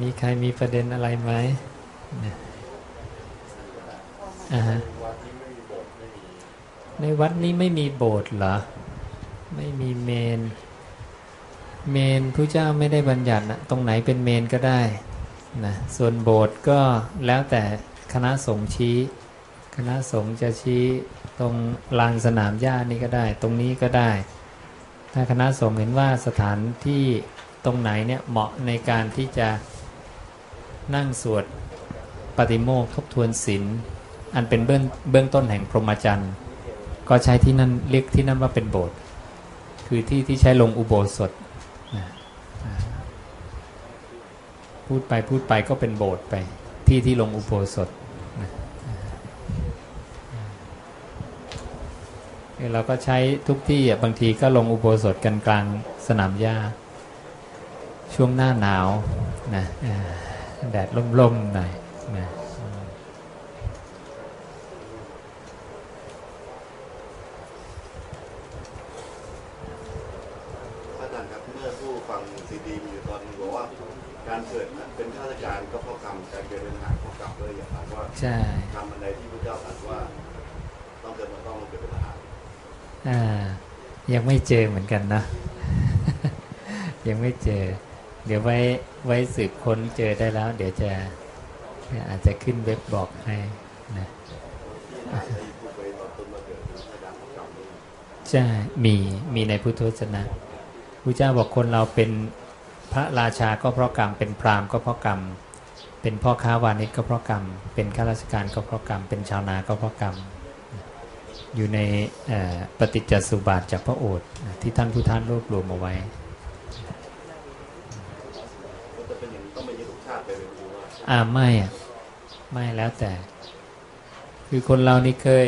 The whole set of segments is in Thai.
มีใครมีประเด็นอะไรไหมในวัดนี้ไม่มีโบสถ์เหรอ ไม่มีเมน เมนพระเจ้าไม่ได้บัญญัตินะตรงไหนเป็นเมนก็ได้นะส่วนโบสถ์ก็แล้วแต่คณะสงฆ์ชี้ คณะสงฆ์จะชี้ตรงลานสนามหญ้านี่ก็ได้ ตรงนี้ก็ได้ ถ้าคณะสงฆ์เห็นว่าสถานที่ ตรงไหนเนี่ยเหมาะในการที่จะนั่งสวดปฏิโมกทบทวนศีลอันเป็นเบื้องเบื้องต้นแห่งพรหมจรรย์ก็ใช้ที่นั่นเรียกที่นั่นว่าเป็นโบสถ์คือที่ที่ใช้ลงอุโบสถพูดไปพูดไปก็เป็นโบสถ์ไป ที่ที่ลงอุโบสถเราก็ใช้ทุกที่บางทีก็ลงอุโบสถกันกลางสนามหญ้า ช่วงหน้าหนาวนะแดดล่มๆหน่อยนะอาจารย์ครับเมื่อผู้ฟังซีดีมีอยู่ตอนนึงบอกว่าการเกิดเป็นข้าราชการก็เพราะกรรมการเกิดเป็นทหารเพราะกรรมเลยอยากถามว่าใช่กรรมอันใดที่พระเจ้าตรัสว่า ต้องเกิดมาต้องมาเกิดเป็นทหารอ่ายังไม่เจอเหมือนกันนะ ยังไม่เจอ เดี๋ยวไว้ไว้สืบค้นเจอได้แล้ว เดี๋ยวจะอาจจะขึ้นเว็บบอกให้นะใช่มีมีในพุทธวจนะพระเจ้าบอกคนเราเป็นพระราชาก็เพราะกรรม เป็นพราหมณ์ก็เพราะกรรม เป็นพ่อค้าวานิชก็เพราะกรรม เป็นข้าราชการก็เพราะกรรม เป็นชาวนาก็เพราะกรรม อยู่ในปฏิจจสุบาทจากพระโอษฐ์ที่ท่านผู้ท่านรวบรวมเอาไว้ มันจะเป็นอย่างนี้ต้องไม่ยึดทุกชาติไปเป็นครูว่า อ่าไม่อะไม่แล้วแต่ คือคนเรานี่เคย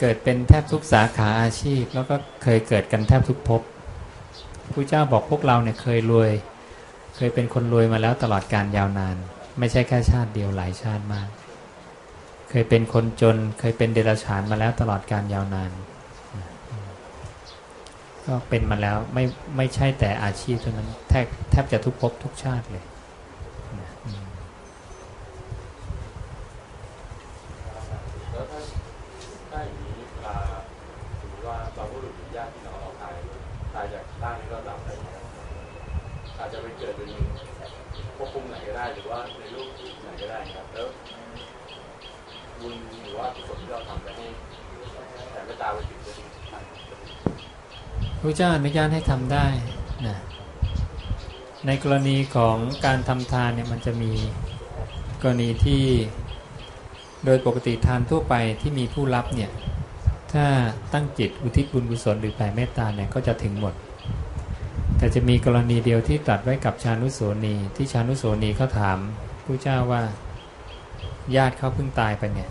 เกิดเป็นแทบทุกสาขาอาชีพ แล้วก็เคยเกิดกันแทบทุกภพพระเจ้าบอกพวกเราเนี่ยเคยรวย เคยเป็นคนรวยมาแล้วตลอดการยาวนาน ไม่ใช่แค่ชาติเดียวหลายชาติมาก เคยเป็นคนจน เคยเป็นเดรัจฉานมาแล้วตลอดการยาวนาน ก็เป็นมาแล้วไม่ไม่ใช่แต่อาชีพเท่านั้นแทบแทบจะทุกภพทุกชาติเลย แล้วถ้าถ้าอย่างนี้เวลาสมมติว่าเราผู้หลุดญาติพี่น้องเราตายตายจากร่างนี้ก็ดับไปอาจจะไปเกิดเป็นภพภูมิไหนก็ได้ หรือว่าในรูปไหนก็ได้ครับ แล้วบุญหรือว่ากุศลที่เราทำไปให้แต่ไม่ตายไปถึงจะถึงท่าน พระเจ้าอนุญาตให้ทำได้นะในกรณีของการทำทานเนี่ยมันจะมีกรณีที่โดยปกติทานทั่วไปที่มีผู้รับเนี่ยถ้าตั้งจิตอุทิศบุญกุศลหรือแผ่เมตตาเนี่ยก็จะถึงหมด แต่จะมีกรณีเดียวที่ตรัสไว้กับชานุโสนีที่ชานุโสนีเขาถามผู้เจ้าว่าญาติเขาเพิ่งตายไปเนี่ย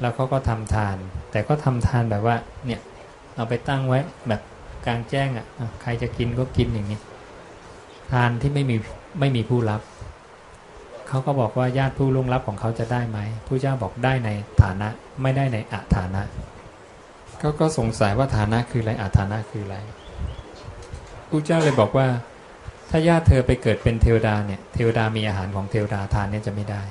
แล้วเขาก็ทำทาน แต่ก็ทำทานแบบว่าเนี่ยเอาไปตั้งไว้แบบ กลางแจ้งอะใครจะกินก็กินอย่างนี้ ทานที่ไม่มีไม่มีผู้รับ เขาก็บอกว่าญาติผู้ล่วงลับของเขาจะได้ไหมผู้เจ้าบอกได้ในฐานะไม่ได้ในอัฐานะเขาก็สงสัยว่าฐานะคืออะไรอัฐานะคืออะไรผู้เจ้าเลยบอกว่า ถ้าญาติเธอไปเกิดเป็นเทวดาเนี่ยเทวดามีอาหารของเทวดาทานเนี่ยจะไม่ได้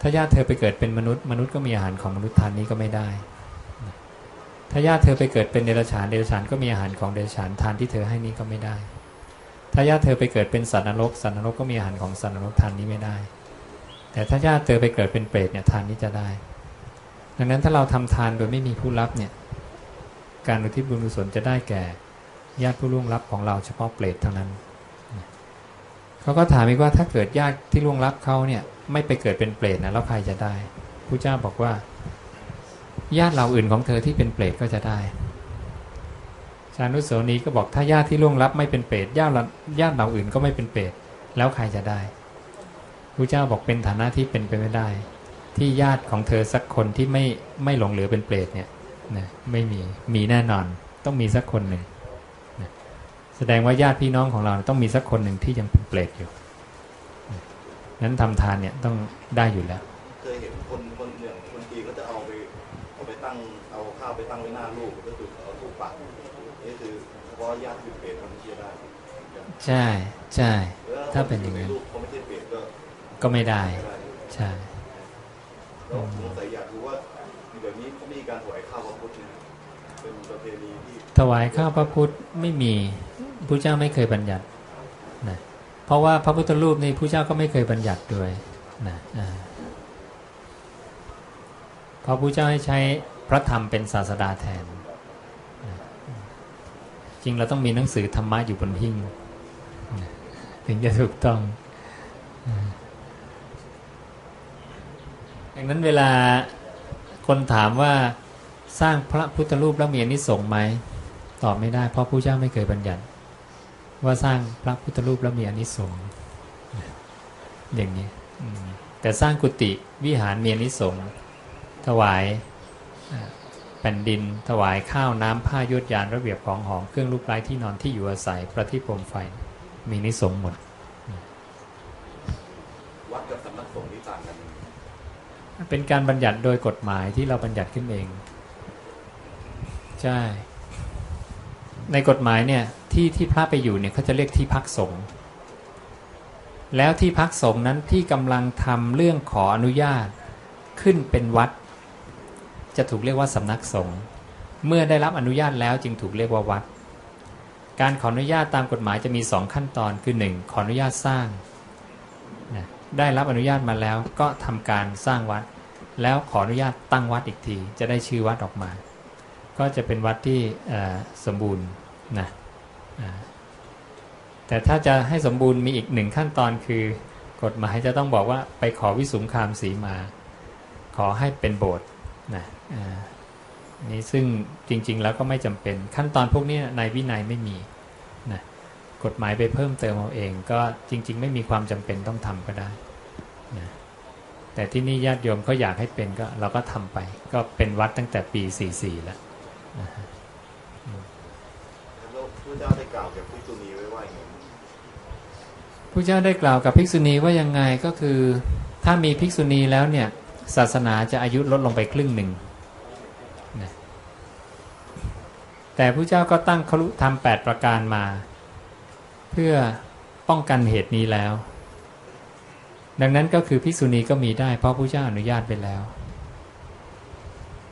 ถ้าญาติเธอไปเกิดเป็นมนุษย์ มนุษย์ก็มีอาหารของมนุษย์ทานนี้ก็ไม่ได้ ถ้าญาติเธอไปเกิดเป็นเดรัจฉานเดรัจฉานก็มีอาหารของเดรัจฉานทานที่เธอให้นี้ก็ไม่ได้ ถ้าญาติเธอไปเกิดเป็นสัตว์นรกสัตว์นรกก็มีอาหารของสัตว์นรกทานนี้ไม่ได้ แต่ถ้าญาติเธอไปเกิดเป็นเปรตเนี่ยทานนี้จะได้ ดังนั้นถ้าเราทำทานโดยไม่มีผู้รับเนี่ยการอุทิศบุญกุศลจะได้แก่ญาติผู้ล่วงลับของเราเฉพาะเปรตเท่านั้น เขาก็ถามอีกว่าถ้าเกิดญาติที่ล่วงลับเขาเนี่ยไม่ไปเกิดเป็นเปรตนะแล้วใครจะได้ผู้เจ้าบอกว่า ญาติเราอื่นของเธอที่เป็นเปรตก็จะได้ชานุโสนีก็บอกถ้าญาติที่ล่วงลับไม่เป็นเปรตญาติญาติเราอื่นก็ไม่เป็นเปรตแล้วใครจะได้พระเจ้าบอกเป็นฐานะที่เป็นไปไม่ได้ ที่ญาติของเธอสักคนที่ไม่ไม่หลงเหลือเป็นเปรตเนี่ยนะไม่มีมีแน่นอนต้องมีสักคนหนึ่งนะแสดงว่าญาติพี่น้องของเราต้องมีสักคนหนึ่งที่ยังเป็นเปรตอยู่นะนั้นทำทานเนี่ยต้องได้อยู่แล้ว ใช่ใช่ ถ้าเป็นอย่างนั้นรูปเขาไม่ใช่เปลี่ยนก็ก็ไม่ได้ไม่ได้ ใช่แล้วสงสัยอยากรู้ว่าเดี๋ยวนี้เขามีการถวายข้าวพระพุทธนะเป็นประเพณีที่ถวายข้าวพระพุทธไม่มีพระเจ้าไม่เคยบัญญัตินะเพราะว่าพระพุทธรูปนี่พระเจ้าก็ไม่เคยบัญญัติด้วยนะอ่าเพราะพระเจ้าให้ใช้พระธรรมเป็นศาสดาแทนนะจริงเราต้องมีหนังสือธรรมะอยู่บนหิ้งนะ ถึงจะถูกต้องดังนั้นเวลาคนถามว่าสร้างพระพุทธรูปแล้วมีอนิสงส์ไหมตอบไม่ได้ เพราะพระเจ้าไม่เคยบัญญัติ ว่าสร้างพระพุทธรูปแล้วมีอนิสงส์อย่างนี้แต่สร้างกุฏิวิหารมีอนิสงส์ถวายแผ่นดิน ถวายข้าวน้ำผ้ายดยานระเบียบของหอมเครื่องลูกไร้ที่นอนที่อยู่อาศัยประทีปโคมไฟ มีอานิสงส์หมด วัดกับสำนักสงฆ์ที่ต่างกันเป็นการบัญญัติโดยกฎหมายที่เราบัญญัติขึ้นเอง ใช่ ในกฎหมายเนี่ยที่ที่พระไปอยู่เนี่ยเขาจะเรียกที่พักสงฆ์แล้วที่พักสงฆ์นั้นที่กำลังทำเรื่องขออนุญาตขึ้นเป็นวัด จะถูกเรียกว่าสำนักสงฆ์เมื่อได้รับอนุญาตแล้วจึงถูกเรียกว่าวัด การขออนุญาตตามกฎหมายจะมีสองขั้นตอนคือหนึ่งขออนุญาตสร้างนะได้รับอนุญาตมาแล้วก็ทำการสร้างวัด แล้วขออนุญาตตั้งวัดอีกที จะได้ชื่อวัดออกมา ก็จะเป็นวัดที่สมบูรณ์นะแต่ถ้าจะให้สมบูรณ์มีอีกหนึ่งขั้นตอนคือกฎหมายจะต้องบอกว่าไปขอวิสุงคามสีมา ขอให้เป็นโบสถ์นะ นี่ซึ่งจริง ๆ แล้วก็ไม่จำเป็น ขั้นตอนพวกนี้ในวินัยไม่มีนะกฎหมายไปเพิ่มเติมเอาเอง ก็จริง ๆ ไม่มีความจำเป็นต้องทำก็ได้นะแต่ที่นี่ญาติโยมเขาอยากให้เป็นก็เราก็ทำไป ก็เป็นวัดตั้งแต่ปี 44 แล้วนะฮะแล้วพระเจ้าได้กล่าวกับพิกษุณีไว้ว่าอย่างไรพระเจ้าได้กล่าวกับภิกษุณีว่ายังไงก็คือ ถ้ามีภิกษุณีแล้วเนี่ยศาสนาจะอายุลดลงไปครึ่งหนึ่งนะ แต่พระเจ้าก็ตั้งครุธรรมแปดประการมา เพื่อป้องกันเหตุนี้แล้ว ดังนั้นก็คือภิกษุณีก็มีได้ เพราะพระเจ้าอนุญาตไปแล้ว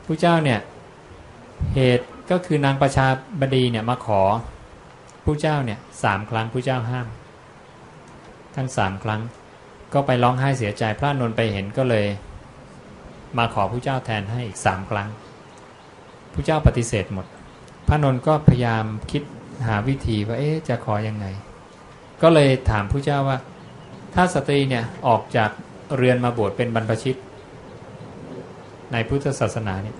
พระเจ้าเนี่ยเหตุก็คือนางประชาบดีเนี่ยมาขอพระเจ้าเนี่ยสามครั้งพระเจ้าห้าม ทั้งสามครั้ง ก็ไปร้องไห้เสียใจพระนนท์ไปเห็นก็เลย มาขอผู้เจ้าแทนให้อีกสามครั้งผู้เจ้าปฏิเสธหมด พระนนท์ก็พยายามคิดหาวิธีว่าเอ๊ะจะขอยังไง ก็เลยถามผู้เจ้าว่า ถ้าสตรีเนี่ยออกจากเรือนมาบวชเป็นบรรพชิต ในพุทธศาสนาเนี่ย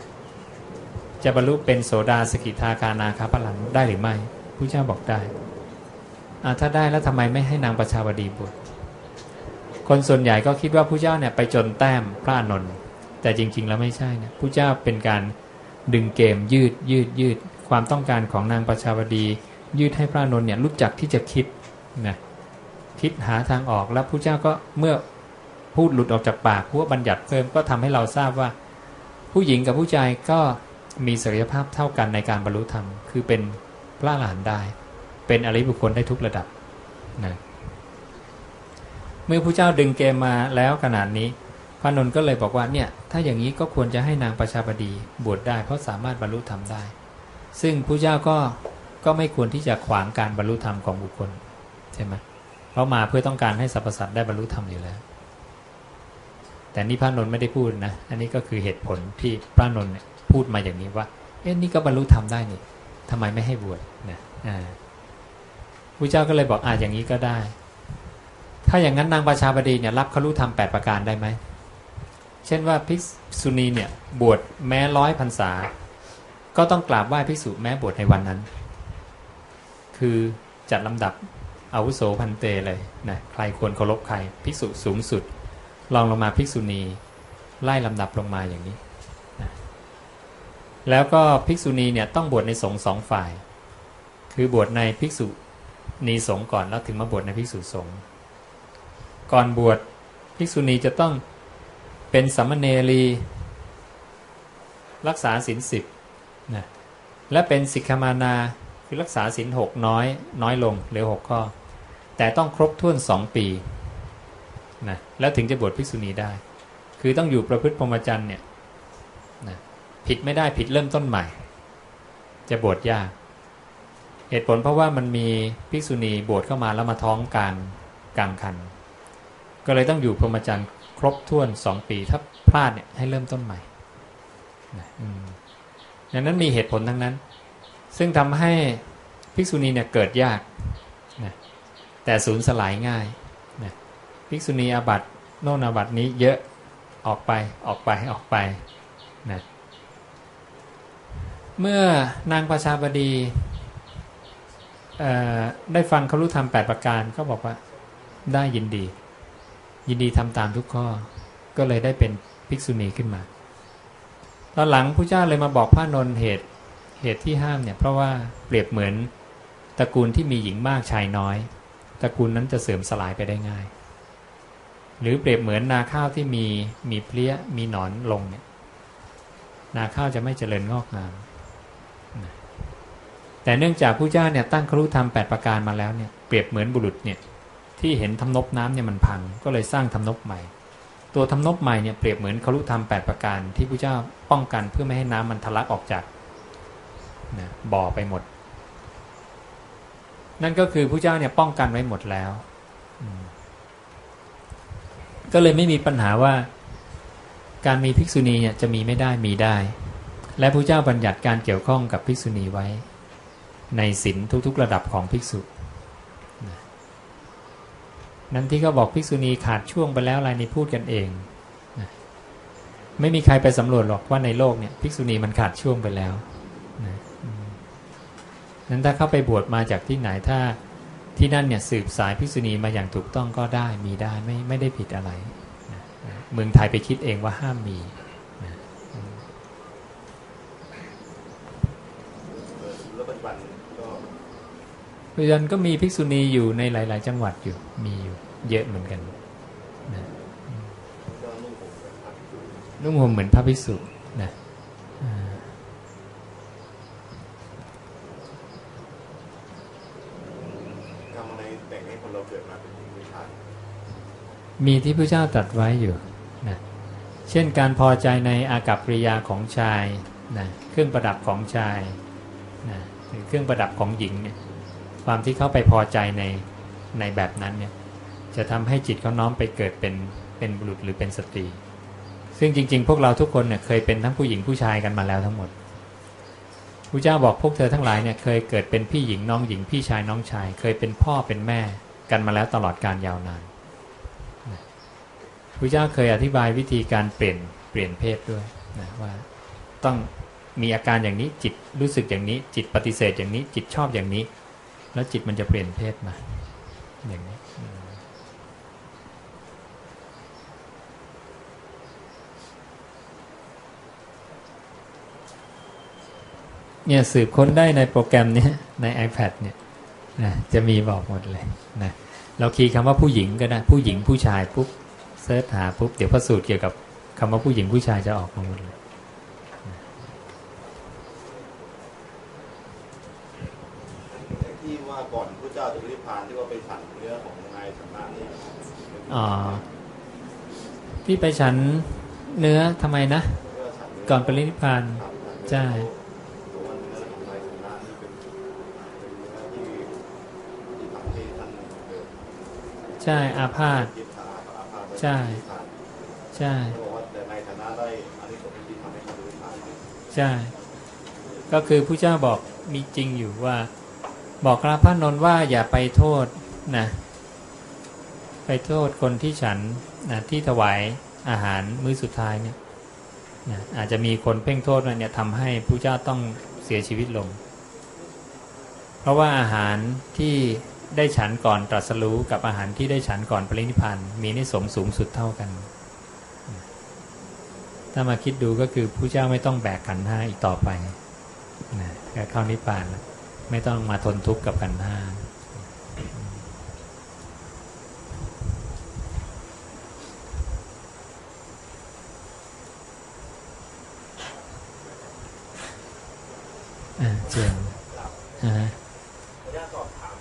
จะบรรลุเป็นโสดาสกิทาคานาคาพลังได้หรือไม่ผู้เจ้าบอกได้ถ้าได้แล้วทำไมไม่ให้นางประชาวดีบวชคนส่วนใหญ่ก็คิดว่าผู้เจ้าเนี่ยไปจนแต้มพระอนนท์แต่จริง ๆ แล้วไม่ใช่นะผู้เจ้าเป็นการดึงเกมยืดยืดยืด ความต้องการของนางประชาวดี ยืดให้พระนนท์เนี่ยรู้จักที่จะคิดนะคิดหาทางออกแล้วผู้เจ้าก็เมื่อพูดหลุดออกจากปากผู้บัญญัติเพิ่มก็ทำให้เราทราบว่า ผู้หญิงกับผู้ชายก็มีศักยภาพเท่ากันในการบรรลุธรรม คือเป็นพระอรหันต์ได้ เป็นอริบุคคลได้ทุกระดับนะเมื่อพระเจ้าดึงเกมมาแล้วขนาดนี้ พระนนท์ก็เลยบอกว่าเนี่ยถ้าอย่างนี้ก็ควรจะให้นางประชาบดีบวชได้ เพราะสามารถบรรลุธรรมได้ ซึ่งพระเจ้าก็ก็ไม่ควรที่จะขวางการบรรลุธรรมของบุคคลใช่ไหมเพราะมาเพื่อต้องการให้สรรพสัตว์ได้บรรลุธรรมอยู่แล้ว แต่นี่พระนนท์ไม่ได้พูดนะ อันนี้ก็คือเหตุผลที่พระนนท์พูดมาอย่างนี้ว่า เอ๊ะนี่ก็บรรลุธรรมได้นี่ทำไมไม่ให้บวชนะอ่าพระเจ้าก็เลยบอกอ่าอย่างนี้ก็ได้ ถ้าอย่างนั้นนางประชาบดีเนี่ยรับครุธรรมแปดประการได้ไหม เช่นว่าภิกษุณีเนี่ยบวชแม้ร้อยพรรษา ก็ต้องกราบไหว้ภิกษุแม้บวชในวันนั้น คือจัดลำดับอาวุโสพันเตเลยนะใครควรเคารพใครภิกษุสูงสุดลองลงมาภิกษุณี ไล่ลำดับลงมาอย่างนี้นะแล้วก็ภิกษุณีเนี่ยต้องบวชในสงฆ์สองฝ่าย คือบวชในภิกษุณีสงฆ์ก่อนแล้วถึงมาบวชในภิกษุสงฆ์ก่อนบวชภิกษุณีจะต้องเป็นสัมมเนรี รักษาศีลสิบ นะและเป็นสิกขามานาคือรักษาศีลหกน้อยน้อยลงเหลือหกข้อ แต่ต้องครบถ้วนสองปีนะแล้วถึงจะบวชภิกษุณีได้ คือต้องอยู่ประพฤติพรหมจรรย์เนี่ยนะผิดไม่ได้ผิดเริ่มต้นใหม่ จะบวชยาก เหตุผลเพราะว่ามันมีภิกษุณีบวชเข้ามาแล้วมาท้องกลางกลางคัน ก็เลยต้องอยู่พรหมจรรย์ครบถ้วนสองปี ถ้าพลาดเนี่ยให้เริ่มต้นใหม่นะอืม ดังนั้นมีเหตุผลทั้งนั้น ซึ่งทำให้ภิกษุณีเนี่ยเกิดยากนะแต่สูญสลายง่ายนะภิกษุณีอาบัตโน่นอาบัตนี้เยอะออกไปออกไปออกไปนะเมื่อนางประชาบดีได้ฟังเขารู้ธรรมแปดประการก็บอกว่าได้ยินดี ยินดีทำตามทุกข้อก็เลยได้เป็นภิกษุณีขึ้นมา ตอนหลังพระเจ้าเลยมาบอกพระนนท์เหตุเหตุที่ห้ามเนี่ยเพราะว่าเปรียบเหมือนตระกูลที่มีหญิงมากชายน้อย ตระกูลนั้นจะเสื่อมสลายไปได้ง่าย หรือเปรียบเหมือนนาข้าวที่มีมีเพลี้ยมีหนอนลงเนี่ยนาข้าวจะไม่เจริญงอกงามแต่เนื่องจากผู้เจ้าเนี่ยตั้งครุธรรมแปดประการมาแล้วเนี่ยเปรียบเหมือนบุรุษเนี่ยที่เห็นทำนบน้ำเนี่ยมันพังก็เลยสร้างทำนบใหม่ ตัวทำนบใหม่เนี่ยเปรียบเหมือนครุธรรมแปดประการที่ผู้เจ้าป้องกันเพื่อไม่ให้น้ำมันทะลักออกจากนะบ่อไปหมด นั่นก็คือผู้เจ้าเนี่ยป้องกันไว้หมดแล้ว ก็เลยไม่มีปัญหาว่า การมีภิกษุณีเนี่ยจะมีไม่ได้มีได้ และผู้เจ้าบัญญัติการเกี่ยวข้องกับภิกษุณีไว้ ในศีลทุกๆระดับของภิกษุ นั้นที่เขาบอกภิกษุณีขาดช่วงไปแล้วอะไรนี่พูดกันเองนะไม่มีใครไปสำรวจหรอกว่าในโลกเนี่ยภิกษุณีมันขาดช่วงไปแล้วนะนั้นถ้าเข้าไปบวชมาจากที่ไหนถ้าที่นั่นเนี่ยสืบสายภิกษุณีมาอย่างถูกต้องก็ได้มีได้ไม่ไม่ได้ผิดอะไรนะเมืองไทยไปคิดเองว่าห้ามมีแล้วปัจจุบันก็ ปัจจุบันก็มีภิกษุณีอยู่ในหลาย ๆ จังหวัดอยู่มีอยู่เยอะเหมือนกันนะก็นุ่งผมเป็นพระภิกษุนุ่งห่มเหมือนพระภิกษุนะอ่าทำอะไรแต่งให้คนเราเกิดมาเป็นหญิงเป็นชายมีที่พระเจ้าตรัสไว้อยู่นะเช่นการพอใจในอากัปกิริยาของชายนะเครื่องประดับของชายนะหรือเครื่องประดับของหญิงเนี่ย ความที่เขาไปพอใจในในแบบนั้นเนี่ยจะทำให้จิตเขาน้อมไปเกิดเป็นเป็นบุรุษหรือเป็นสตรี ซึ่งจริง ๆ พวกเราทุกคนเนี่ยเคยเป็นทั้งผู้หญิงผู้ชายกันมาแล้วทั้งหมดพระเจ้าบอกพวกเธอทั้งหลายเนี่ยเคยเกิดเป็นพี่หญิงน้องหญิงพี่ชายน้องชาย เคยเป็นพ่อเป็นแม่กันมาแล้วตลอดการยาวนานพระเจ้าเคยอธิบายวิธีการเปลี่ยนเปลี่ยนเพศด้วยนะว่าต้องมีอาการอย่างนี้จิตรู้สึกอย่างนี้ จิตปฏิเสธอย่างนี้ จิตชอบอย่างนี้ แล้วจิตมันจะเปลี่ยนเพศมาอย่างนี้เนี่ยสืบค้นได้ในโปรแกรมนี้ใน iPad เนี่ยนะจะมีบอกหมดเลยนะเราคีย์คำว่าผู้หญิงก็ได้ผู้หญิงผู้ชายปุ๊บเสิร์ชหาปุ๊บเดี๋ยวพระสูตรเกี่ยวกับคำว่าผู้หญิงผู้ชายจะออกมาหมดเลย ที่ว่าก่อนพระเจ้าจะนิพพานที่ว่าไปฉันเนื้อของนายสำนักนี่ อ๋อ ที่ไปฉันเนื้อทำไมนะเพื่อฉันเนื้ก่อนปรินิพพานครับใช่บอกว่าเนื้อของนายสำนักนี่เป็นเป็นเนื้อที่ที่ทำให้ท่านเกิดใช่อาพาธยิบสาอาพาธใช่ ใช่เขาบอกว่าแต่ในฐานะได้อันนี้สมที่ทำให้ท่านรู้ทานใช่ ก็คือผู้เจ้าบอกมีจริงอยู่ว่า บอกพระพระนนท์ว่าอย่าไปโทษนะ ไปโทษคนที่ฉันนะที่ถวายอาหารมื้อสุดท้ายเนี่ยนะอาจจะมีคนเพ่งโทษว่าเนี่ยทำให้ผู้เจ้าต้องเสียชีวิตลง เพราะว่าอาหารที่ได้ฉันก่อนตรัสรู้กับอาหารที่ได้ฉันก่อนปรินิพานมีนิสงส์สูงสุดเท่ากัน ถ้ามาคิดดูก็คือผู้เจ้าไม่ต้องแบกขันห้าอีกต่อไปนะก็เข้านิพพาน ไม่ต้องมาทนทุกข์กับขันห้า อ่าเชิญอ่าฮะขออนุญาตสอบถาม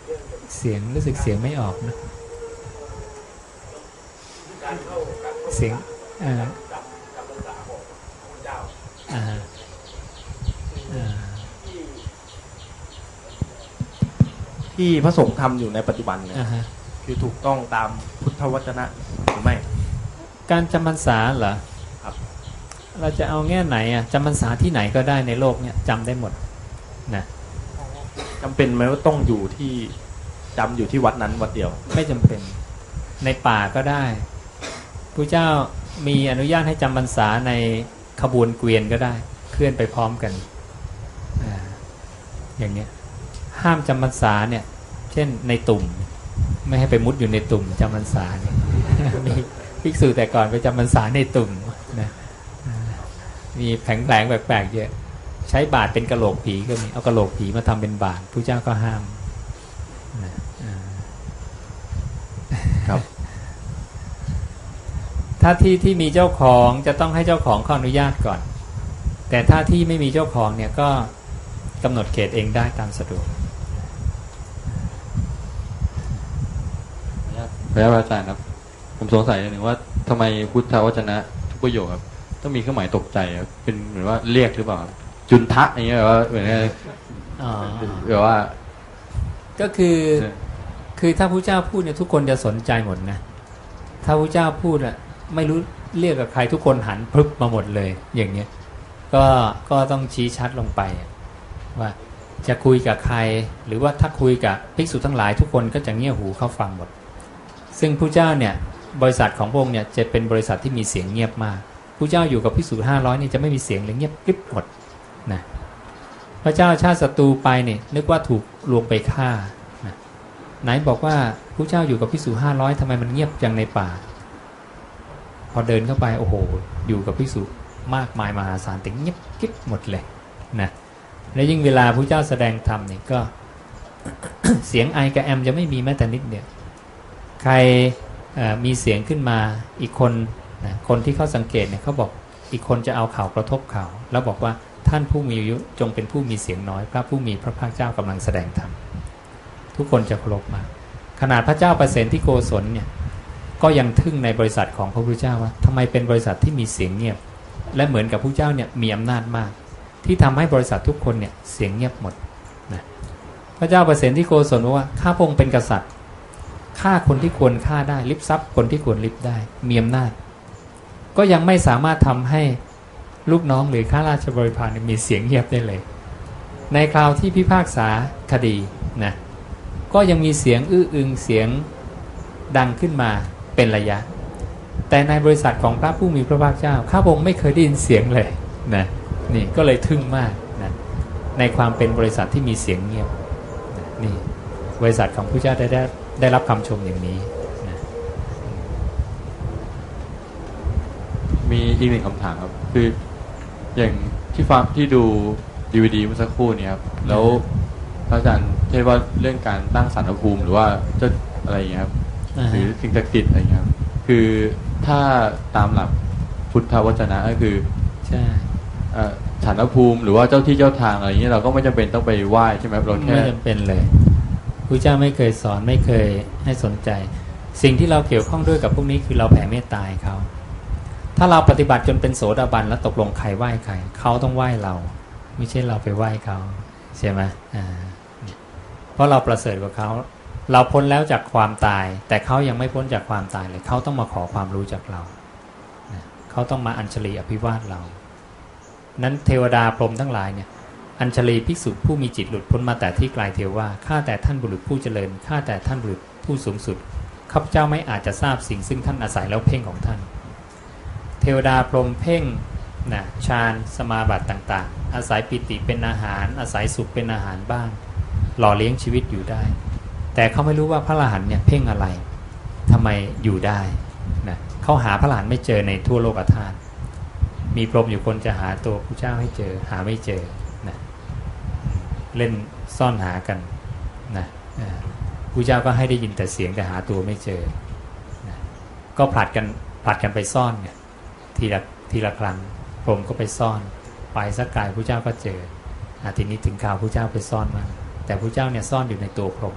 เสียงรู้สึกเสียงไม่ออกนะการเข้าการเข้าเสียงอ่าจำจำภาษาของพระเจ้าอ่าอ่าที่ที่พระสงฆ์ทำอยู่ในปัจจุบันเนี่ยอ่าฮะคือถูกต้องตามพุทธวจนะหรือไม่ การจำพรรษาเหรอครับ เราจะเอาแง่ไหนอะจำพรรษาที่ไหนก็ได้ในโลกเนี่ยจำได้หมด นะจำเป็นไหมว่าต้องอยู่ที่จำอยู่ที่วัดนั้นวัดเดียว ไม่จำเป็น ในป่าก็ได้พระเจ้ามีอนุญาตให้จำพรรษาในขบวนเกวียนก็ได้ เคลื่อนไปพร้อมกันออย่างเนี้ย ห้ามจำพรรษาเนี่ย เช่นในตุ่ม ไม่ให้ไปมุดอยู่ในตุ่มจำพรรษาเนี่ยมีภิกษุแต่ก่อนไปจำพรรษาในตุ่มนะอ่ามีแผลงแปลกๆเยอะ ใช้บาทเป็นกระโหลกผีก็มีเอากระโหลกผีมาทำเป็นบาทพระเจ้าก็ห้ามนะอ่าครับ ถ้าที่ที่มีเจ้าของจะต้องให้เจ้าของขออนุญาตก่อน แต่ถ้าที่ไม่มีเจ้าของเนี่ยก็กำหนดเขตเองได้ตามสะดวกพระอาจารย์ครับ ผมสงสัยอย่างหนึ่งว่าทำไมพุทธวจนะ ทุกประโยคครับ ต้องมีเครื่องหมายตกใจครับเป็นเหมือนว่าเรียกหรือเปล่าครับ จุนทะอย่างเงี้ยแบบว่าเหมือนกับอ๋อแบบว่า ก็คือคือถ้าพระเจ้าพูดเนี่ยทุกคนจะสนใจหมดนะ ถ้าพระเจ้าพูดอะไม่รู้เรียกกับใครทุกคนหันพรึบมาหมดเลย อย่างเงี้ย ก็ก็ต้องชี้ชัดลงไปอะว่าจะคุยกับใคร หรือว่าถ้าคุยกับภิกษุทั้งหลายทุกคนก็จะเงี่ยหูเข้าฟังหมด ซึ่งพระเจ้าเนี่ยบริษัทของพระองค์เนี่ยจะเป็นบริษัทที่มีเสียงเงียบมากพระเจ้าอยู่กับภิกษุห้าร้อยนี่จะไม่มีเสียงเลยเงียบกริบหมดนะ พระเจ้าชาติศัตรูไปเนี่ยนึกว่าถูกลวงไปฆ่านะไหนบอกว่าพระเจ้าอยู่กับภิกษุห้าร้อยทำไมมันเงียบจังในป่า พอเดินเข้าไปโอ้โห อยู่กับภิกษุมากมายมหาศาลแต่เงียบกริบหมดเลยนะและยิ่งเวลาพระเจ้าแสดงธรรมเนี่ยก็ เสียงไอกับแอมจะไม่มีแม้แต่นิดเดียวใครมีเสียงขึ้นมาอีกคนนะคนที่เขาสังเกตเนี่ยเขาบอกอีกคนจะเอาเข่ากระทบเข่าแล้วบอกว่า ท่านผู้มีอายุจงเป็นผู้มีเสียงน้อย พระผู้มีพระภาคเจ้ากำลังแสดงธรรมทุกคนจะเคารพมากขนาดพระเจ้าประเสนที่โกศลเนี่ยก็ยังทึ่งในบริษัทของพระพุทธเจ้าว่าทำไมเป็นบริษัทที่มีเสียงเงียบ และเหมือนกับพระเจ้าเนี่ยมีอำนาจมาก ที่ทำให้บริษัททุกคนเนี่ยเสียงเงียบหมดนะพระเจ้าประเสนที่โกศลบอกว่าข้าพงค์เป็นกษัตริย์ฆ่าคนที่ควรฆ่าได้ลิบทรัพย์คนที่ควรลิบได้มีอำนาจ ก็ยังไม่สามารถทำให้ ลูกน้องหรือข้าราชบริพารมีเสียงเงียบได้เลย ในคราวที่พิพากษาคดีนะก็ยังมีเสียงอื้ออึงเสียงดังขึ้นมาเป็นระยะ แต่ในบริษัทของพระผู้มีพระภาคเจ้าข้าพงค์ไม่เคยได้ยินเสียงเลยนะนี่ก็เลยทึ่งมากนะในความเป็นบริษัทที่มีเสียงเงียบนะนี่บริษัทของพระเจ้าได้ได้ได้รับคำชมอย่างนี้นะมีอีกหนึ่งคำถามครับคือ อย่างที่ฟังที่ดูดีวดีเมื่อสักครู่เนี่ยครับแล้วพระอาจารย์เทศว่าเรื่องการตั้งสารพระภูมิหรือว่าเจะอะไรอย่างเงี้ยครับอ่าหรืฮะอสิ่งศักดิ์สิทธิ์อะไรอย่างเงี้ยครับคือถ้าตามหลักพุทธวจนะก็คือใช่เอ่อสารพระภูมิหรือว่าเจ้าที่เจ้าทางอะไรอย่างเงี้ยเราก็ไม่จำเป็นต้องไปไหว้ใช่ไหมครับเราแค่ไม่จำเป็นเลยพระเจ้าไม่เคยสอนไม่เคยให้สนใจ สิ่งที่เราเกี่ยวข้องด้วยกับพวกนี้คือเราแผ่เมตตาให้เขา ถ้าเราปฏิบัติจนเป็นโสดาบันแล้วตกลงใครไหว้ใครเขาต้องไหว้เรา ไม่ใช่เราไปไหว้เขาใช่ไหมเพราะเราประเสริฐกว่าเขาเราพ้นแล้วจากความตาย แต่เขายังไม่พ้นจากความตายเลยเขาต้องมาขอความรู้จากเราเขาต้องมาอัญชลีอภิวาทเรา นั้นเทวดาพรหมทั้งหลายเนี่ยอัญชลีภิกษุผู้มีจิตหลุดพ้นมาแต่ที่ไกลเทวว่าข้าแต่ท่านบุรุษผู้เจริญข้าแต่ท่านบุรุษผู้สูงสุดข้าพเจ้าไม่อาจจะทราบสิ่งซึ่งท่านอาศัยแล้วเพ่งของท่าน เทวดาพรมเพ่งนะฌานสมาบัติต่างๆ อาศัยปิติเป็นอาหาร อาศัยสุขเป็นอาหารบ้าง หล่อเลี้ยงชีวิตอยู่ได้ แต่เขาไม่รู้ว่าพระอรหันต์เนี่ยเพ่งอะไรทำไมอยู่ได้นะเขาหาพระอรหันต์ไม่เจอในทั่วโลกธาตุมีพรหมอยู่คนจะหาตัวพระเจ้าให้เจอหาไม่เจอนะเล่นซ่อนหากันนะอ่าพระเจ้าก็ให้ได้ยินแต่เสียงแต่หาตัวไม่เจอนะก็ผลัดกันผลัดกันไปซ่อนเนี่ย ทีละทีละครั้งพรมก็ไปซ่อน ไปสักกายพระเจ้าก็เจออาทีนี้ถึงข่าวพระเจ้าไปซ่อนมา แต่พระเจ้าเนี่ยซ่อนอยู่ในตัวพรม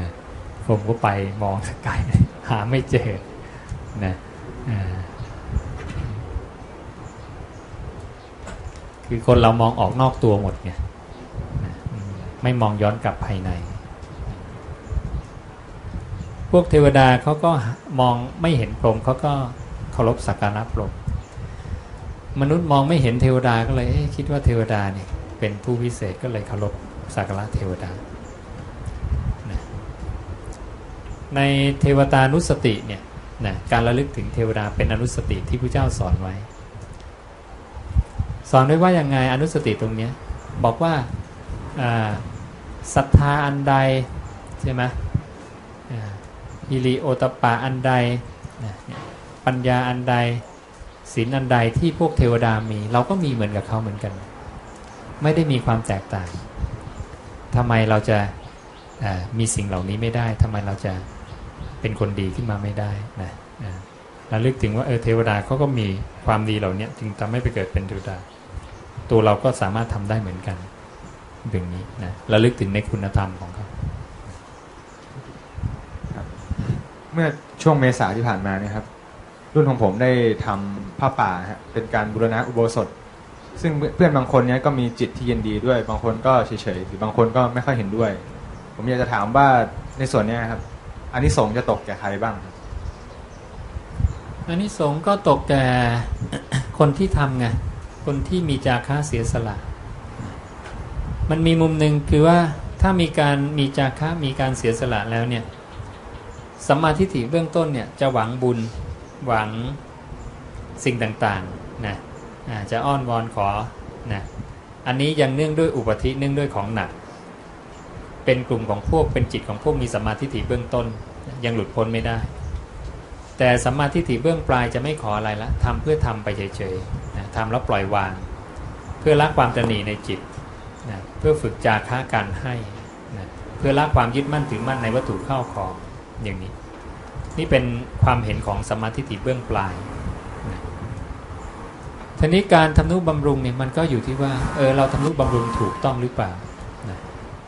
นะผมก็ไปมองสักกายหาไม่เจอนะอคือคนเรามองออกนอกตัวหมดไงนะอืมไม่มองย้อนกลับภายใน พวกเทวดาเขาก็มองไม่เห็นพรหมเขาก็ เคารพสักการะพรหมมนุษย์มองไม่เห็นเทวดาก็เลยคิดว่าเทวดาเนี่ยเป็นผู้พิเศษก็เลยเคารพสักการะเทวดา ในเทวตานุสติเนี่ยนะการระลึกถึงเทวดาเป็นอนุสติที่พระเจ้าสอนไว้ สอนไว้ว่ายังไงอนุสติตรงนี้บอกว่าศรัทธาอันใดใช่ไหมอิริโอตปปาอันใดนะ ปัญญาอันใดศีลอันใดที่พวกเทวดามี เราก็มีเหมือนกับเขาเหมือนกัน ไม่ได้มีความแตกต่างทำไมเราจะามีสิ่งเหล่านี้ไม่ได้ทำไมเราจะเป็นคนดีขึ้นมาไม่ได้นะอ่าระลึกถึงว่าเออเทวดาเขาก็มีความดีเหล่านี้จึงทำให้ไปเกิดเป็นเทวดา ตัวเราก็สามารถทำได้เหมือนกันอย่างนี้นะระลึกถึงในคุณธรรมของเขาเมื่อช่วงเมษาที่ผ่านมาเนี่ยครับ รุ่นของผมได้ทำผ้าป่าฮะเป็นการบูรณะอุโบสถ ซึ่งเพื่อนบางคนเนี่ยก็มีจิตที่ยินดีด้วย บางคนก็เฉยๆหรือบางคนก็ไม่ค่อยเห็นด้วย ผมอยากจะถามว่าในส่วนเนี้ยครับอันนี้สงส์จะตกแก่ใครบ้างครับอันนี้สงส์ก็ตกแก่คนที่ทำไงคนที่มีจาค่าเสียสละ มันมีมุมหนึ่งคือว่าถ้ามีการมีจาค่ามีการเสียสละแล้วเนี่ยสัมมาทิฏฐิเบื้องต้นเนี่ยจะหวังบุญ หวังสิ่งต่างๆนะจะอ้อนวอนขอนะอันนี้ยังเนื่องด้วยอุปธิเนื่องด้วยของหนัก เป็นกลุ่มของพวกเป็นจิตของพวกมีสัมมาทิฏฐิเบื้องต้นยังหลุดพ้นไม่ได้ แต่สัมมาทิฏฐิเบื้องปลายจะไม่ขออะไรละทำเพื่อทำไปเฉยๆนะทำแล้วปล่อยวาง เพื่อละความตนีในจิตนะเพื่อฝึกจาค้าการให้นะเพื่อละความยึดมั่นถือมั่นในวัตถุเข้าของอย่างนี้ นี่เป็นความเห็นของสมาทิฏฐิเบื้องปลายทีนี้การทำนุบำรุงเนี่ยมันก็อยู่ที่ว่าเออเราทำนุบำรุงถูกต้องหรือเปล่านะ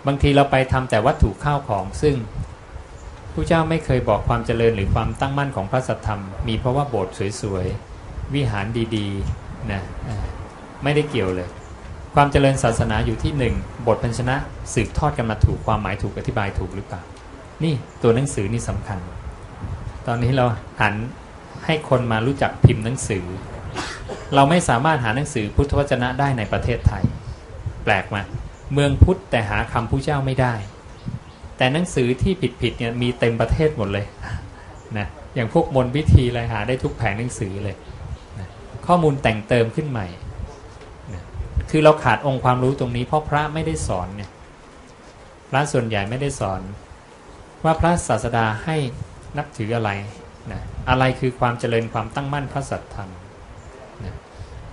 บางทีเราไปทำแต่วัตถุข้าวของซึ่งผู้เจ้าไม่เคยบอกความเจริญหรือความตั้งมั่นของพระสัทธรรม มีเพราะว่าโบสถ์สวยๆ วิหารดีๆนะไม่ได้เกี่ยวเลย ความเจริญศาสนาอยู่ที่หนึ่งบทพันชนะสืบทอดกันมาถูกความหมายถูกอธิบายถูกหรือเปล่า นี่ตัวหนังสือนี่สำคัญ ตอนนี้เราหันให้คนมารู้จักพิมพ์หนังสือ เราไม่สามารถหาหนังสือพุทธวจนะได้ในประเทศไทย แปลกไหมเมืองพุทธแต่หาคำผู้เจ้าไม่ได้ แต่หนังสือที่ผิดๆเนี่ยมีเต็มประเทศหมดเลยนะอย่างพวกมนต์วิธีอะไรหาได้ทุกแผงหนังสือเลยนะข้อมูลแต่งเติมขึ้นใหม่นะคือเราขาดองค์ความรู้ตรงนี้เพราะพระไม่ได้สอนเนี่ยพระส่วนใหญ่ไม่ได้สอน ว่าพระศาสดาให้ นับถืออะไรนะอะไรคือความเจริญความตั้งมั่นพระสัทธรรมนะ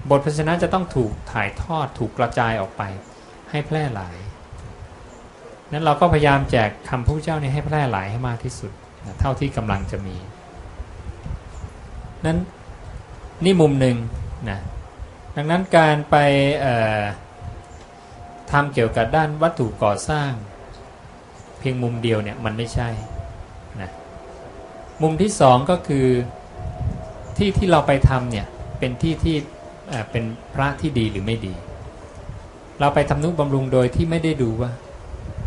บทพชนะจะต้องถูกถ่ายทอดถูกกระจายออกไปให้แพร่หลาย นั้นเราก็พยายามแจกคำพระพุทธเจ้านี้ให้แพร่หลายให้มากที่สุดนะเท่าที่กำลังจะมี นั้นนี่มุมหนึ่งนะดังนั้นการไปทำเกี่ยวกับด้านวัตถุก่อสร้าง เพียงมุมเดียวเนี่ยมันไม่ใช่ มุมที่สองก็คือที่ที่เราไปทำเนี่ยเป็นที่ที่เป็นพระที่ดีหรือไม่ดี เราไปทำนุบำรุงโดยที่ไม่ได้ดูว่า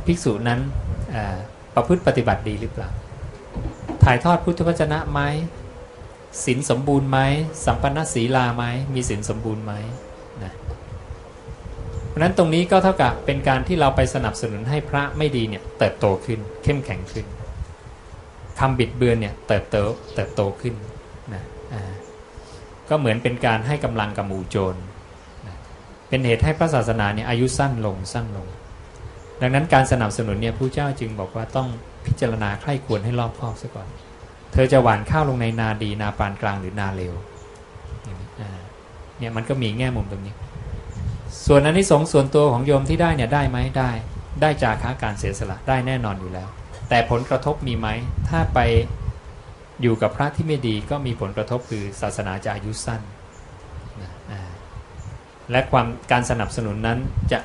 ภิกษุนั้นประพฤติปฏิบัติดีหรือเปล่า ถ่ายทอดพุทธวจนะไหมศีลสมบูรณ์ไหมสัมปันนศีลาไหมมีศีลสมบูรณ์ไหมนะเพราะฉะนั้นตรงนี้ก็เท่ากับเป็นการที่เราไปสนับสนุนให้พระไม่ดีเนี่ยเติบโตขึ้นเข้มแข็งขึ้น คำบิดเบือนเนี่ยเติบโตเติบโตขึ้นนะอ่าก็เหมือนเป็นการให้กำลังกับหมู่โจรนะเป็นเหตุให้พระศาสนาเนี่ยอายุสั้นลงสั้นลง ดังนั้นการสนับสนุนเนี่ยผู้เจ้าจึงบอกว่าต้องพิจารณาใคร่ควรให้รอบคอบซะก่อน เธอจะหว่านข้าวลงในนาดีนาปานกลางหรือนาเลวอ่าเนี่ยมันก็มีแง่มุมตรงนี้ ส่วนอันนี้สงส์ส่วนตัวของโยมที่ได้เนี่ยได้ไหมได้ได้จากค้าการเสียสละได้แน่นอนอยู่แล้ว แต่ผลกระทบมีไหม ถ้าไปอยู่กับพระที่ไม่ดีก็มีผลกระทบคือศาสนาจะอายุสั้น และความการสนับสนุนนั้นจะ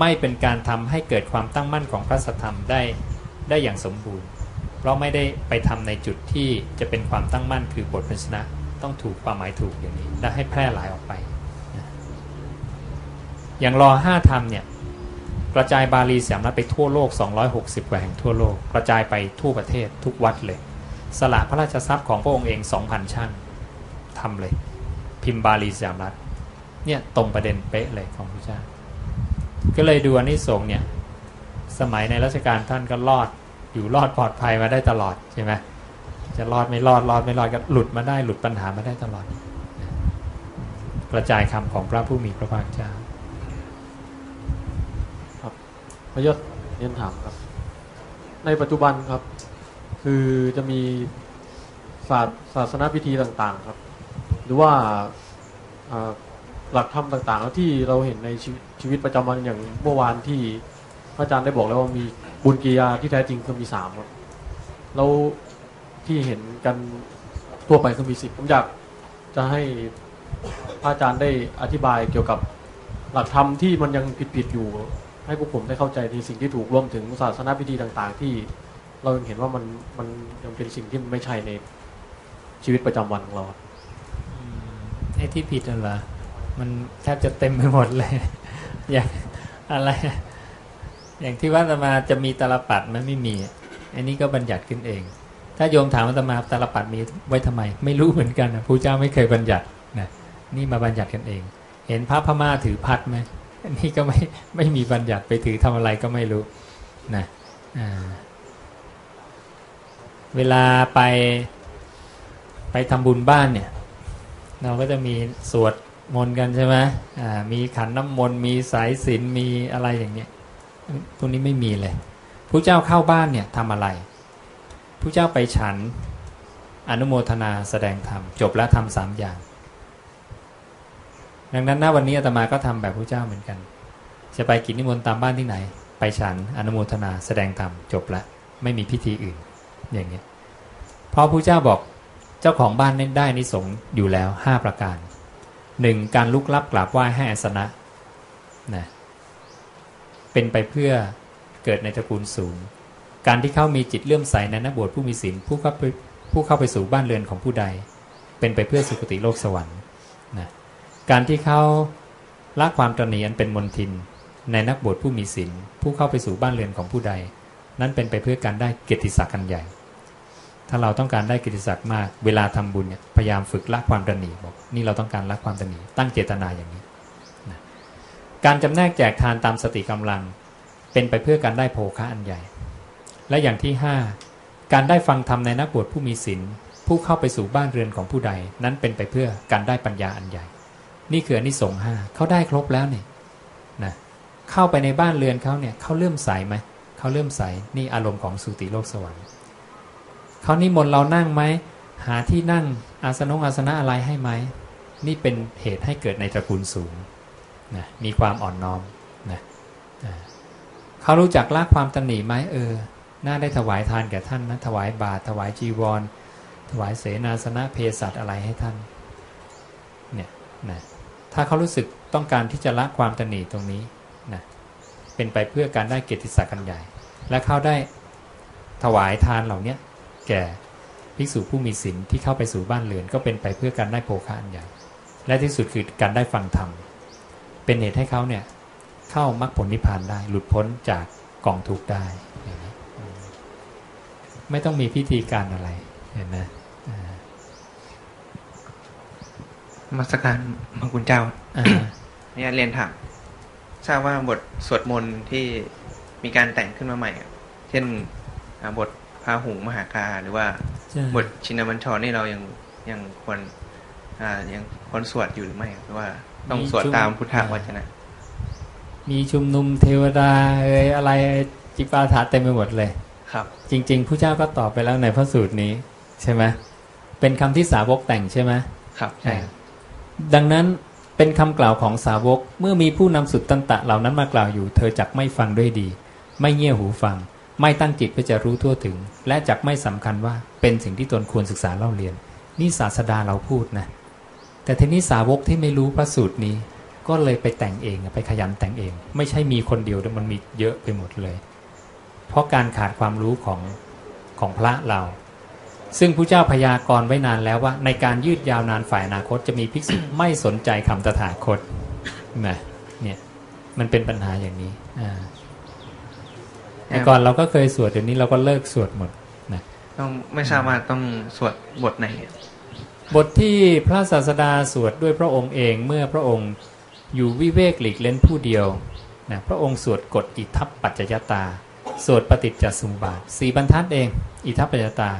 ไม่เป็นการทำให้เกิดความตั้งมั่นของพระสธรรมได้ได้อย่างสมบูรณ์ เพราะไม่ได้ไปทำในจุดที่จะเป็นความตั้งมั่นคือบทพันชนะ ต้องถูกความหมายถูกอย่างนี้และให้แพร่หลายออกไป อย่างรอห้าทำเนี่ย กระจายบาลีสามรัฐไปทั่วโลก 260 กว่าแห่งทั่วโลก กระจายไปทั่วประเทศทุกวัดเลย สละพระราชทรัพย์ของพระองค์เอง 2,000 ช่างทำเลย พิมพ์บาลีสามรัฐเนี่ยตรงประเด็นเป๊ะเลยของพระเจ้า ก็เลยดูอันนี้สงส์เนี่ยสมัยในรัชกาลท่านก็รอดอยู่รอดปลอดภัยมาได้ตลอดใช่ไหมจะรอดไม่รอดรอดไม่รอดก็หลุดมาได้หลุดปัญหามาได้ตลอด กระจายคำของพระผู้มีพระภาคเจ้า พยศเรียนถามครับ ในปัจจุบันครับ คือจะมีศาสศาสนาพิธีต่างๆครับ หรือว่าหลักธรรมต่างๆ ที่เราเห็นในชีวิตชีวิตประจำวันอย่างเมื่อวานที่พระอาจารย์ได้บอกแล้วว่ามีบุญกิริยาที่แท้จริงคือมีสามครับแล้วที่เห็นกันทั่วไปคือมีสิบผมอยากจะให้พระอาจารย์ได้อธิบายเกี่ยวกับหลักธรรมที่มันยังผิดๆอยู่ ให้พวกผมได้เข้าใจในสิ่งที่ถูกรวมถึงศาสนาพิธีต่าง ๆ ที่เรายังเห็นว่ามันมันยังเป็นสิ่งที่ไม่ใช่ในชีวิตประจำวันของเราไอ้ที่ผิดน่ะเหรอมันแทบจะเต็มไปหมดเลย อย่างอะไร อย่างที่ว่าตมาจะมีตาลปัดมันไม่มี อันนี้ก็บัญญัติขึ้นเอง ถ้าโยมถามอาตมาตาลปัดมีไว้ทำไม ไม่รู้เหมือนกันนะพระเจ้าไม่เคยบัญญัตินะนี่มาบัญญัติกันเอง เห็นพระพม่าถือพัดไหม นนี้ก็ไม่ไม่มีบัญญัติไปถือทำอะไรก็ไม่รู้นะเวลาไปไปทำบุญบ้านเนี่ย เราก็จะมีสวดมนต์กันใช่ไหมมีขันน้ำมนต์มีสายศีลมีอะไรอย่างเงี้ยตรงนี้ไม่มีเลยผู้เจ้าเข้าบ้านเนี่ยทำอะไรผู้เจ้าไปฉันอนุโมทนาแสดงธรรมจบแล้วทำสามอย่าง ดังนั้นณวันนี้อาตมาก็ทำแบบผู้เจ้าเหมือนกัน จะไปกินนิมนต์ตามบ้านที่ไหน ไปฉันอนุโมทนาแสดงธรรมจบล้วไม่มีพิธีอื่น อย่างเงี้ยเพราะผู้เจ้าบอกเจ้าของบ้านนั้นได้นิสงส์อยู่แล้ว 5 ประการ 1. การลุกลับกราบไหว้ให้อาสนะนะเป็นไปเพื่อเกิดในตระกูลสูง การที่เขามีจิตเลื่อมใสในนักบวชผู้มีศีลผู้เข้าไปผู้เข้าไปสู่บ้านเรือนของผู้ใด เป็นไปเพื่อสุคติโลกสวรรค์นะ การที่เขาละความตรณีอันเป็นมนทิน ในนักบวชผู้มีศีลผู้เข้าไปสู่บ้านเรือนของผู้ใด นั้นเป็นไปเพื่อการได้เกียรติศักดิ์กันใหญ่ ถ้าเราต้องการได้กิติศักดิ์มาก เวลาทำบุญเนี่ยพยายามฝึกละความตรนีบอกนี่เราต้องการละความตรนีตั้งเจตนาอย่างนี้นะการจำแนกแจกทานตามสติกำลัง เป็นไปเพื่อการได้โภคะอันใหญ่ และอย่างที่ 5 การได้ฟังธรรมในนักบวชผู้มีศีลผู้เข้าไปสู่บ้านเรือนของผู้ใด นั้นเป็นไปเพื่อการได้ปัญญาอันใหญ่ นี่คืออนิสงส์ห้าเขาได้ครบแล้วเนี่ยนะเข้าไปในบ้านเรือนเขาเนี่ยเขาเลื่มใสไหมเขาเลื่มใสนี่อารมณ์ของสุติโลกสวรรค์เขานิมนต์เรานั่งไหมหาที่นั่งอาสนงอาสนะอะไรให้ไหมนี่เป็นเหตุให้เกิดในตระกูลสูงนะมีความอ่อนน้อมนะอ่าเขารู้จักละความตนหนีไหมเออน่าได้ถวายทานแก่ท่านนะถวายบาตรถวายจีวร ถวายเสนาสนะเพศัตอะไรให้ท่านเนี่ยนะ ถ้าเขารู้สึกต้องการที่จะละความตนหนีตรงนี้นะเป็นไปเพื่อการได้เกียรติศักดิ์กันใหญ่ และเขาได้ถวายทานเหล่านี้แก่ภิกษุผู้มีศีลที่เข้าไปสู่บ้านเรือน ก็เป็นไปเพื่อการได้โภคะอันใหญ่ และที่สุดคือการได้ฟังธรรมเป็นเหตุให้เขาเนี่ยเข้ามรรคผลนิพพานได้ หลุดพ้นจากกองทุกข์ได้ ไม่ต้องมีพิธีการอะไรเห็นไหมอ่า มาสการพระคุณเจ้าอ่าเนี่ยเรียนถามทราบว่าบทสวดมนต์ที่มีการแต่งขึ้นมาใหม่อะเช่นอ่าบทพาหุงมหากาหรือว่าใช่บทชินบัญชรนี่เรายังยังควรอ่ายังควรสวดอยู่หรือไม่หรือว่าต้องสวดตามพุทธวจนะ มีชุมนุมเทวดาเอ่ยอะไรจิปาถาเต็มไปหมดเลย ครับ จริง ๆ ผู้เจ้าก็ตอบไปแล้วในพระสูตรนี้ ใช่ไหมเป็นคำที่สาวกแต่งใช่ไหมครับ ใช่ครับ ดังนั้นเป็นคำกล่าวของสาวกเมื่อมีผู้นำสุดตันตะเหล่านั้นมากล่าวอยู่ เธอจักไม่ฟังด้วยดี ไม่เงี่ยหูฟัง ไม่ตั้งจิตเพื่อจะรู้ทั่วถึง และจักไม่สำคัญว่าเป็นสิ่งที่ตนควรศึกษาเล่าเรียน นี่ศาสดาเราพูดนะ แต่ทีนี้สาวกที่ไม่รู้พระสูตรนี้ ก็เลยไปแต่งเองไปขยันแต่งเอง ไม่ใช่มีคนเดียวแต่มันมีเยอะไปหมดเลย เพราะการขาดความรู้ของของพระเรา ซึ่งพระเจ้าพยากรณ์ไว้นานแล้วว่า ในการยืดยาวนานฝ่ายอนาคตจะมีภิกษุไม่สนใจคำตถาคตนะเนี่ยมันเป็นปัญหาอย่างนี้อ่าแต่ก่อนเราก็เคยสวดเดี๋ยวนี้เราก็เลิกสวดหมดนะต้องไม่ทราบว่าต้องสวดบทไหน บทที่พระศาสดาสวดด้วยพระองค์เองเมื่อพระองค์อยู่วิเวกหลีกเล่นผู้เดียวนะพระองค์สวดกฎอิทัปปัจจยตา สวดปฏิจจสมุปบาทสี่บรรทัดเอง อิทัปปัจจยตา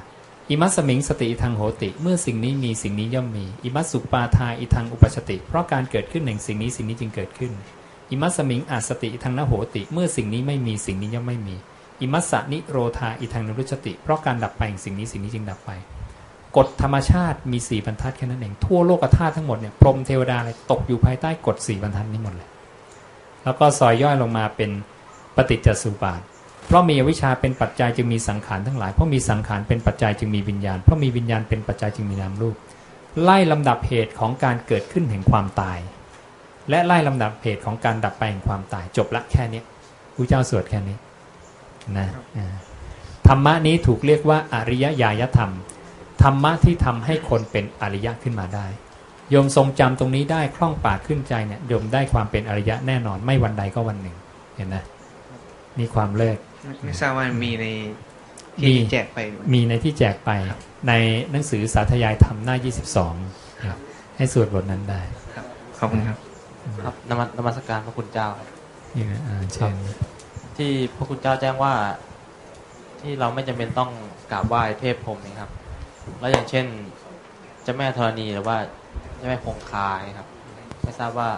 อิมัสมิงสติทังโหติ เมื่อสิ่งนี้มีสิ่งนี้ย่อมมี อิมัสสุปาทาอิทังอุปชติ เพราะการเกิดขึ้นแห่งสิ่งนี้สิ่งนี้จึงเกิดขึ้น อิมัสมิงอาสติทังนโหติ เมื่อสิ่งนี้ไม่มีสิ่งนี้ย่อมไม่มี อิมัสสะนิโรธาอิทังนรุชติ เพราะการดับไปแห่งสิ่งนี้สิ่งนี้จึงดับไป กฎธรรมชาติมีสี่บรรทัดแค่นั้นเอง ทั่วโลกธาตุทั้งหมดเนี่ยพรมเทวดาอะไรตกอยู่ภายใต้กฎสี่บรรทัดนี้หมดเลย แล้วก็ซอยย่อยลงมาเป็นปฏิจจสุบาท เพราะมีอวิชชาเป็นปัจจัยจึงมีสังขารทั้งหลาย เพราะมีสังขารเป็นปัจจัยจึงมีวิญญาณ เพราะมีวิญญาณเป็นปัจจัยจึงมีนามรูป ไล่ลำดับเหตุของการเกิดขึ้นแห่งความตาย และไล่ลำดับเหตุของการดับไปแห่งความตายจบละแค่นี้พระเจ้าสวดแค่นี้นะธรรมะนี้ถูกเรียกว่าอริยญาณธรรม ธรรมะที่ทำให้คนเป็นอริยะขึ้นมาได้โยมทรงจำตรงนี้ได้คล่องปากขึ้นใจเนี่ยโยมได้ความเป็นอริยะแน่นอนไม่วันใดก็วันหนึ่ง เห็นนะมีความเลิก ไม่ไม่ทราบว่ามีในมีที่แจกไปไหมมีในที่แจกไป ในหนังสือสาธยายธรรมหน้า 22 ครับ ให้สวดบทนั้นได้ขอบคุณครับ ครับนมัสนมัสการพระคุณเจ้านี่นะอ่าเชิญที่พระคุณเจ้าแจ้งว่า ที่เราไม่จำเป็นต้องกราบไหว้เทพพรหมนี่ครับ แล้วอย่างเช่นเจ้าแม่ธรณีหรือว่าเจ้าแม่คงคาครับ ไม่ทราบว่า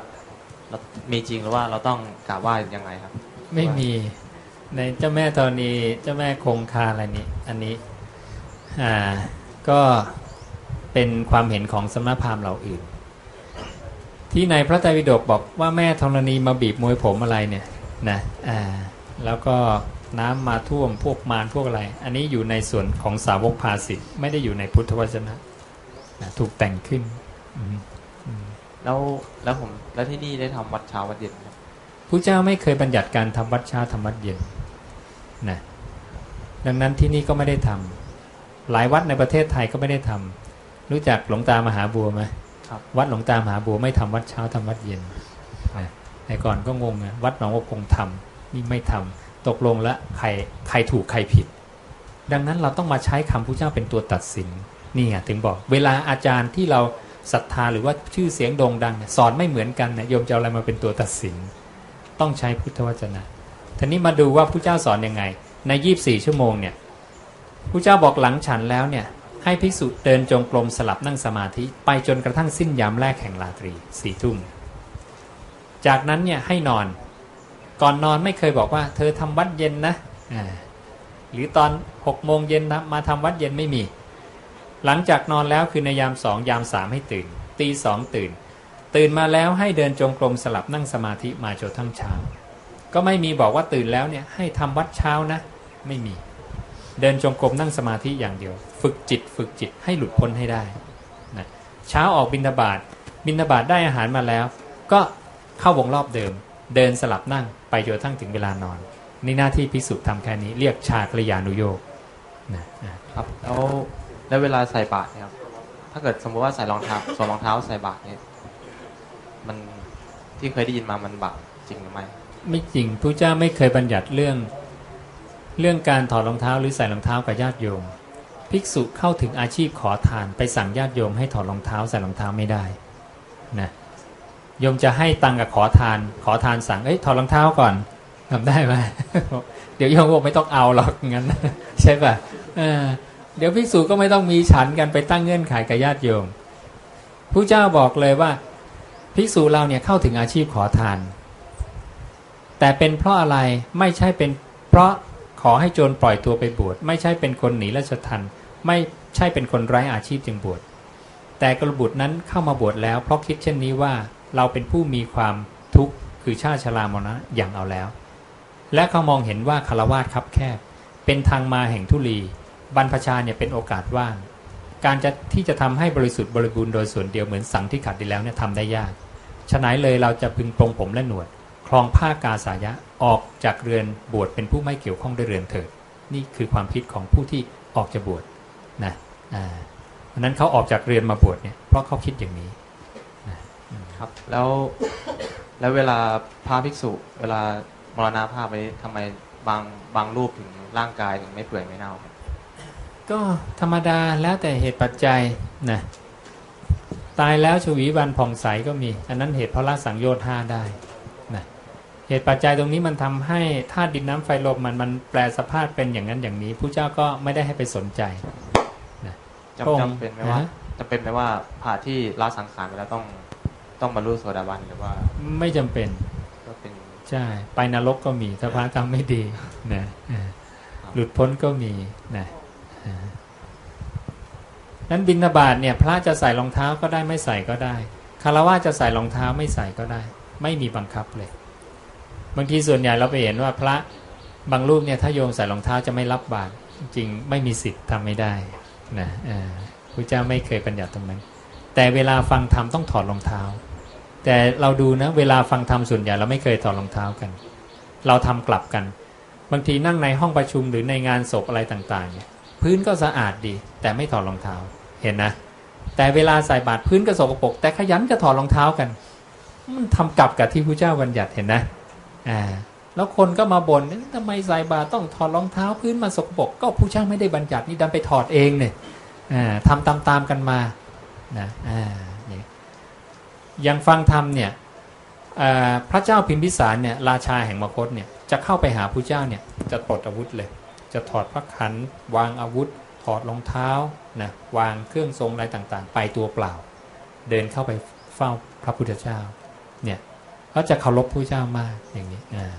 เรามีจริงหรือว่าเราต้องกราบไหว้ยังไงครับ ไม่มี ในเจ้าแม่ธรณีเจ้าแม่คงคาอะไรนี้อันนี้อ่าก็เป็นความเห็นของสำนักพราหมณ์เราอื่น ที่ในพระไตรปิฎกบอกว่าแม่ธรณีมาบีบมวยผมอะไรเนี่ยนะอ่าแล้วก็น้ำมาท่วมพวกมารพวกอะไร อันนี้อยู่ในส่วนของสาวกภาสิทธ์ไม่ได้อยู่ในพุทธวจนะนะถูกแต่งขึ้นอืมแล้วแล้วผมแล้วที่นี่ได้ทำวัดเช้าวัดเย็นครับพระเจ้าไม่เคยบัญญัติการทำวัดเช้าทำวัดเย็น นะดังนั้นที่นี่ก็ไม่ได้ทำหลายวัดในประเทศไทยก็ไม่ได้ทำรู้จักหลวงตามหาบัวไหมครับวัดหลวงตามหาบัวไม่ทำวัดเช้าทำวัดเย็นนะแต่ก่อนก็งงนะวัดหนองวัวคงทำนี่ไม่ทำตกลงแล้วใครใครถูกใครผิด ดังนั้นเราต้องมาใช้คำพระเจ้าเป็นตัวตัดสินนี่ไงถึงบอก เวลาอาจารย์ที่เราศรัทธาหรือว่าชื่อเสียงโด่งดังเนี่ยสอนไม่เหมือนกันนะโยมจะเอาอะไรมาเป็นตัวตัดสิน ต้องใช้พุทธวจนะ ทีนี้มาดูว่าพระเจ้าสอนยังไง ใน 24 ชั่วโมงเนี่ยพระเจ้าบอกหลังฉันแล้วเนี่ยให้ภิกษุเดินจงกรมสลับนั่งสมาธิ ไปจนกระทั่งสิ้นยามแรกแห่งราตรีสี่ทุ่ม จากนั้นเนี่ยให้นอน ก่อนนอนไม่เคยบอกว่า เธอทำวัดเย็นนะหรือตอนหกโมงเย็นนะมาทำวัดเย็นไม่มี หลังจากนอนแล้วคือในยามสองยามสามให้ตื่น ตีสองตื่น ตื่นมาแล้วให้เดินจงกรมสลับนั่งสมาธิมาจนทั้งเช้า ก็ไม่มีบอกว่าตื่นแล้วเนี่ยให้ทำวัดเช้านะ ไม่มี เดินจงกรมนั่งสมาธิอย่างเดียว ฝึกจิต ฝึกจิตให้หลุดพ้นให้ได้นะเช้าออกบินทบาทบินทบาทได้อาหารมาแล้ว ก็เข้าวงรอบเดิม เดินสลับนั่งไปจนกระทั่งถึงเวลานอนนี่หน้าที่พิสุทธิ์ทำแค่นี้เรียกชาคริยานุโยกนะครับแล้วแล้วเวลาใส่บาตรเนี่ยครับ ถ้าเกิดสมมติว่าใส่รองเท้าสวมรองเท้าใส่บาตรเนี่ยมันที่เคยได้ยินมามันบาปจริงหรือไม่ ไม่จริงพระเจ้าไม่เคยบัญญัติเรื่อง เรื่องการถอดรองเท้าหรือใส่รองเท้ากับญาติโยม ภิกษุเข้าถึงอาชีพขอทานไปสั่งญาติโยมให้ถอดรองเท้าใส่รองเท้าไม่ได้นะโยมจะให้ตังกับขอทาน ขอทานสั่งเอ้ยถอดรองเท้าก่อนทำได้ไหมเดี๋ยวโยมบอกไม่ต้องเอาหรอกงั้น ใช่ป่ะเออเดี๋ยวภิกษุก็ไม่ต้องมีฉันกันไปตั้งเงื่อนไขกับญาติโยมผู้เจ้าบอกเลยว่า ภิกษุเราเนี่ยเข้าถึงอาชีพขอทาน แต่เป็นเพราะอะไรไม่ใช่เป็นเพราะขอให้โจรปล่อยตัวไปบวชไม่ใช่เป็นคนหนีราชทันไม่ใช่เป็นคนไร้อาชีพจึงบวชแต่กระบุตรนั้นเข้ามาบวชแล้ว เพราะคิดเช่นนี้ว่าเราเป็นผู้มีความทุกข์คือชาติชรามรณะอย่างเอาแล้ว และเขามองเห็นว่าคารวาสคับแคบ เป็นทางมาแห่งทุลี บรรพชาเนี่ยเป็นโอกาสว่าง การจะที่จะทำให้บริสุทธิ์บริบูรณ์โดยส่วนเดียวเหมือนสังที่ขัดดีแล้วเนี่ยทำได้ยากฉะนั้นเลยเราจะพึงปรงผมและหนวด คครองผ้ากาสายะออกจากเรือนบวชเป็นผู้ไม่เกี่ยวข้องด้วยเรือนเถิด นี่คือความคิดของผู้ที่ออกจากบวชนะอ่าเพราะนั้นเขาออกจากเรือนมาบวชเนี่ยเพราะเขาคิดอย่างนี้ครับแล้วแล้วเวลาพระภิกษุ เวลามรณภาพไปทำไมบางบางรูปถึงร่างกายถึงไม่เปื่อยไม่เน่าครับก็ธรรมดาแล้วแต่เหตุปัจจัยนะตายแล้วชวีวันผ่องใสก็มี อันนั้นเหตุเพราะละสังโยชน์ห้าได้นะ เหตุปัจจัยตรงนี้มันทำให้ธาตุดินน้ำไฟลมมันมันแปลสภาพเป็นอย่างนั้นอย่างนี้ผู้เจ้าก็ไม่ได้ให้ไปสนใจจำพระองค์จำเป็นไหมว่าฮะจำเป็นไหมว่าผ่าที่ละสังขารไปแล้วต้องต้องบรรลุโสดาบันหรือว่า ไม่จำเป็นก็เป็นใช่ไปนรกก็มีถ้าพระทำไม่ดีนะเออหลุดพ้นก็มีนะเออนั้นบิณฑบาตเนี่ย พระจะใส่รองเท้าก็ได้ไม่ใส่ก็ได้คารวะจะใส่รองเท้าไม่ใส่ก็ได้ ไม่มีบังคับเลย บางทีส่วนใหญ่เราไปเห็นว่าพระบางรูปเนี่ยถ้าโยมใส่รองเท้าจะไม่รับบาตรจริงไม่มีสิทธิ์ทำไม่ได้นะพระเจ้าไม่เคยบัญญัติตรงนั้น แต่เวลาฟังธรรมต้องถอดรองเท้า แต่เราดูนะเวลาฟังธรรมส่วนใหญ่เราไม่เคยถอดรองเท้ากัน เราทำกลับกัน บางทีนั่งในห้องประชุมหรือในงานศพอะไรต่างๆเนี่ยพื้นก็สะอาดดี แต่ไม่ถอดรองเท้าเห็นนะแต่เวลาใส่บาตรพื้นก็สกปรกแต่ขยันจะถอดรองเท้ากันมันทำกลับกับที่พระเจ้าบัญญัติเห็นนะ อ่าแล้วคนก็มาบน่นทำไมใส่บาตรต้องถอดรองเท้าพื้นมาสกปรกก็ผู้เจ้าไม่ได้บัญญัตินี่ดันไปถอดเองเนี่ยอ่าทำตามๆกันมานะอ่านี่ยังฟังธรรมเนี่ยพระเจ้าพิมพิสารเนี่ยราชาแห่งมคตเนี่ยจะเข้าไปหาพระเจ้าเนี่ยจะปลดอาวุธเลย จะถอดพระขันวางอาวุธ ถอดรองเท้านะวางเครื่องทรงอะไรต่างๆ ไปตัวเปล่า เดินเข้าไปเฝ้าพระพุทธเจ้าเนี่ย เขาจะเคารพพระเจ้ามากอย่างนี้อ่า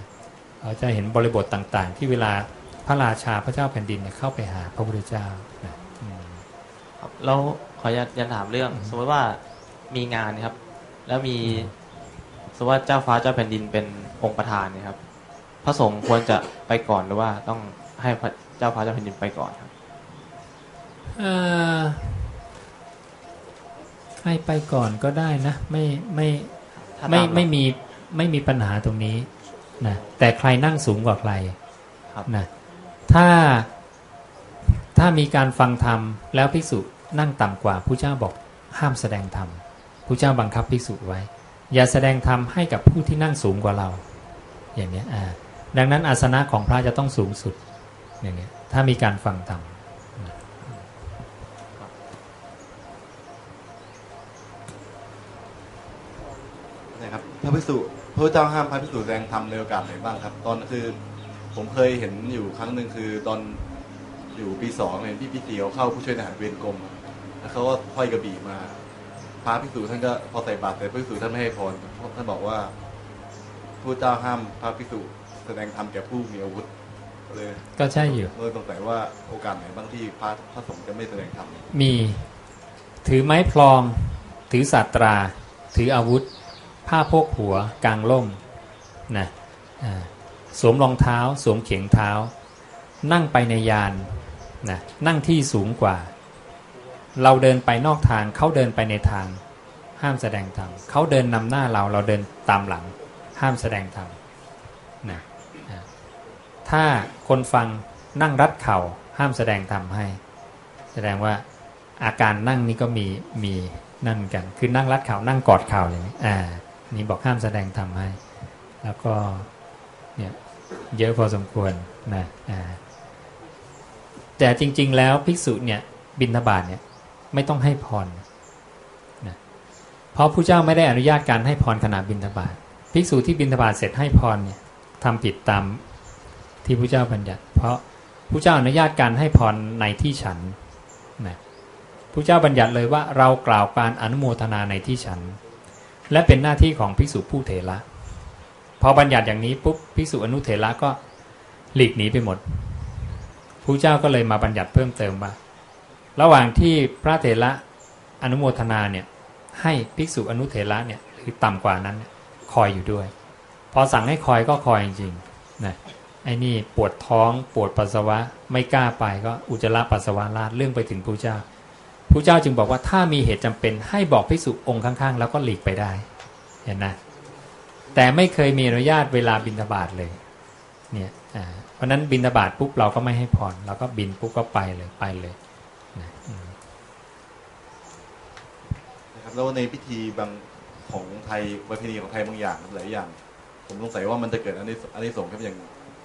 เขาจะเห็นบริบทต่างๆ ที่เวลาพระราชาพระเจ้าแผ่นดินเนี่ยเข้าไปหาพระพุทธเจ้านะอืมครับแล้วขออนุญาตยันถามเรื่อง สมมติว่ามีงานนะครับ แล้วมีสมมติว่าเจ้าฟ้าเจ้าแผ่นดินเป็นองค์ประธานเนี่ยครับ พระสงฆ์ควรจะไปก่อนหรือว่าต้องให้พระเจ้าฟ้าเจ้าแผ่นดินไปก่อนครับเอ่อให้ไปก่อนก็ได้นะ ไม่ไม่ถ้าไม่ตาไม่มี ไม่มีปัญหาตรงนี้นะแต่ใครนั่งสูงกว่าใครครับนะถ้าถ้ามีการฟังธรรมแล้วภิกษุนั่งต่ำกว่าผู้เจ้าบอกห้ามแสดงธรรมผู้เจ้าบังคับภิกษุไว้ อย่าแสดงธรรมให้กับผู้ที่นั่งสูงกว่าเรา อย่างเนี้ยอ่าดังนั้นอาสนะของพระจะต้องสูงสุดอย่างเนี้ยถ้ามีการฟังธรรมนะครับพระภิกษุ พระพุทธเจ้าห้ามพระภิกษุแสดงธรรมในโอกาสไหนบ้างครับ ตอนคือ ผมเคยเห็นอยู่ครั้งหนึ่งคือตอนอยู่ปีสองเห็นพี่พี่เตียวเข้าผู้ช่วยทหารเวรกรมแล้วเขาก็ห้อยกระบี่มา พระภิกษุท่านก็พอใส่บาตรแต่พระภิกษุท่านไม่ให้พรท่านบอกว่าพระพุทธเจ้าห้ามพระภิกษุแสดงธรรมแก่ผู้มีอาวุธก็เลยก็ใช่อยู่เลยสงสัยว่าโอกาสไหนบ้างที่พระพระสงฆ์จะไม่แสดงธรรมมีถือไม้พลอง ถือศาสตรา ถืออาวุธ ผ้าโพกหัวกลางล่มนะสวมรองเท้า สวมเขียงเท้า นั่งไปในยานนะนั่งที่สูงกว่า เราเดินไปนอกทางเขาเดินไปในทาง ห้ามแสดงธรรมเขาเดินนำหน้าเราเราเดินตามหลัง ห้ามแสดงธรรมนะถ้าคนฟังนั่งรัดเข่าห้ามแสดงธรรมให้ แสดงว่าอาการนั่งนี่ก็มีมีนั่นเหมือนกัน คือนั่งรัดเข่านั่งกอดเข่าอย่างนี้อ่า นี่บอกห้ามแสดงธรรมให้ แล้วก็เนี่ยเยอะพอสมควรนะแต่จริง ๆ แล้วภิกษุเนี่ยบิณฑบาตเนี่ยไม่ต้องให้พรนะเพราะผู้เจ้าไม่ได้อนุญาตการให้พรขณะบิณฑบาตภิกษุที่บิณฑบาตเสร็จให้พรเนี่ยทำผิดตามที่ผู้เจ้าบัญญัติ เพราะผู้เจ้าอนุญาตการให้พรในที่ฉันนะผู้เจ้าบัญญัติเลยว่าเรากล่าวการอนุโมทนาในที่ฉัน และเป็นหน้าที่ของภิกษุผู้เถระพอบัญญัติอย่างนี้ปุ๊บภิกษุอนุเถระก็หลีกหนีไปหมดผู้เจ้าก็เลยมาบัญญัติเพิ่มเติมว่าระหว่างที่พระเถระอนุโมทนาเนี่ยให้ภิกษุอนุเถระเนี่ยคือต่ำกว่านั้นคอยอยู่ด้วย พอสั่งให้คอยก็คอยจริงๆนะไอ้นี่ปวดท้องปวดปัสสาวะไม่กล้าไปก็อุจจาระปัสสาวะราดเรื่องไปถึงผู้เจ้า ผู้เจ้าจึงบอกว่าถ้ามีเหตุจำเป็นให้บอกภิกษุองค์ข้าง ๆ แล้วก็หลีกไปได้เห็นนะแต่ไม่เคยมีอนุญาตเวลาบินทบาทเลยเนี่ยเพราะนั้นบินทบาทปุ๊บเราก็ไม่ให้ผ่อนเราก็บินปุ๊บก็ไปเลยไปเลยนะครับแล้วในพิธีบางของไทยประเพณีของไทยบางอย่างหลายอย่าง ผมสงสัยว่ามันจะเกิดอันนี้อันนี้สงครับอย่าง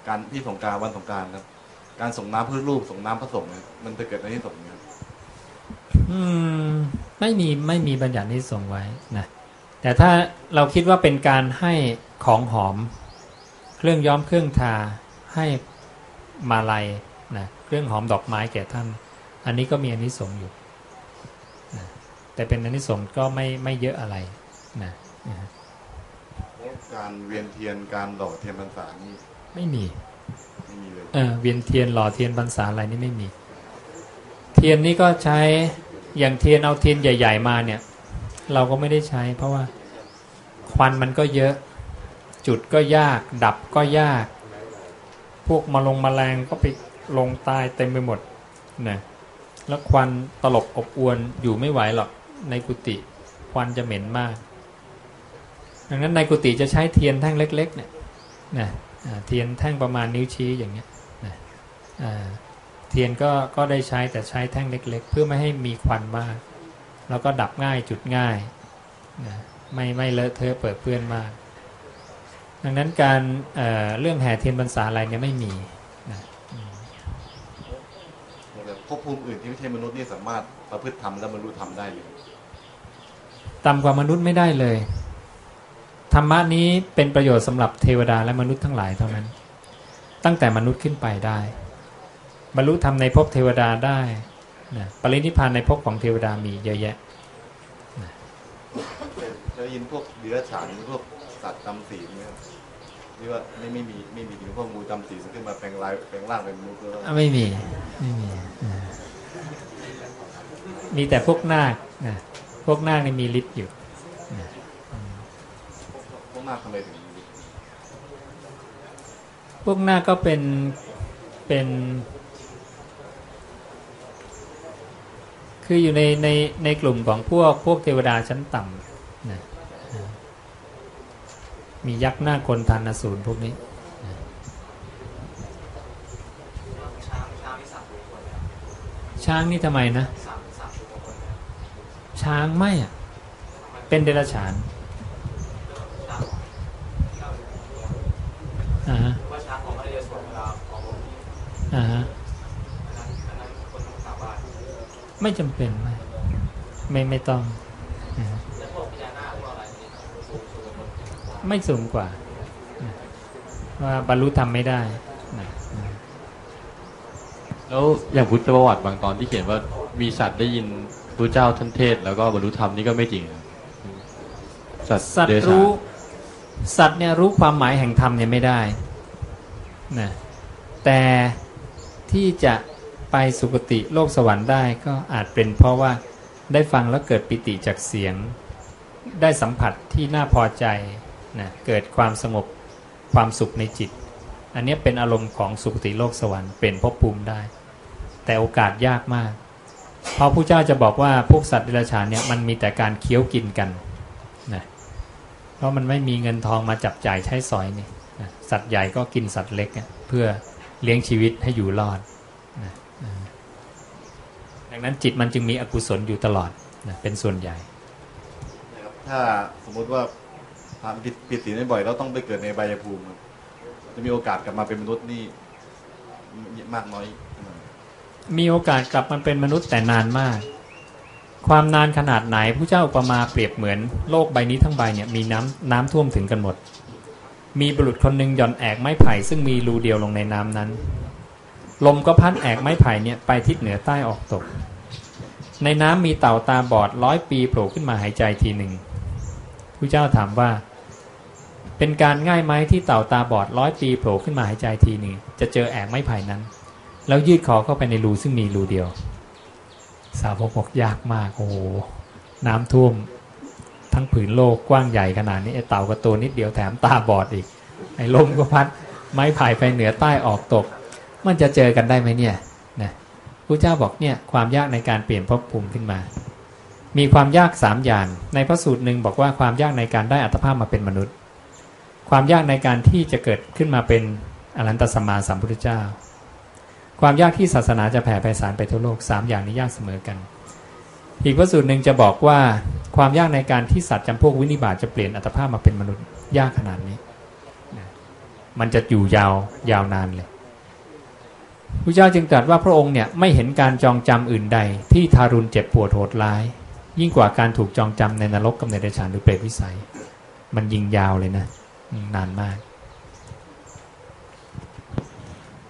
การที่สงการวันสงการครับการส่งน้ำพระรูปส่งน้ำพระสงฆ์เนี่ยมันจะเกิดอันนี้สงไหมครับ อืม ไม่มีไม่มีบัญญัติที่ส่งไว้นะแต่ถ้าเราคิดว่าเป็นการให้ของหอม เครื่องย้อมเครื่องทาให้มาลัยนะเครื่องหอมดอกไม้แก่ท่าน อันนี้ก็มีอันนี้สงส์อยู่นะแต่เป็นอันนี้สงส์ก็ไม่ไม่เยอะอะไรนะนะการเวียนเทียนการหล่อเทียนพรรษานี่ไม่มีไม่มีเลยเออเวียนเทียนหล่อเทียนพรรษาอะไรนี่ไม่มี เทียนนี่ก็ใช้ อย่างเทียนเอาเทียนใหญ่ ๆ มาเนี่ย เราก็ไม่ได้ใช้ เพราะว่าควันมันก็เยอะ จุดก็ยาก ดับก็ยาก พวกมาลงมาแมลงก็ไปลงตายเต็มไปหมดนะแล้วควันตลบอบอวนอยู่ไม่ไหวหรอกในกุฏิควันจะเหม็นมาก ดังนั้นในกุฏิจะใช้เทียนแท่งเล็ก ๆ เนี่ยนะเทียนแท่งประมาณนิ้วชี้อย่างเงี้ยนะอ่า ทียนก็ก็ได้ใช้แต่ใช้แท่งเล็ก ๆ เพื่อไม่ให้มีควันมาก แล้วก็ดับง่ายจุดง่ายนะไม่ไม่เลอะเทอะเปิดเปื้อนมาก ดังนั้นการเอ่อเรื่องแห่เทียนพรรษาอะไรเนี่ยไม่มีนะแต่ภพภูมิอื่นที่ไม่ใช่มนุษย์นี่สามารถประพฤติธรรมและบรรลุธรรมได้เลยต่ำกว่ามนุษย์ไม่ได้เลย ธรรมะนี้เป็นประโยชน์สำหรับเทวดาและมนุษย์ทั้งหลายเท่านั้น ตั้งแต่มนุษย์ขึ้นไปได้ บรรลุธรรมในภพเทวดาได้นะปรินิพพานในภพของเทวดามีเยอะแยะเคยยินพวกเดือฉานพวกสัตว์จำศีลเนี่ยครับที่ว่าไม่ไม่มีไม่มีถึงพวกงูจำศีลขึ้นมาแปลงลายแปลงร่างเป็นมนุษย์แล้วอะไม่มีไม่มีอ่ามีแต่พวกนาคนะพวกนาคนี่มีฤทธิ์อยู่นะพวกนาคทำไมถึงมีพวกนาคก็เป็นเป็น คืออยู่ในในในกลุ่มของพวกพวกเทวดาชั้นต่ำนะมียักษ์หน้าคนทานอสูรพวกนี้ช้างนี่ทำไมนะช้างไม่อะ เป็นเดรัจฉานอ่าฮะอ่าฮะ อันนั้นอันนั้นคนต้องกราบไหว้ ไม่จำเป็นไม่ไม่ไม่ต้องอ่าฮะแล้วพวกพญานาคพวกอะไรนี่สูงสูงกว่าคนไม่สูงกว่านะว่าบรรลุธรรมไม่ได้นะนะแล้วอย่างพุทธประวัติบางตอนที่เขียนว่ามีสัตว์ได้ยินพระเจ้าท่านเทศน์แล้วก็บรรลุธรรมนี่ก็ไม่จริงครับสัตว์สัตเดว์รัจฉานรู้สัตว์เนี่ยรู้ความหมายแห่งธรรมเนี่ยไม่ได้นะแต่ที่จะ ไปสุคติโลกสวรรค์ได้ก็อาจเป็นเพราะว่าได้ฟังแล้วเกิดปิติจากเสียง ได้สัมผัสที่น่าพอใจนะเกิดความสงบความสุขในจิต อันนี้เป็นอารมณ์ของสุคติโลกสวรรค์เป็นภพภูมิได้ แต่โอกาสยากมาก เพราะผู้เจ้าจะบอกว่าพวกสัตว์เดรัจฉานเนี่ยมันมีแต่การเคี้ยวกินกันนะเพราะมันไม่มีเงินทองมาจับจ่ายใช้สอยนี่นะสัตว์ใหญ่ก็กินสัตว์เล็กเพื่อเลี้ยงชีวิตให้อยู่รอด นั้นจิตมันจึงมีอกุศลอยู่ตลอดนะเป็นส่วนใหญ่นะครับถ้าสมมุติว่าทำผิดผิดศีลบ่อยๆแล้วต้องไปเกิดในใบายภูมิครับจะมีโอกาสกลับมาเป็นมนุษย์นี่มากน้อยขนาดไหนมีโอกาสกลับมาเป็นมนุษย์แต่นานมาก ความนานขนาดไหนผู้เจ้าอุปมาเปรียบเหมือนโลกใบนี้ทั้งใบเนี่ยมีน้ำน้ำท่วมถึงกันหมด มีบุรุษคนหนึ่งหย่อนแอกไม้ไผ่ซึ่งมีรูเดียวลงในน้ำนั้น ลมก็พัดแอกไม้ไผ่เนี่ยไปทิศเหนือใต้ออกตก ในน้ำมีเต่าตาบอดร้อยปีโผล่ขึ้นมาหายใจทีหนึ่งผู้เจ้าถามว่า เป็นการง่ายไหมที่เต่าตาบอดร้อยปีโผล่ขึ้นมาหายใจทีหนึ่งจะเจอแอกไม้ไผ่นั้น แล้วยืดคอเข้าไปในรูซึ่งมีรูเดียว สาวกบอกยากมากโอ้โหน้ำท่วมทั้งผืนโลกกว้างใหญ่ขนาดนี้ไอเต่าก็ตัวนิดเดียวแถมตาบอดอีกไอ้ลมก็พัดไม้ไผ่ไปเหนือใต้ออกตก มันจะเจอกันได้ไหมเนี่ย พระเจ้าบอกเนี่ยความยากในการเปลี่ยนภพภูมิขึ้นมา มีความยากสามอย่าง ในพระสูตรหนึ่งบอกว่าความยากในการได้อัตภาพมาเป็นมนุษย์ ความยากในการที่จะเกิดขึ้นมาเป็นอรันตสัมมาสัมพุทธเจ้า ความยากที่ศาสนาจะแผ่ไพศาลไปทั่วโลกสามอย่างนี้ยากเสมอกัน อีกพระสูตรหนึ่งจะบอกว่าความยากในการที่สัตว์จำพวกวินิบาตจะเปลี่ยนอัตภาพมาเป็นมนุษย์ยากขนาดนี้ มันจะอยู่ยาวยาวนานเลย พระเจ้าจึงตรัสว่าพระองค์เนี่ยไม่เห็นการจองจำอื่นใด ที่ทารุณเจ็บปวดโหดร้าย ยิ่งกว่าการถูกจองจำในนรกกับในเดชานหรือเปรตวิสัย มันยิงยาวเลยนะนานมาก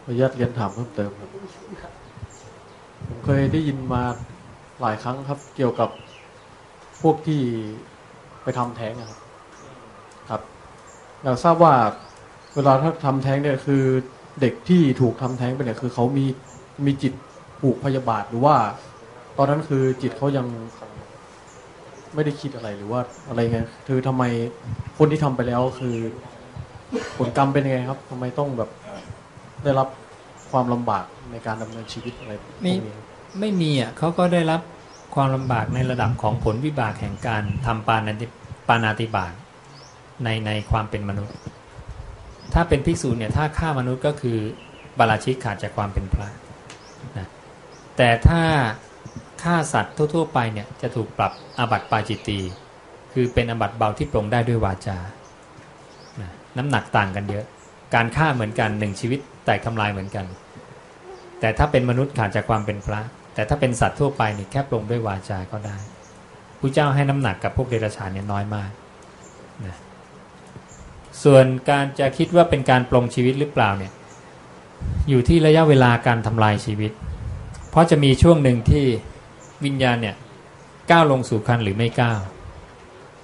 ขออนุญาตเรียนถามเพิ่มเติมครับ ผมเคยได้ยินมาหลายครั้งครับ เกี่ยวกับพวกที่ไปทำแท้งอะครับ ครับอยากทราบว่าเวลาถ้าทำแท้งเนี่ยคือ เด็กที่ถูกทำแท้งไปเนี่ยคือเขามีมีจิตผูกพยาบาทหรือว่า ตอนนั้นคือจิตเขายังไม่ได้คิดอะไรหรือว่าอะไรไงคือทำไมคนที่ทำไปแล้วคือ ผลกรรมเป็นยังไงครับทำไมต้องแบบได้รับความลำบากในการดำเนินชีวิตอะไรพวกนี้ไม่มีอะเขาก็ได้รับความลำบากในระดับของผลวิบากแห่งการทำปานาติปานาติบาตในในความเป็นมนุษย์ ถ้าเป็นภิกษุเนี่ยถ้าฆ่ามนุษย์ก็คือบาราชิกขาดจากความเป็นพระนะแต่ถ้าฆ่าสัตว์ทั่ว ๆ ไปเนี่ยจะถูกปรับอาบัติปาจิตตี คือเป็นอาบัติเบาที่ปรงได้ด้วยวาจานะน้ำหนักต่างกันเยอะ การฆ่าเหมือนกันหนึ่งชีวิตแตกทำลายเหมือนกัน แต่ถ้าเป็นมนุษย์ขาดจากความเป็นพระ แต่ถ้าเป็นสัตว์ทั่วไปนี่แค่ปรงด้วยวาจาก็ได้พระเจ้าให้น้ำหนักกับพวกเดรัจฉานเนี่ยน้อยมากนะ ส่วนการจะคิดว่าเป็นการปรงชีวิตหรือเปล่าเนี่ยอยู่ที่ระยะเวลาการทำลายชีวิต เพราะจะมีช่วงหนึ่งที่วิญญาณเนี่ยก้าวลงสู่คันหรือไม่ก้าว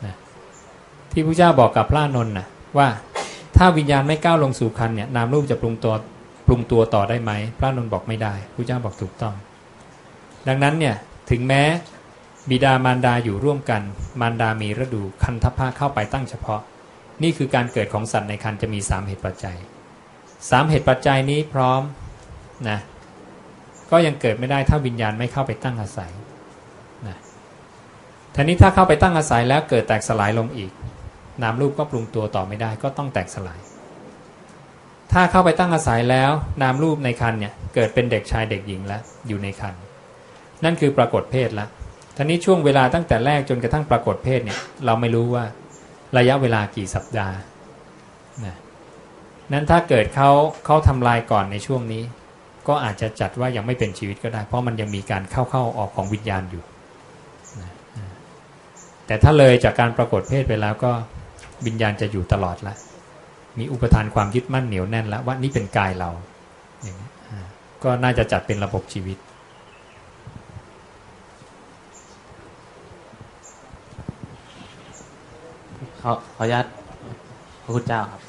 นะที่พระเจ้าบอกกับพระนนท์นะว่าถ้าวิญญาณไม่ก้าวลงสู่คันเนี่ยนามรูปจะปรุงตัวปรุงตัวต่อได้ไหมพระนนท์บอกไม่ได้พระเจ้าบอกถูกต้อง ดังนั้นเนี่ยถึงแม้บิดามารดาอยู่ร่วมกัน มารดามีฤดูคันทัพพะเข้าไปตั้งเฉพาะ นี่คือการเกิดของสัตว์ในคันจะมีสามเหตุปัจจัยสามเหตุปัจจัยนี้พร้อมนะก็ยังเกิดไม่ได้ถ้าวิญญาณไม่เข้าไปตั้งอาศัยนะทีนี้ถ้าเข้าไปตั้งอาศัยแล้วเกิดแตกสลายลงอีก นามรูปก็ปรุงตัวต่อไม่ได้ก็ต้องแตกสลาย ถ้าเข้าไปตั้งอาศัยแล้วนามรูปในคันเนี่ยเกิดเป็นเด็กชายเด็กหญิงแล้วอยู่ในคันนั่นคือปรากฏเพศแล้วทีนี้ช่วงเวลาตั้งแต่แรกจนกระทั่งปรากฏเพศเนี่ยเราไม่รู้ว่า ระยะเวลากี่สัปดาห์นะนั้นถ้าเกิดเขาเขาทำลายก่อนในช่วงนี้ ก็อาจจะจัดว่ายังไม่เป็นชีวิตก็ได้ เพราะมันยังมีการเข้าเข้าออกของวิญญาณอยู่นะแต่ถ้าเลยจากการปรากฏเพศไปแล้วก็วิญญาณจะอยู่ตลอดละ มีอุปทานความยึดมั่นเหนียวแน่นแล้วว่านี่เป็นกายเรา ก็น่าจะจัดเป็นระบบชีวิต ขอขออนุญาตพระคุณเจ้าครับ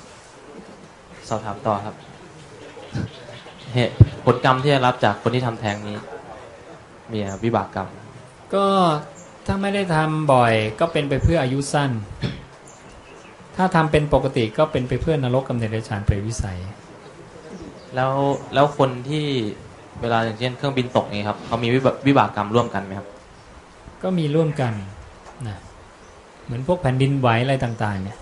สอบถามต่อครับ เหตุผลกรรมที่ได้รับจากคนที่ทำแท้งนี้ มีวิบากกรรม ก็ถ้าไม่ได้ทำบ่อย ก็เป็นไปเพื่ออายุสั้น ถ้าทำเป็นปกติก็เป็นไปเพื่อนรกกำเนิดเดชานเปรตวิสัย แล้วแล้วคนที่เวลาอย่างเช่นเครื่องบินตกนี่ครับเขามีวิบากวิบากกรรมร่วมกันไหมครับ ก็มีร่วมกันนะเห มือนพวกแผ่นดินไหวอะไรต่าง ๆ เนี่ย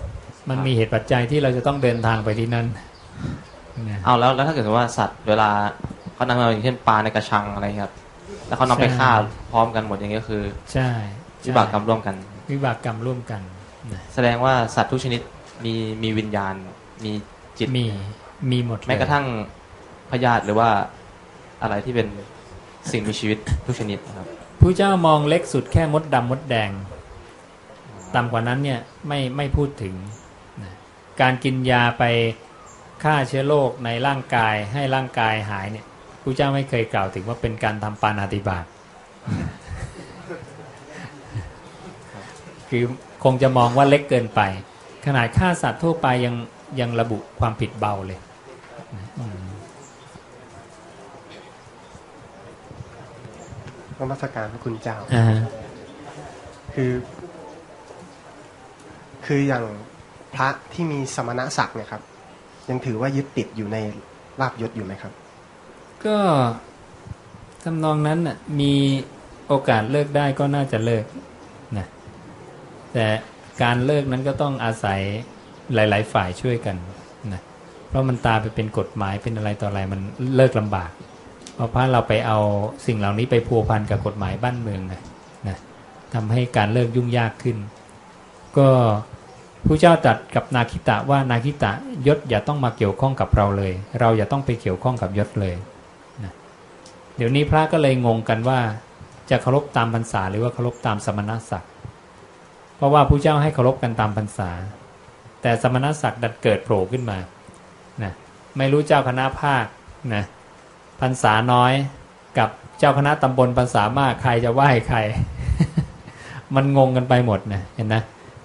มันมีเหตุปัจจัยที่เราจะต้องเดินทางไปที่นั่นนะเอาแล้วแล้วถ้าเกิดว่าสัตว์เวลาเขานำมาอย่างเช่นปลาในกระชังอะไรครับ แล้วเขานำไปฆ่าพร้อมกันหมดอย่างนี้ยก็คือใช่ใช่วิบากกรรมร่วมกันวิบากกรรมร่วมกันนะแสดงว่าสัตว์ทุกชนิดมีมีวิญญาณ มีจิตมีมีหมดเลยแม้กระทั่งพยาธิหรือว่าอะไรที่เป็นสิ่งมีชีวิตทุกชนิดนะครับผู้เจ้ามองเล็กสุดแค่มดดำมดแดง ต่ำกว่านั้นเนี่ยไม่ไม่พูดถึงนะการกินยาไปฆ่าเชื้อโรคในร่างกายให้ร่างกายหายเนี่ยผู้เจ้าไม่เคยกล่าวถึงว่าเป็นการทำปานาติบาตคือคงจะมองว่าเล็กเกินไป ขนาดฆ่าสัตว์ทั่วไปยังยังระบุความผิดเบาเลยอืมนมัสการพระคุณเจ้าอ่าฮะคือ คืออย่างพระที่มีสมณศักดิ์เนี่ยครับ ยังถือว่ายึดติดอยู่ในลาบยศอยู่ไหมครับ ก็ทำนองนั้นน่ะมีโอกาสเลิกได้ก็น่าจะเลิกนะแต่การเลิกนั้นก็ต้องอาศัยหลาย ๆ ฝ่ายช่วยกันนะเพราะมันตาไปเป็นกฎหมายเป็นอะไรต่ออะไรมันเลิกลำบากเพราะพระเราไปเอาสิ่งเหล่านี้ไปพัวพันกับกฎหมายบ้านเมืองนะนะทำให้การเลิกยุ่งยากขึ้น ก็ ผู้เจ้าตรัสกับนาคิตะว่านาคิตะยศอย่าต้องมาเกี่ยวข้องกับเราเลย เราอย่าต้องไปเกี่ยวข้องกับยศเลยนะเดี๋ยวนี้พระก็เลยงงกันว่า จะเคารพตามพรรษาหรือว่าเคารพตามสมณศักดิ์เพราะว่าผู้เจ้าให้เคารพกันตามพรรษา แต่สมณศักดิ์ดันเกิดโผล่ขึ้นมานะไม่รู้เจ้าคณะภาคนะพรรษาน้อยกับเจ้าคณะตำบลพรรษามากใครจะไหว้ใคร มันงงกันไปหมดนะเห็นนะ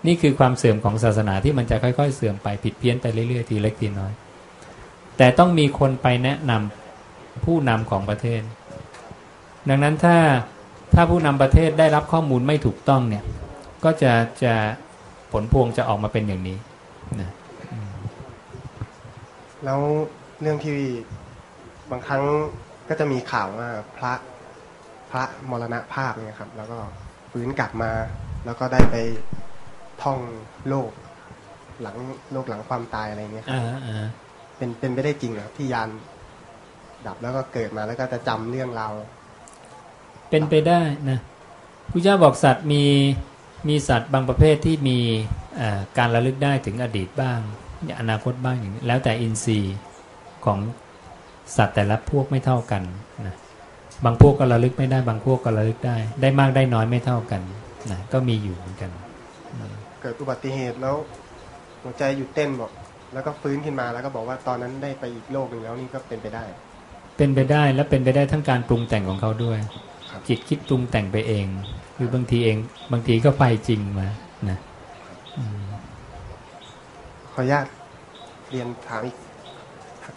นี่คือความเสื่อมของศาสนาที่มันจะค่อย ๆ เสื่อมไปผิดเพี้ยนไปเรื่อยๆทีเล็กทีน้อย แต่ต้องมีคนไปแนะนำผู้นำของประเทศ ดังนั้นถ้าถ้าผู้นำประเทศได้รับข้อมูลไม่ถูกต้องเนี่ย ก็จะจะผลพวงจะออกมาเป็นอย่างนี้นะแล้วเรื่องที่บางครั้งก็จะมีข่าวว่าพระพระมรณภาพเนี่ยครับ แล้วก็ฟื้นกลับมา แล้วก็ได้ไป ท่องโลก หลังโลกหลังความตายอะไรเงี้ยครับอ่าอ่าเป็นเป็นไปได้จริงเหรอครับที่ยานดับแล้วก็เกิดมาแล้วก็จะจำเรื่องราวเป็นไปได้นะผู้เจ้าบอกสัตว์มีมีสัตว์บางประเภทที่มีอ่าการระลึกได้ถึงอดีตบ้างอนาคตบ้างอย่างนี้แล้วแต่อินทรีย์ของสัตว์แต่ละพวกไม่เท่ากันนะบางพวกก็ระลึกไม่ได้ บางพวกก็ระลึกได้ ได้มากได้น้อยไม่เท่ากันนะก็มีอยู่เหมือนกันเกิดอุบัติเหตุแล้วหัวใจหยุดเต้นบอก แล้วก็ฟื้นขึ้นมาแล้วก็บอกว่าตอนนั้นได้ไปอีกโลกหนึ่งแล้วนี่ก็เป็นไปได้ เป็นไปได้และเป็นไปได้ทั้งการปรุงแต่งของเขาด้วยครับจิตคิดปรุงแต่งไปเองหรือบางทีเอง บางทีก็ไปจริงมานะอืมขออนุญาตเรียนถามอีก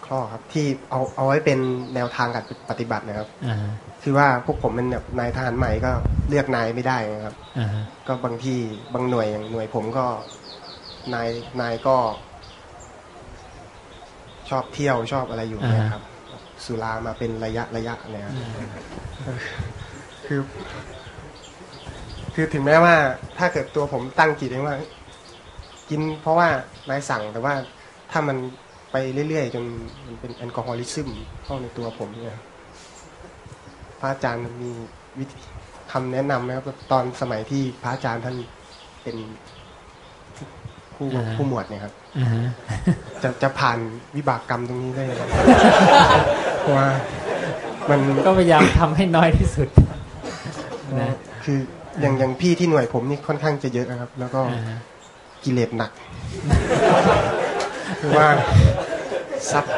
ข้อครับ ที่เอาเอาไว้เป็นแนวทางการปฏิบัตินะครับอ่าคือว่าพวกผมเป็นแบบนายทหารใหม่ก็เลือกนายไม่ได้นะครับอ่าก็บางที่บางหน่วยอย่างหน่วยผมก็นายนายก็ ชอบเที่ยวชอบอะไรอยู่เนี่ยครับ สุรามาเป็นระยะระยะเลยครับคือ คือถึงแม้ว่า ถ้าเกิดตัวผมตั้งจิตเองว่า กินเพราะว่านายสั่งแต่ว่าถ้ามัน ไปเรื่อยๆจนมันเป็นแอลกอฮอลิซึมเข้าในตัวผมเนี่ยพระอาจารย์มีวิธีคำแนะนำไหมครับตอนสมัยที่พระอาจารย์ท่านเป็นผู้อ่าฮะผู้หมวดเนี่ยครับอ่าฮะจะจะผ่านวิบากกรรมตรงนี้ได้ไหมเพราะว่ามันก็พยายามทำให้น้อยที่สุดนะคืออย่างอย่างพี่ที่หน่วยผมนี่ค่อนข้างจะเยอะนะครับ แล้วก็อ่าฮะกิเลสหนัก คือว่าทรัพย์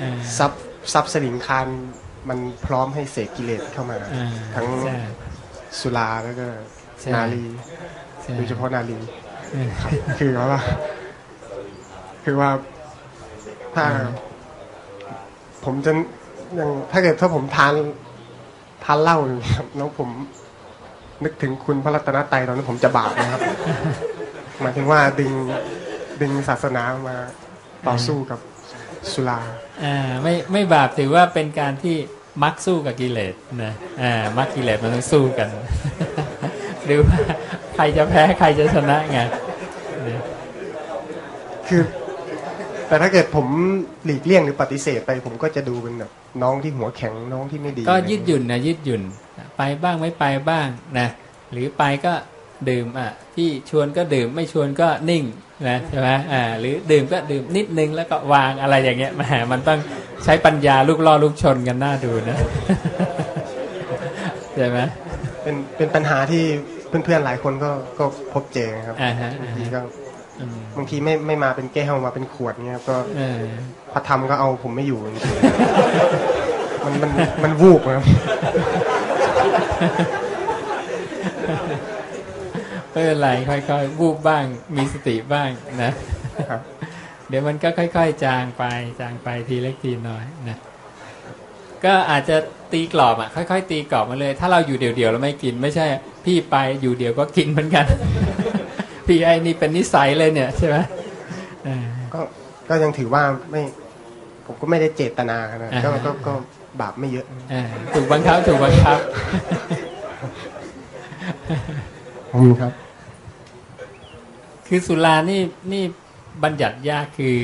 อ่าทรัพย์ทรัพย์สลิงคารมันพร้อมให้เสกกิเลสเข้ามาอ่าทั้งใช่สุราแล้วก็ใช่นาลีใช่โดยเฉพาะนาลีเออคือว่า คือว่าถ้าผมจะยังถ้าเกิดถ้าผมทานทานเหล้าอย่างเงี้ยครับแล้วผมนึกถึงคุณพระรัตนตรัยตอนนั้นผมจะบาปนะครับ หมายถึงว่าดึง ดึงศาสนามาต่อสู้กับสุราอ่าไม่ไม่บาปถือว่าเป็นการที่มักสู้กับกิเลสนะอ่ามักกิเลสมันต้องสู้กัน หรือว่าใครจะแพ้ใครจะชนะไงนะคือ แต่ถ้าเกิดผมหลีกเลี่ยงหรือปฏิเสธไป ผมก็จะดูเป็นแบบน้องที่หัวแข็งน้องที่ไม่ดี ก็ยืดหยุ่นนะยืดหยุ่น ไปบ้างไม่ไปบ้างนะหรือไปก็ดื่มอะ ที่ชวนก็ดื่มไม่ชวนก็นิ่ง นะใช่ไหมอ่าหรือดื่มก็ดื่มนิดนึงแล้วก็วางอะไรอย่างเงี้ยแหมมันต้องใช้ปัญญาลูกล่อลูกชนกันหน้าดูนะใช่ไหมเป็นเป็นปัญหาที่เพื่อนๆหลายคนก็ก็พบเจอครับอ่าฮะบาอ่างทีฮะก็อืมบางทีไม่ไม่มาเป็นแก้วมาเป็นขวดเนี่ยครับก็เออพระธรรมก็เอาผมไม่อยู่จริงๆมันมันมันวูบครับไม่ เป็นไรค่อยๆวูบบ้าง มีสติบ้างนะครับเดี๋ยวมันก็ค่อย ๆ จางไป จางไปทีเล็กทีน้อยนะก็อาจจะตีกรอบอะ ค่อย ๆ ตีกรอบมาเลย ถ้าเราอยู่เดี่ยวๆแล้วไม่กิน ไม่ใช่ พี่ไปอยู่เดี่ยวก็กินเหมือนกัน พี่ไอ้นี่เป็นนิสัยเลยเนี่ยใช่ไหมเออก็ก็ยังถือว่าไม่ ผมก็ไม่ได้เจตนานะอ่าฮะก็ก็ก็บาปไม่เยอะเออถูกบังคับถูกบังคับขอบคุณครับ คือสุรานี่นี่บัญญัติยากคือ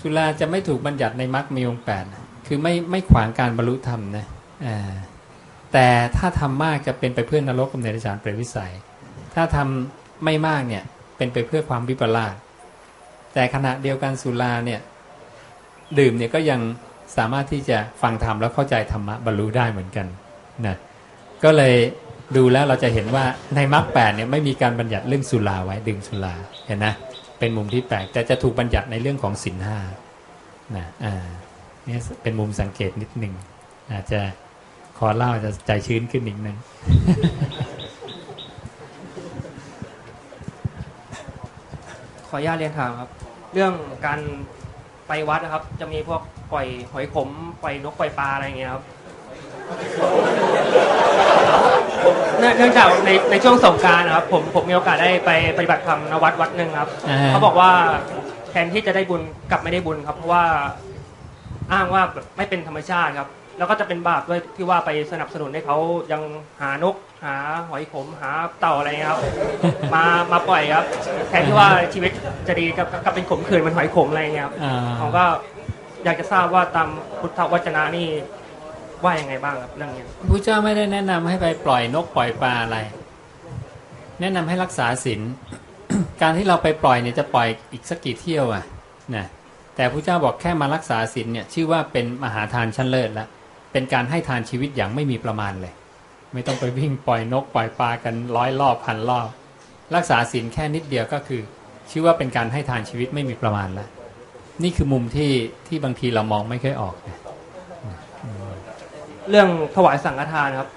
สุราจะไม่ถูกบัญญัติในมรรคมีองแปดคือไม่ไม่ขวางการบรรลุธรรมนะแต่ถ้าทำมากจะเป็นไปเพื่อนรกกับเนรชานเปรตวิสัย ถ้าทำไม่มากเนี่ยเป็นไปเพื่อความวิปลาสแต่ขณะเดียวกันสุราเนี่ยดื่มเนี่ยก็ยังสามารถที่จะฟังธรรมแล้วเข้าใจธรรมะบรรลุได้เหมือนกันนะก็เลย ดูแล้วเราจะเห็นว่าในมรรคแปดเนี่ยไม่มีการบัญญัติเรื่องสุราไว้ดื่มสุราเห็นนะเป็นมุมที่แปลกแต่จะถูกบัญญัติในเรื่องของศีลห้านะอ่านี่เป็นมุมสังเกตนิดหนึ่งอาจจะคอเล่าจะใจชื้นขึ้นอีกนึงขออนุญาตเรียนถามครับ เรื่องการไปวัดนะครับ จะมีพวกปล่อยหอยขมปล่อยนกปล่อยปลาอะไรเงี้ยครับ เนื่องเนื่องจากในในช่วงสงกรารนะครับผมผมมีโอกาสได้ไปปฏิบัติธรรมณวัดวัดหนึ่งครับอ่า เขาบอกว่าแทนที่จะได้บุญกลับไม่ได้บุญครับเพราะว่าอ้างว่าแบบไม่เป็นธรรมชาติครับ แล้วก็จะเป็นบาปด้วยที่ว่าไปสนับสนุนให้เขายังหานกหาหอยขมหาเต่าอะไรเงี้ยครับ มามาปล่อยครับ แทนที่ว่าชีวิตจะดีกับกับเป็นขมขื่นเหมันหอยขมอะไรเงี้ยครับ อ่า ผมก็อยากจะทราบว่าตามพุทธวจนะนี่ ว่ายังไงบ้างครับเรื่องนี้พระเจ้าไม่ได้แนะนำให้ไปปล่อยนกปล่อยปลาอะไร แนะนำให้รักษาศีลการที่เราไปปล่อยเนี่ยจะปล่อยอีกสักกี่เที่ยวอะนะแต่พระเจ้าบอกแค่มารักษาศีลเนี่ยชื่อว่าเป็นมหาทานชั้นเลิศแล้วเป็นการให้ทานชีวิตอย่างไม่มีประมาณเลย ไม่ต้องไปวิ่งปล่อยนกปล่อยปลากันร้อยรอบพันรอบรักษาศีลแค่นิดเดียวก็คือ ชื่อว่าเป็นการให้ทานชีวิตไม่มีประมาณแล้วนี่คือมุมที่ที่บางทีเรามองไม่ค่อยออกนะ เรื่องถวายสังฆทานครับ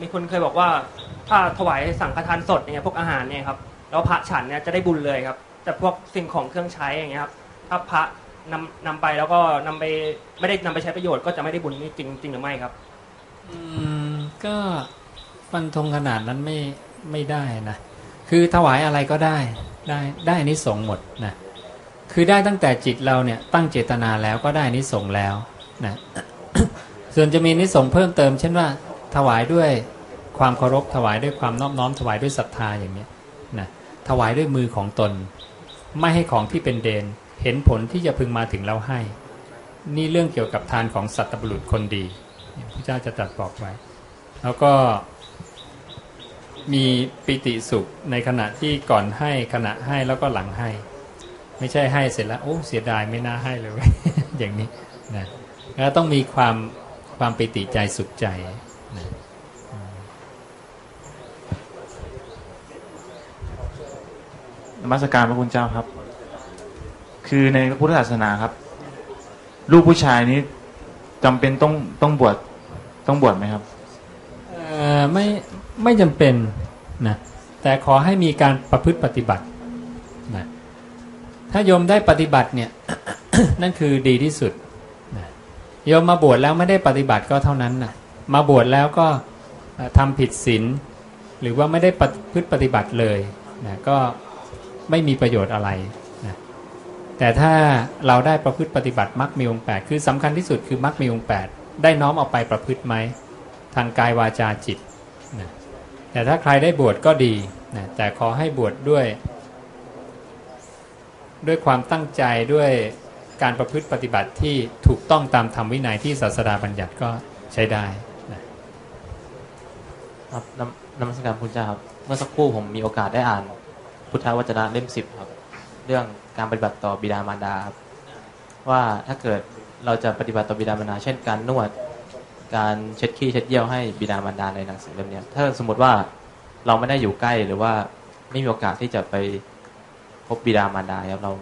มีคนเคยบอกว่าถ้าถวายสังฆทานสดเนี่ยพวกอาหารเนี่ยครับแล้วพระฉันเนี่ยจะได้บุญเลยครับ แต่พวกสิ่งของเครื่องใช้อย่างเงี้ยครับถ้าพระนำนำไปแล้วก็นำไปไม่ได้นำไปใช้ประโยชน์ก็จะไม่ได้บุญนี่จริงจริงหรือไม่ครับ อืมก็ฟันธงขนาดนั้นไม่ไม่ได้นะคือถวายอะไรก็ได้ได้ได้อานิสงส์หมดนะคือได้ตั้งแต่จิตเราเนี่ยตั้งเจตนาแล้วก็ได้อานิสงส์แล้วนะ ส่วนจะมีนิสงส์เพิ่มเติม เช่นว่าถวายด้วยความเคารพถวายด้วยความนอบน้อมถวายด้วยศรัทธาอย่างเนี้ยนะถวายด้วยมือของตน ไม่ให้ของที่เป็นเดน เห็นผลที่จะพึงมาถึงเราให้ นี่เรื่องเกี่ยวกับทานของสัตว์บุรุษคนดีพระเจ้าจะตรัสบอกไว้ แล้วก็มีปิติสุขในขณะที่ก่อนให้ขณะให้แล้วก็หลังให้ ไม่ใช่ให้เสร็จแล้วโอ้เสียดายไม่น่าให้เลย อย่างนี้นะแล้วต้องมีความ ความปิติใจสุขใจนะนมัสการพระคุณเจ้าครับ คือในพุทธศาสนาครับ ลูกผู้ชายนี้จำเป็นต้องต้องบวชต้องบวชไหมครับเอ่อไม่ไม่จำเป็นนะแต่ขอให้มีการประพฤติปฏิบัตินะถ้าโยมได้ปฏิบัติเนี่ย นั่นคือดีที่สุดนะ โยมมาบวชแล้วไม่ได้ปฏิบัติก็เท่านั้นนะมาบวชแล้วก็เอ่อทำผิดศีลหรือว่าไม่ได้ประพฤติปฏิบัติเลยนะก็ไม่มีประโยชน์อะไรนะแต่ถ้าเราได้ประพฤติปฏิบัติมรรคมีองค์แปดคือสำคัญที่สุดคือมรรคมีองค์แปดได้น้อมเอาไปประพฤติไหมทางกายวาจาจิตนะแต่ถ้าใครได้บวชก็ดีนะแต่ขอให้บวชดด้วย ด้วยความตั้งใจด้วย การประพฤติปฏิบัติที่ถูกต้องตามธรรมวินัยที่ศาสดาบัญญัติก็ใช้ได้นะครับนำนมัสการคุณเจ้าครับ เมื่อสักครู่ผมมีโอกาสได้อ่าน พุทธวจนะเล่มสิบครับ เรื่องการปฏิบัติต่อบิดามารดาครับว่าถ้าเกิดเราจะปฏิบัติต่อบิดามารดา เช่นการนวด การเช็ดขี้เช็ดเยี่ยวให้บิดามารดาในหนังสือเล่มนี้ถ้าสมมติว่าเราไม่ได้อยู่ใกล้หรือว่าไม่มีโอกาสที่จะไปพบบิดามารดาครับเรา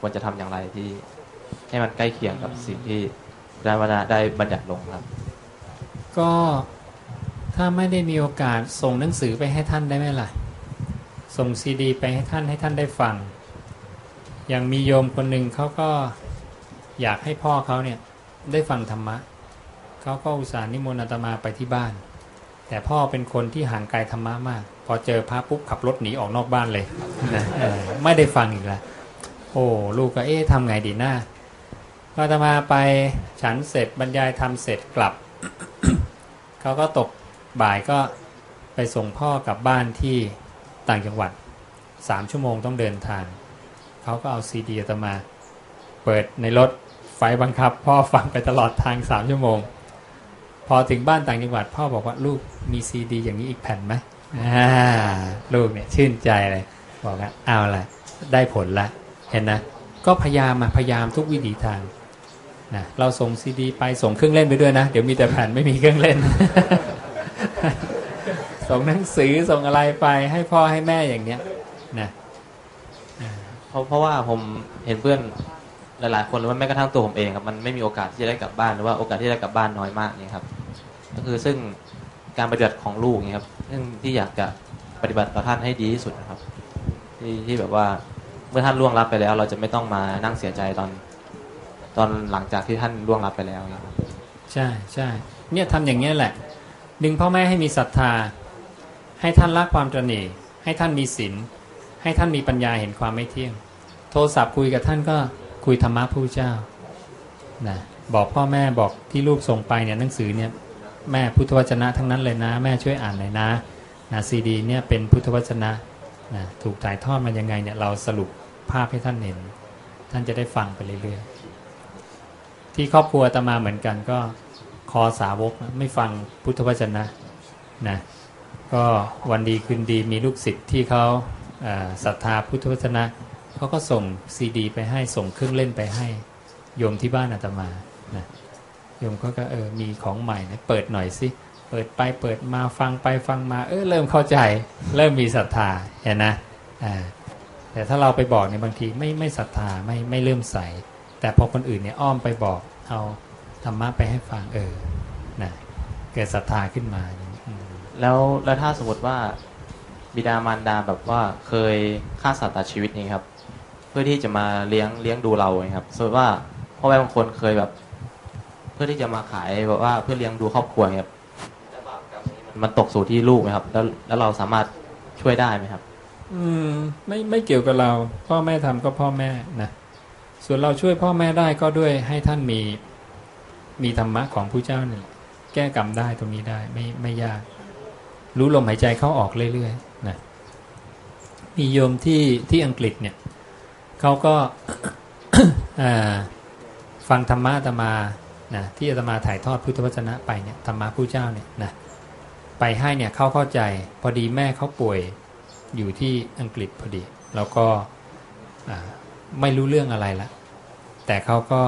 ควรจะทำอย่างไรที่ ให้มันใกล้เคียงกับสิ่งที่บิดามารดาได้บัญญัติลงครับ ก็ถ้าไม่ได้มีโอกาสส่งหนังสือไปให้ท่านได้ไหมล่ะ ส่งซีดี ไปให้ท่านให้ท่านได้ฟัง อย่างมีโยมคนหนึ่งเขาก็อยากให้พ่อเขาเนี่ยได้ฟังธรรมะ เขาก็อุตส่าห์นิมนต์อาตมาไปที่บ้าน แต่พ่อเป็นคนที่ห่างไกลธรรมะมาก พอเจอพระปุ๊บขับรถหนีออกนอกบ้านเลยนะเออไม่ได้ฟังอีกแล้วโอ้ลูกก็เอ๊ะทำไงดีหน้าพ ออาตมาไปฉันเสร็จบรรยายทำเสร็จกลับ เขาก็ตกบ่ายก็ไปส่งพ่อกลับบ้านที่ต่างจังหวัดสามชั่วโมงต้องเดินทาง เขาก็เอาซีดีอาตมา เปิดในรถไฟบังคับ พ่อฟังไปตลอดทางสามชั่วโมง พอถึงบ้านต่างจังหวัด พ่อบอกว่าลูกมีซีดี อย่างนี้อีกแผ่นไหมอ่าลูกเนี่ยชื่นใจเลย บอกว่าเอาละได้ผลละ เห็นนะ ก็พยายามมาพยายามทุกวิถีทาง นะเราส่งซีดีไปส่งเครื่องเล่นไปด้วยนะ เดี๋ยวมีแต่แผ่นไม่มีเครื่องเล่น ส่งหนังสือส่งอะไรไปให้พ่อให้แม่อย่างเนี้ยนะเพราะเพราะว่าผมเห็นเพื่อนหลายๆคนหรือว่าแม้กระทั่งตัวผมเองครับมันไม่มีโอกาสที่จะได้กลับบ้านหรือว่าโอกาสที่จะได้กลับบ้านน้อยมากนี่ครับ ก็คือซึ่งการปฏิบัติของลูกนี่ครับซึ่งที่อยากจะปฏิบัติต่อท่านให้ดีที่สุดนะครับ ที่ที่แบบว่าเมื่อท่านล่วงลับไปแล้ว เราจะไม่ต้องมานั่งเสียใจตอน ตอนหลังจากที่ท่านล่วงลับไปแล้วนะครับใช่ใช่เนี่ยทำอย่างเนี้ยแหละ ดึงพ่อแม่ให้มีศรัทธา ให้ท่านละความตระหนี่ให้ท่านมีศีลให้ท่านมีปัญญาเห็นความไม่เที่ยง โทรศัพท์คุยกับท่านก็คุยธรรมะผู้เจ้านะบอกพ่อแม่บอกที่ลูกส่งไปเนี่ยหนังสือเนี่ยแม่พุทธวจนะทั้งนั้นเลยนะ แม่ช่วยอ่านหน่อยนะนะซีดีเนี่ยเป็นพุทธวจนะนะถูกถ่ายทอดมายังไงเนี่ยเราสรุปภาพให้ท่านเห็น ท่านจะได้ฟังไปเรื่อยๆ ที่ครอบครัวอาตมาเหมือนกัน ก็คอสาวกไม่ฟังพุทธวจนะนะก็วันดีคืนดีมีลูกศิษย์ที่เขาศรัทธาพุทธวจนะเขาก็ส่งซีดี ไปให้ส่งเครื่องเล่นไปให้โยมที่บ้านอาตมานะโยมเขาก็เออมีของใหม่นะเปิดหน่อยสิเปิดไปเปิดมาฟังไปฟังมาเออเริ่มเข้าใจ เริ่มมีศรัทธาเห็นนะอ่าแต่ถ้าเราไปบอกในยบางทีไม่ไม่ศรัทธาไม่ไม่เริ่มใส แต่พอคนอื่นเนี่ยอ้อมไปบอกเอาธรรมะไปให้ฟังเออนะเกิดศรัทธาขึ้นมาอืมแล้วแล้วถ้าสมมติว่าบิดามารดาแบบว่าเคยฆ่าสัตว์ตัดชีวิตนี่ครับ เพื่อที่จะมาเลี้ยงเลี้ยงดูเราไงครับสมมติว่าพ่อแม่บางคนเคยแบบ เพื่อที่จะมาขายแบบว่าเพื่อเลี้ยงดูครอบครัวไงครับมันตกสู่ที่ลูกไหมครับ แล้วแล้วเราสามารถช่วยได้ไหมครับ อืม ไม่ไม่เกี่ยวกับเรา พ่อแม่ทำก็พ่อแม่นะ ส่วนเราช่วยพ่อแม่ได้ก็ด้วยให้ท่านมีมีธรรมะของผู้เจ้านี่แก้กรรมได้ตรงนี้ได้ไม่ไม่ยาก รู้ลมหายใจเข้าออกเรื่อยๆนะมีโยมที่ที่อังกฤษเนี่ยเขาก็ฟังธรรมะตมานะที่อาตมาถ่ายทอดพุทธวจนะไปเนี่ยธรรมะผู้เจ้าเนี่ยนะไปให้เนี่ยเขาเข้าใจพอดีแม่เขาป่วยอยู่ที่อังกฤษพอดี แล้วก็ไม่รู้เรื่องอะไรละ แต่เขาก็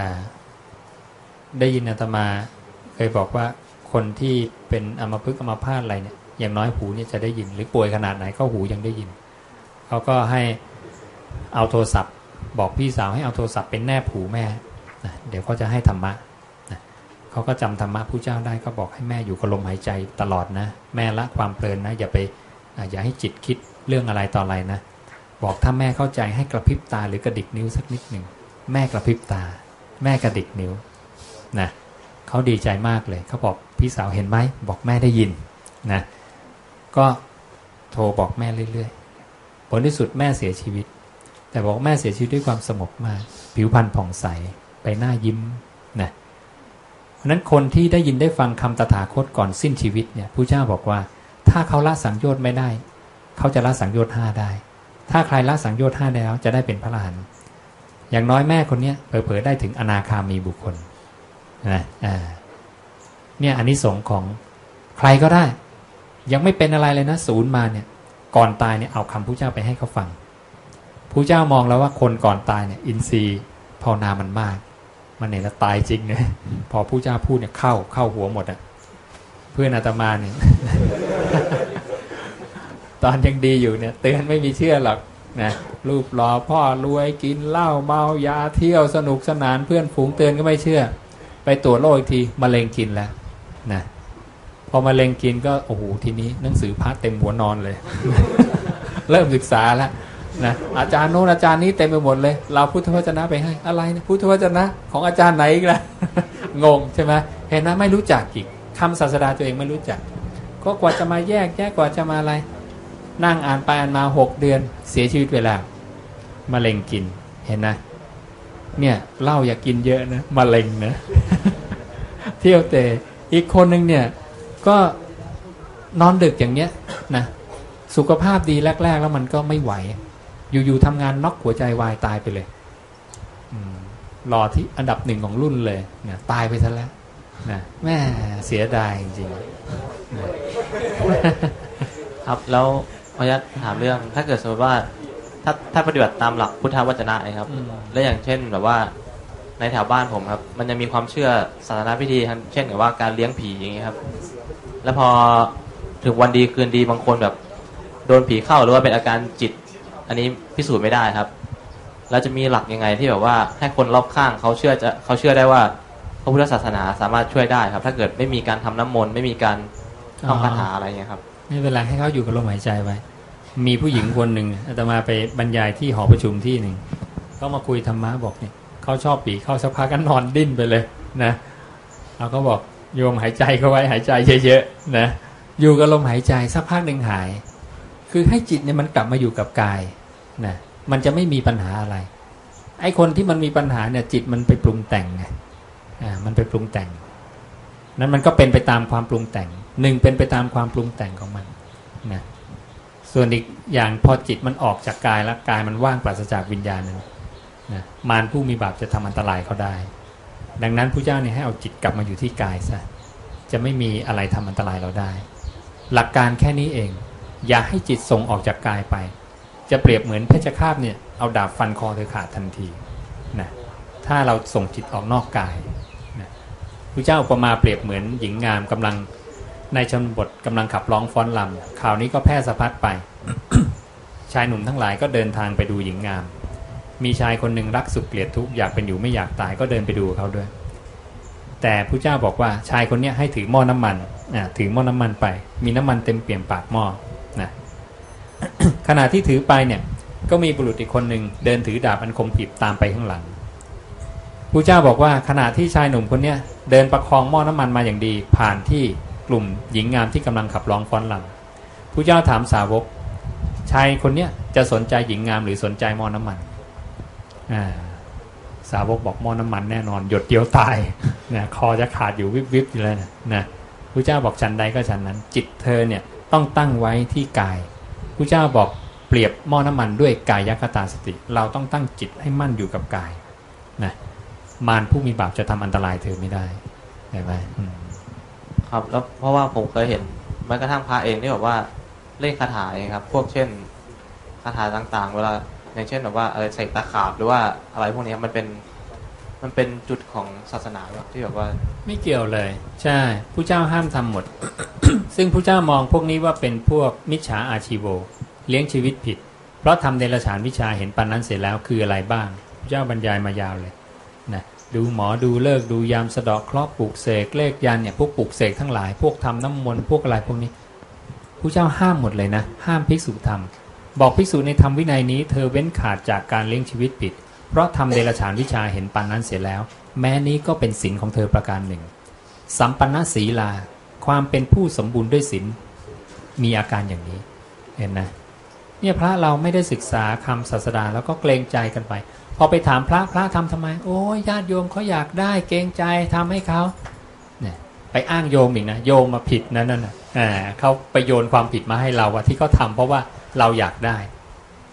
าได้ยินอาตมาเคยบอกว่าคนที่เป็นอมพฤกอัมพาตอะไรเนี่ยอย่างน้อยหูเนี่ยจะได้ยิน หรือป่วยขนาดไหนก็หูยังได้ยินเขาก็ให้เอาโทรศัพท์ บอกพี่สาวให้เอาโทรศัพท์เป็นแนบหูแม่นะเดี๋ยวเขาจะให้ธรรมะนะเขาก็จำธรรมะผู้เจ้าได้ก็บอกให้แม่อยู่กับลมหายใจตลอดนะ แม่ละความเพลินนะอย่าไปอะอย่าให้จิตคิดเรื่องอะไรต่ออะไรนะ บอกถ้าแม่เข้าใจให้กระพริบตาหรือกระดิกนิ้วสักนิดหนึ่งแม่กระพริบตา แม่กระดิกนิ้วนะเขาดีใจมากเลยเขาบอกพี่สาวเห็นไหมบอกแม่ได้ยินนะก็โทรบอกแม่เรื่อยๆผลที่สุดแม่เสียชีวิต แต่บอกแม่เสียชีวิตด้วยความสงบมาก ผิวพรรณผ่องใสไปหน้ายิ้มนะเพราะนั้นคนที่ได้ยินได้ฟังคำตถาคตก่อนสิ้นชีวิตเนี่ยผู้เจ้าบอกว่า ถ้าเขาละสังโยชน์ไม่ได้ เขาจะละสังโยชน์ห้าได้ ถ้าใครละสังโยชน์ห้าได้แล้วจะได้เป็นพระอรหันต์อย่างน้อยแม่คนเนี้ยเผลอๆได้ถึงอนาคามีบุคคลนะอ่าเนี่ยอันนี้สงส์ของใครก็ได้ ยังไม่เป็นอะไรเลยนะศูนย์มาเนี่ย ก่อนตายเนี่ยเอาคำผู้เจ้าไปให้เขาฟังผู้เจ้ามองแล้วว่าคนก่อนตายเนี่ยอินทรีย์ภาวนามันมาก มันเนี่ยจะตายจริงเนี่ยพอผู้เจ้าพูดเนี่ยเข้าเข้าหัวหมดอะเพื่อนอาตมาเนี่ย ตอนยังดีอยู่เนี่ยเตือนไม่มีเชื่อหรอกนะรูปหล่อพ่อรวยกินเหล้าเมายาเที่ยวสนุกสนานเพื่อนฝูงเตือนก็ไม่เชื่อ ไปตรวจโรคอีกทีมะเร็งกินแล้วนะพอมะเร็งกินก็โอ้โหทีนี้หนังสือพระเต็มหัวนอนเลย เริ่มศึกษาแล้วนะอาจารย์โน้นอาจารย์นี้เต็มไปหมดเลย เราพุทธวจนะไปให้อะไรนะพุทธวจนะของอาจารย์ไหนอีกล่ะงงใช่ไหมเห็นนะไม่รู้จักอีกคำศาสดาตัวเองไม่รู้จัก ก็กว่าจะมาแยกแยกกว่าจะมาอะไร นั่งอ่านไปอ่านมาหกเดือนเสียชีวิตเวลามะเร็งกินเห็นนะเนี่ยเหล้าอย่ากกินเยอะนะมะเร็งนะเที่ยวเตะอีกคนหนึ่งเนี่ย ก็นอนดึกอย่างเนี้ยนะสุขภาพดีแรก ๆ แล้วมันก็ไม่ไหว อยู่ๆทำงานน็อกหัวใจวายตายไปเลยรอที่อันดับหนึ่งของรุ่นเลยเนี่ยตายไปซะแล้วนะแม่เสียดายจริงๆครับแล้ว ออนุญาตถามเรื่อง ถ้าเกิดสมมติว่าถ้าถ้าปฏิบัติตามหลักพุทธวจนะนะครับอืมและอย่างเช่นแบบว่าในแถวบ้านผมครับ มันจะมีความเชื่อศาสนาพิธีครับเช่นแบบว่าการเลี้ยงผีอย่างเงี้ยครับ แล้วพอถึงวันดีคืนดีบางคนแบบ โดนผีเข้าหรือว่าเป็นอาการจิต อันนี้พิสูจน์ไม่ได้ครับ แล้วจะมีหลักยังไงที่แบบว่าให้คนรอบข้างเขาเชื่อจะเขาเชื่อได้ว่าพระพุทธศาสนาสามารถช่วยได้ครับ ถ้าเกิดไม่มีการทำน้ำมนต์ไม่มีการท่องคาถาอะไรเงี้ยครับ ไม่เป็นไรให้เขาอยู่กับลมหายใจไว้ มีผู้หญิงคนหนึ่งอาตมาไปบรรยายที่หอประชุมที่หนึ่งเขามาคุยธรรมะบอกเนี่ยเขาชอบปีเข้าสักพักก็นอนดิ้นไปเลยนะเราก็บอกโยมหายใจเข้าไว้หายใจเยอะๆนะอยู่กับลมหายใจสักพักหนึ่งหาย คือให้จิตเนี่ยมันกลับมาอยู่กับกายนะมันจะไม่มีปัญหาอะไร ไอ้คนที่มันมีปัญหาเนี่ยจิตมันไปปรุงแต่งไงอ่ามันไปปรุงแต่ง นั้นมันก็เป็นไปตามความปรุงแต่งหนึ่งเป็นไปตามความปรุงแต่งของมันนะ ส่วนอีกอย่างพอจิตมันออกจากกายแล้วกายมันว่างปราศจากวิญญาณนั้นนะมารผู้มีบาปจะทำอันตรายเขาได้ ดังนั้นผู้เจ้าเนี่ยให้เอาจิตกลับมาอยู่ที่กายซะจะไม่มีอะไรทำอันตรายเราได้ หลักการแค่นี้เอง อย่าให้จิตส่งออกจากกายไป จะเปรียบเหมือนเพชฌฆาตเนี่ยเอาดาบฟันคอเธอขาดทันทีนะถ้าเราส่งจิตออกนอกกายนะพระเจ้าอุปมาเปรียบเหมือนหญิงงามกำลัง ในชนบทกำลังขับร้องฟ้อนลำข่าวนี้ก็แพร่สะพัดไป ชายหนุ่มทั้งหลายก็เดินทางไปดูหญิงงาม มีชายคนหนึ่งรักสุขเกลียดทุกข์อยากเป็นอยู่ไม่อยากตายก็เดินไปดูเขาด้วย แต่พระเจ้าบอกว่าชายคนนี้ให้ถือหม้อน้ำมันอะถือหม้อน้ำมันไป มีน้ำมันเต็มเปี่ยมปากหม้อนะขณะที่ถือไปเนี่ยก็มีบุรุษอีกคนหนึ่งเดินถือดาบอันคมกริบตามไปข้างหลังพระเจ้าบอกว่าขณะที่ชายหนุ่มคนนี้เดินประคองหม้อน้ำมันมาอย่างดี ผ่านที่ กลุ่มหญิงงามที่กำลังขับร้องฟ้อนรำพระเจ้าถามสาวก ชายคนเนี้ยจะสนใจหญิงงามหรือสนใจมอน้ำมันอ่าสาวกบอกมอน้ำมันแน่นอน หยดเดียวตายนะคอจะขาดอยู่วิบวิบอยู่เลยนะนะพระเจ้าบอกฉันใดก็ฉันนั้น จิตเธอเนี่ยต้องตั้งไว้ที่กายพระเจ้าบอกเปรียบหม้อน้ำมันด้วยกายคตาสติ เราต้องตั้งจิตให้มั่นอยู่กับกายนะมารผู้มีบาปจะทำอันตรายเธอไม่ได้ใช่ไหม ครับ แล้วเพราะว่าผมเคยเห็นแม้กระทั่งพระเองที่แบบว่าเล่นคาถาเองครับ พวกเช่นคาถาต่างๆ เวลาอย่างเช่นแบบว่าอะไรใส่ตาขาบหรือว่าอะไรพวกนี้มันเป็นมันเป็นจุดของศาสนาที่แบบว่า ไม่เกี่ยวเลย ใช่ผู้เจ้าห้ามทำหมด ซึ่งผู้เจ้ามองพวกนี้ว่าเป็นพวกมิจฉาอาชีโวเลี้ยงชีวิตผิด เพราะทำเดรัจฉานวิชาเห็นปันนั้นเสร็จแล้วคืออะไรบ้างผู้เจ้าบรรยายมายาวเลยนะ ดูหมอดูเลิกดูยามสะเดาะเคราะห์ปลูกเสกเลขยันเนี่ยพวกปลูกเสกทั้งหลายพวกทำน้ำมนต์พวกอะไรพวกนี้ผู้เจ้าห้ามหมดเลยนะ ห้ามภิกษุทำบอกภิกษุในธรรมวินัยนี้เธอเว้นขาดจากการเลี้ยงชีวิตผิด เพราะทำเดรัจฉานวิชาเห็นปันนั้นเสียแล้ว แม้นี้ก็เป็นศีลของเธอประการหนึ่ง สัมปันนศีลา ความเป็นผู้สมบูรณ์ด้วยศีลมีอาการอย่างนี้เห็นนะเนี่ยพระเราไม่ได้ศึกษาคำศาสดาแล้วก็เกรงใจกันไป พอไปถามพระพระทำทำไม โอ้ยญาติโยมเขาอยากได้เกรงใจทำให้เขาเนี่ยไปอ้างโยมอีกนะโยมมาผิดนั่นน่ะอ่าเขาไปโยนความผิดมาให้เราว่าที่เขาทาเพราะว่าเราอยากได้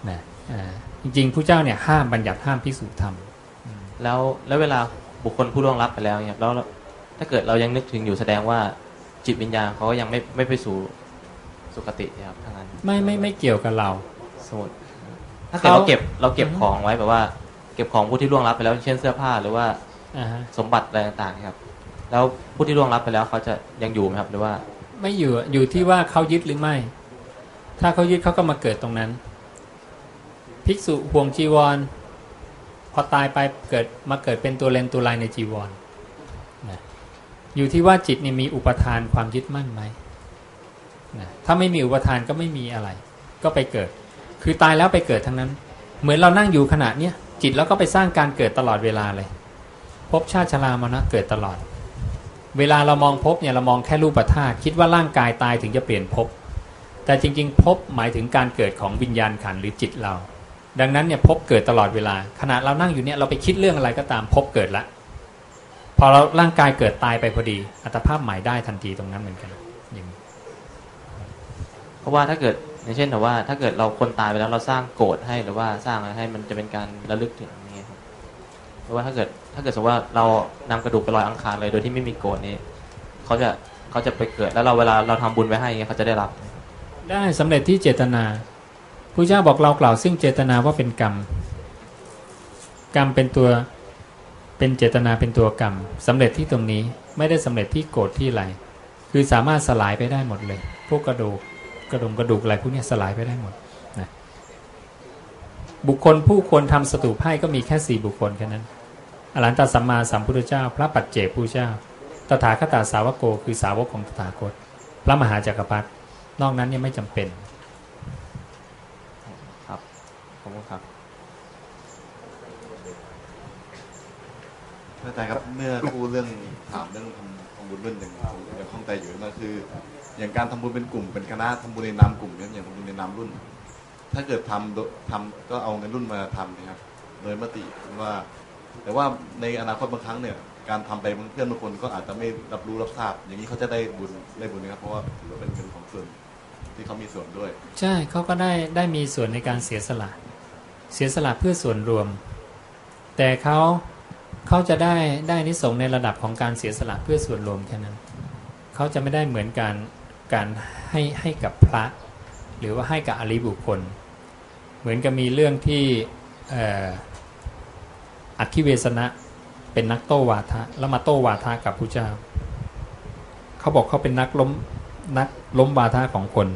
นะอ่าจริงๆผู้เจ้าเนี่ยห้ามบัญญัติห้ามพิสูจน์ทำแล้วแล้วเวลาบุคคลผู้ล่วงลับไปแล้วเนี่ยแล้วถ้าเกิดเรายังนึกถึงอยู่แสดงว่าจิตวิญญาณเขายังไม่ไม่ไปสู่สุคตินะครับทั้งนั้นไม่ไม่ไม่เกี่ยวกับเราสมมติถ้าเกิดเราเก็บเราเก็บของไว้แบบว่า เก็บของผู้ที่ล่วงลับไปแล้ว เช่นเสื้อผ้าหรือว่าอ่าฮะสมบัติอะไรต่างๆครับ แล้วผู้ที่ล่วงลับไปแล้วเขาจะยังอยู่ไหมครับหรือว่า ไม่อยู่อยู่ที่ว่าเขายึดหรือไม่ ถ้าเขายึดเขาก็มาเกิดตรงนั้น ภิกษุห่วงจีวร พอตายไปเกิดมาเกิดเป็นตัวเลนตัวลายในจีวรนะอยู่ที่ว่าจิตนี่มีอุปทานความยึดมั่นไหมนะถ้าไม่มีอุปทานก็ไม่มีอะไร ก็ไปเกิด คือตายแล้วไปเกิดทั้งนั้น เหมือนเรานั่งอยู่ขณะเนี้ย จิตแล้วก็ไปสร้างการเกิดตลอดเวลาเลยภพชาติชรามรณะเกิดตลอด เวลาเรามองภพเนี่ยเรามองแค่รูปธาตุคิดว่าร่างกายตายถึงจะเปลี่ยนภพแต่จริงๆภพหมายถึงการเกิดของวิญญาณขันหรือจิตเรา ดังนั้นเนี่ยภพเกิดตลอดเวลา ขณะเรานั่งอยู่เนี่ยเราไปคิดเรื่องอะไรก็ตามภพเกิดละ พอเราร่างกายเกิดตายไปพอดี อัตภาพใหม่ได้ทันทีตรงนั้นเหมือนกันอย่างเพราะว่าถ้าเกิด อย่างเช่นแต่ว่าถ้าเกิดเราคนตายไปแล้วเราสร้างโกรธให้หรือว่าสร้างอะไรให้มันจะเป็นการระลึกถึงอย่างเงี้ยครับหรือว่าถ้าเกิดถ้าเกิดสมมติว่าเรานำกระดูกไปลอยอังคารเลยโดยที่ไม่มีโกรธนี้เขาจะเขาจะไปเกิดแล้วเราเวลาเราทำบุญไว้ให้เงี้ยเขาจะได้รับ ได้สำเร็จที่เจตนาพระเจ้าบอกเรากล่าวซึ่งเจตนาว่าเป็นกรรม กรรมเป็นตัวเป็นเจตนาเป็นตัวกรรมสำเร็จที่ตรงนี้ไม่ได้สำเร็จที่โกรธที่ไรคือสามารถสลายไปได้หมดเลย พวกกระดูก กระดงกระดูกอะไรพวกนี้สลายไปได้หมดนะบุคคลผู้ควรทำสตูปให้ก็มีแค่สี่บุคคลแค่นั้นอรหันตสัมมาสัมพุทธเจ้า พระปัจเจกพุทธเจ้า ตถาคตาสาวโก คือสาวกของตถาคต พระมหาจักรพรรดินอกนั้นยังไม่จำเป็นครับขอบคุณครับอาจารย์ครับเมื่อพูดเรื่องถามเรื่องทำทำบุญเรื่องหนึ่งผมยังข้องใจอยู่นั่นคือ อย่างการทำบุญเป็นกลุ่มเป็นคณะทำบุญในนามกลุ่มเนี่ยอย่างทำบุญในนามรุ่น ถ้าเกิดทำโดทำก็เอาเงินรุ่นมาทำนะครับโดยมติว่า แต่ว่าในอนาคตบางครั้งเนี่ยการทำไปบางเพื่อนบางคนก็อาจจะไม่รับรู้รับทราบ อย่างนี้เขาจะได้บุญได้บุญนะครับเพราะว่าถือว่าเป็นเงินของส่วนที่เขามีส่วนด้วย ใช่เขาก็ได้ได้มีส่วนในการเสียสละเสียสละเพื่อส่วนรวม แต่เขาเขาจะได้ได้นิสงในระดับของการเสียสละเพื่อส่วนรวมแค่นั้นเขาจะไม่ได้เหมือนการ การให้ให้กับพระ หรือว่าให้กับอริบุคคล เหมือนกับมีเรื่องที่อัคคิเวสนะเป็นนักโต้วาทะแล้วมาโต้วาทะกับพระเจ้าเขาบอกเขาเป็นนักล้มนักล้มวาทะของคน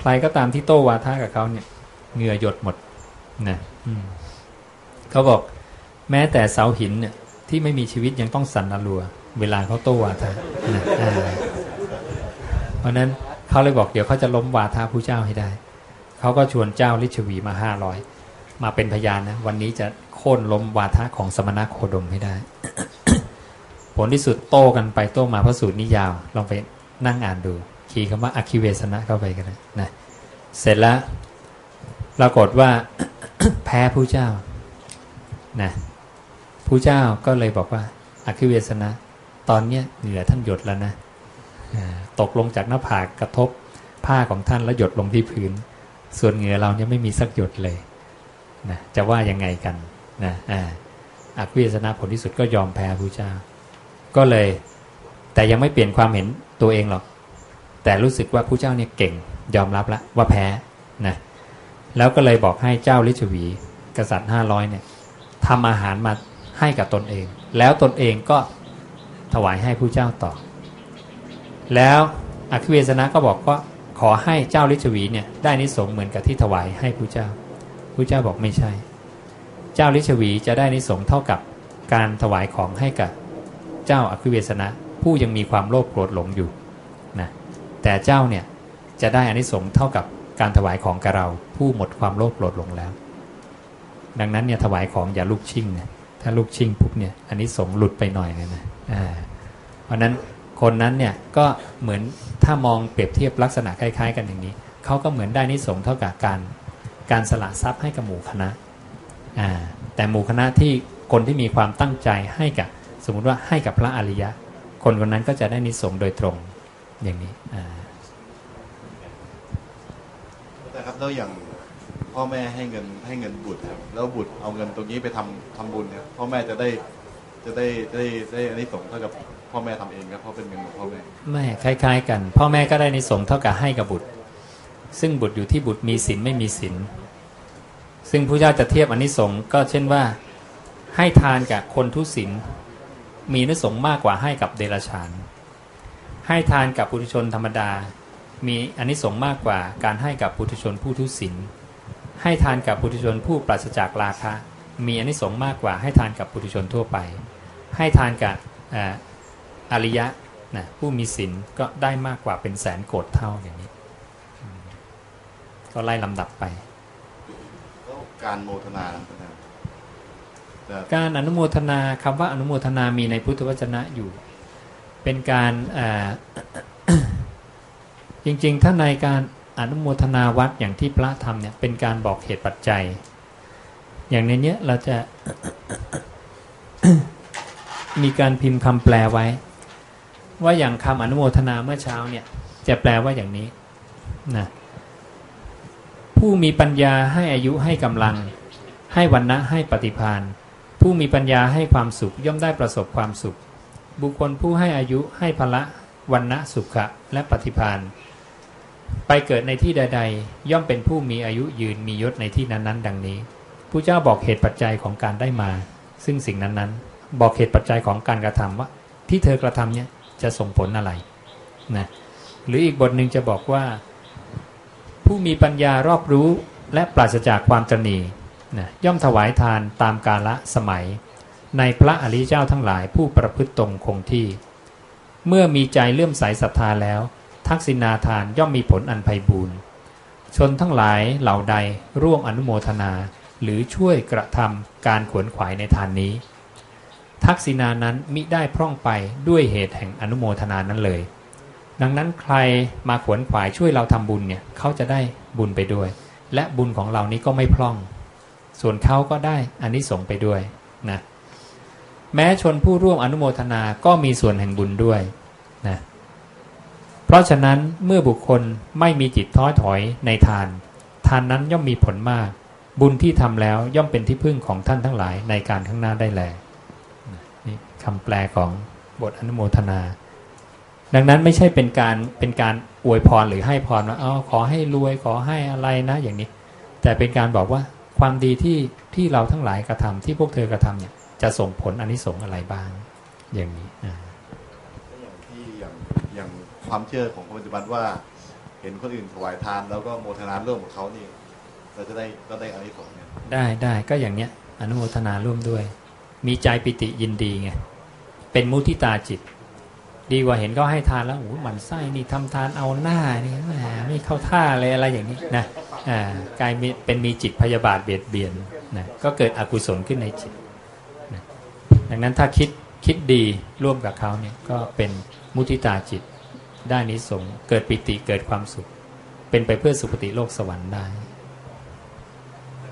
ใครก็ตามที่โต้วาทะกับเขาเนี่ยเหงื่อหยดหมดนะเขาบอกแม้แต่เสาหินเนี่ยที่ไม่มีชีวิตยังต้องสั่นระรัว เวลาเขาโต้วาทะนะ เพราะนั้นเขาเลยบอกเดี๋ยวเขาจะล้มวาทะผู้เจ้าให้ได้เขาก็ชวนเจ้าลิชวีมาห้าร้อยมาเป็นพยานนะวันนี้จะโค่นล้มวาทะของสมณะโคดมให้ได้ ผลที่สุดโต้กันไปโต้มาพระสูตรนิยาว ลองไปนั่งอ่านดู คีย์คำว่าอคิเวสนะเข้าไปกันนะนะเสร็จแล้วปรากฏว่าแพ้ผู้เจ้านะผู้เจ้าก็เลยบอกว่าอคิเวสนะ ตอนเนี้ยเหงื่อท่านหยดแล้วนะ ตกลงจากหน้าผากกระทบผ้าของท่านแล้วหยดลงที่พื้น ส่วนเหงื่อเราเนี่ยไม่มีสักหยดเลยนะจะว่ายังไงกันนะอ่าอคิเวสนะผลที่สุดก็ยอมแพ้ผู้เจ้า ก็เลย แต่ยังไม่เปลี่ยนความเห็นตัวเองหรอก แต่รู้สึกว่าผู้เจ้าเนี่ยเก่งยอมรับล้วว่าแพ้นะแล้วก็เลยบอกให้เจ้าลิชวี กษัตริย์ห้าร้อยเนี่ยทำอาหารมาให้กับตนเอง แล้วตนเองก็ถวายให้ผู้เจ้าต่อ แล้วอคิเวสนะก็บอกว่าขอให้เจ้าลิชวีเนี่ยได้นิสงเหมือนกับที่ถวายให้ผู้เจ้าผู้เจ้าบอกไม่ใช่ เจ้าลิชวีจะได้นิสงเท่ากับการถวายของให้กับเจ้าอคิเวสนะ ผู้ยังมีความโลภโกรธหลงอยู่นะแต่เจ้าเนี่ยจะได้อานิสงส์เท่ากับการถวายของกับเรา ผู้หมดความโลภโกรธหลงแล้ว ดังนั้นเนี่ยถวายของอย่าลูกชิ่งนะถ้าลูกชิ่งปุ๊บเนี่ยอันนี้สงส์หลุดไปหน่อยเลยนะอ่าเพราะนั้น คนนั้นเนี่ยก็เหมือนถ้ามองเปรียบเทียบลักษณะคล้าย ๆ กันอย่างนี้เขาก็เหมือนได้นิสงเท่ากับการการสละทรัพย์ให้กับหมู่คณะอ่าแต่หมู่คณะที่คนที่มีความตั้งใจให้กับสมมุติว่าให้กับพระอริยะ คนคนนั้นก็จะได้นิสงโดยตรงอย่างนี้อ่าแต่ครับแล้วอย่างพ่อแม่ให้เงินให้เงินบุตรครับแล้วบุตรเอาเงินตรงนี้ไปทำทำบุญเนี่ยพ่อแม่จะได้จะได้ได้ได้อันนี้สงเท่ากับ พ่อแม่ทำเองครับเพราะเป็นเงินของพ่อแม่ไม่คล้าย ๆ กัน พ่อแม่ก็ได้ในสงส์เท่ากับให้กับบุตร ซึ่งบุตรอยู่ที่บุตรมีศีลไม่มีศีลซึ่งพระเจ้าจะเทียบอันนี้สงส์ก็เช่นว่าให้ทานกับคนทุศีลมีนิสงส์มากกว่าให้กับเดรัจฉาน ให้ทานกับปุถุชนธรรมดา มีอันนี้สงส์มากกว่าการให้กับปุถุชนผู้ทุศีลให้ทานกับปุถุชนผู้ปราศจากราคะ มีอันนี้สงส์มากกว่าให้ทานกับปุถุชนทั่วไป ให้ทานกับ อ่าอริยะนะผู้มีศีลก็ได้มากกว่าเป็นแสนโกดเท่าอย่างนี้อืมก็ไล่ลำดับไปแล้วการโมทนานะครับแต่การอนุโมทนาคำว่าอนุโมทนามีในพุทธวจนะอยู่ เป็นการอ่าจริงๆ ถ้าในการอนุโมทนาวัดอย่างที่พระทำเนี่ยเป็นการบอกเหตุปัจจัย อย่างในเนี้ยเราจะมีการพิมพ์คำแปลไว้ ว่าอย่างคำอนุโมทนาเมื่อเช้าเนี่ย จะแปลว่าอย่างนี้นะผู้มีปัญญาให้อายุให้กำลัง ให้วันนะให้ปฏิพานผู้มีปัญญาให้ความสุขย่อมได้ประสบความสุข บุคคลผู้ให้อายุให้พละวันนะสุขะและปฏิพานไปเกิดในที่ใด ๆ ย่อมเป็นผู้มีอายุยืนมียศในที่นั้นๆ ดังนี้ผู้เจ้าบอกเหตุปัจจัยของการได้มา ซึ่งสิ่งนั้นๆ บอกเหตุปัจจัยของการกระทำว่า ที่เธอกระทำเนี่ย จะส่งผลอะไรนะหรืออีกบทหนึ่งจะบอกว่า ผู้มีปัญญารอบรู้และปราศจากความตรณีนะย่อมถวายทานตามกาละสมัย ในพระอริยเจ้าทั้งหลายผู้ประพฤติตรงคงที่ เมื่อมีใจเลื่อมใสศรัทธาแล้ว ทักษิณาทานย่อมมีผลอันไพบูรณ์ชนทั้งหลายเหล่าใดร่วมอนุโมทนา หรือช่วยกระทำการขวนขวายในทานนี้ ทักษิณานั้นมิได้พร่องไปด้วยเหตุแห่งอนุโมทนานั้นเลย ดังนั้นใครมาขวนขวายช่วยเราทำบุญเนี่ยเขาจะได้บุญไปด้วย และบุญของเรานี้ก็ไม่พร่อง ส่วนเขาก็ได้อานิสงส์ไปด้วยนะแม้ชนผู้ร่วมอนุโมทนาก็มีส่วนแห่งบุญด้วยนะเพราะฉะนั้นเมื่อบุคคลไม่มีจิตท้อถอยในทาน ทานนั้นย่อมมีผลมาก บุญที่ทำแล้วย่อมเป็นที่พึ่งของท่านทั้งหลายในการข้างหน้าได้แล คำแปลของบทอนุโมทนา ดังนั้นไม่ใช่เป็นการเป็นการอวยพรหรือให้พรว่าอ๋อขอให้รวยขอให้อะไรนะอย่างนี้ แต่เป็นการบอกว่าความดีที่ที่เราทั้งหลายกระทำที่พวกเธอกระทำเนี่ยจะส่งผลอนนิสงส์อะไรบ้างอย่างนี้นะอย่างที่อย่างอย่างความเชื่อของคนปัจจุบันว่า เห็นคนอื่นถวายทานแล้วก็โมทนาร่วมกับเขานี่เราจะได้ก็ได้อานิสงส์เนี่ยได้ได้ก็อย่างเนี้ยอนุโมทนาร่วมด้วย มีใจปิติยินดีไง เป็นมุทิตาจิต ดีกว่าเห็นก็ให้ทานแล้วโอ้โหหมันไส้นี่ทำทานเอาหน้านี่ไม่เข้าท่าเลยอะไรอย่างนี้นะกลายเป็นมีจิตพยาบาทเบียดเบียนนะก็เกิดอกุศลขึ้นในจิตนะดังนั้นถ้าคิดคิดดีร่วมกับเขาเนี่ยก็เป็นมุทิตาจิตได้นิสงเกิดปิติเกิดความสุข เป็นไปเพื่อสุคติโลกสวรรค์ได้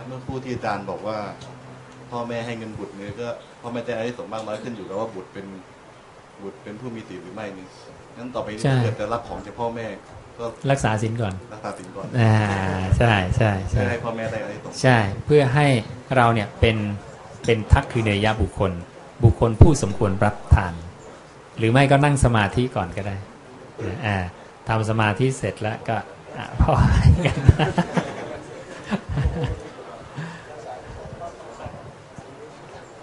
เมื่อผู้ที่อาจารย์บอกว่า พ่อแม่ให้เงินบุตรเนี่ยก็พ่อแม่ได้อานิสงส์มากน้อยขึ้นอยู่กับว่าบุตรเป็นบุตรเป็นผู้มีศีลหรือไม่นี่งั้นต่อไปนี้ใช่ถ้าเกิดจะรับของจากพ่อแม่ ก็รักษาศีลก่อน รักษาศีลก่อนอ่าใช่ใช่เพื่ใช่อให้พ่อแม่ได้อานิสงส์ใช่ เพื่อให้เราเนี่ยเป็นเป็นทักคือเนยยะบุคคล บุคคลผู้สมควรรับทาน หรือไม่ก็นั่งสมาธิก่อนก็ได้อ่าทำสมาธิเสร็จแล้วก็อะพอให้กัน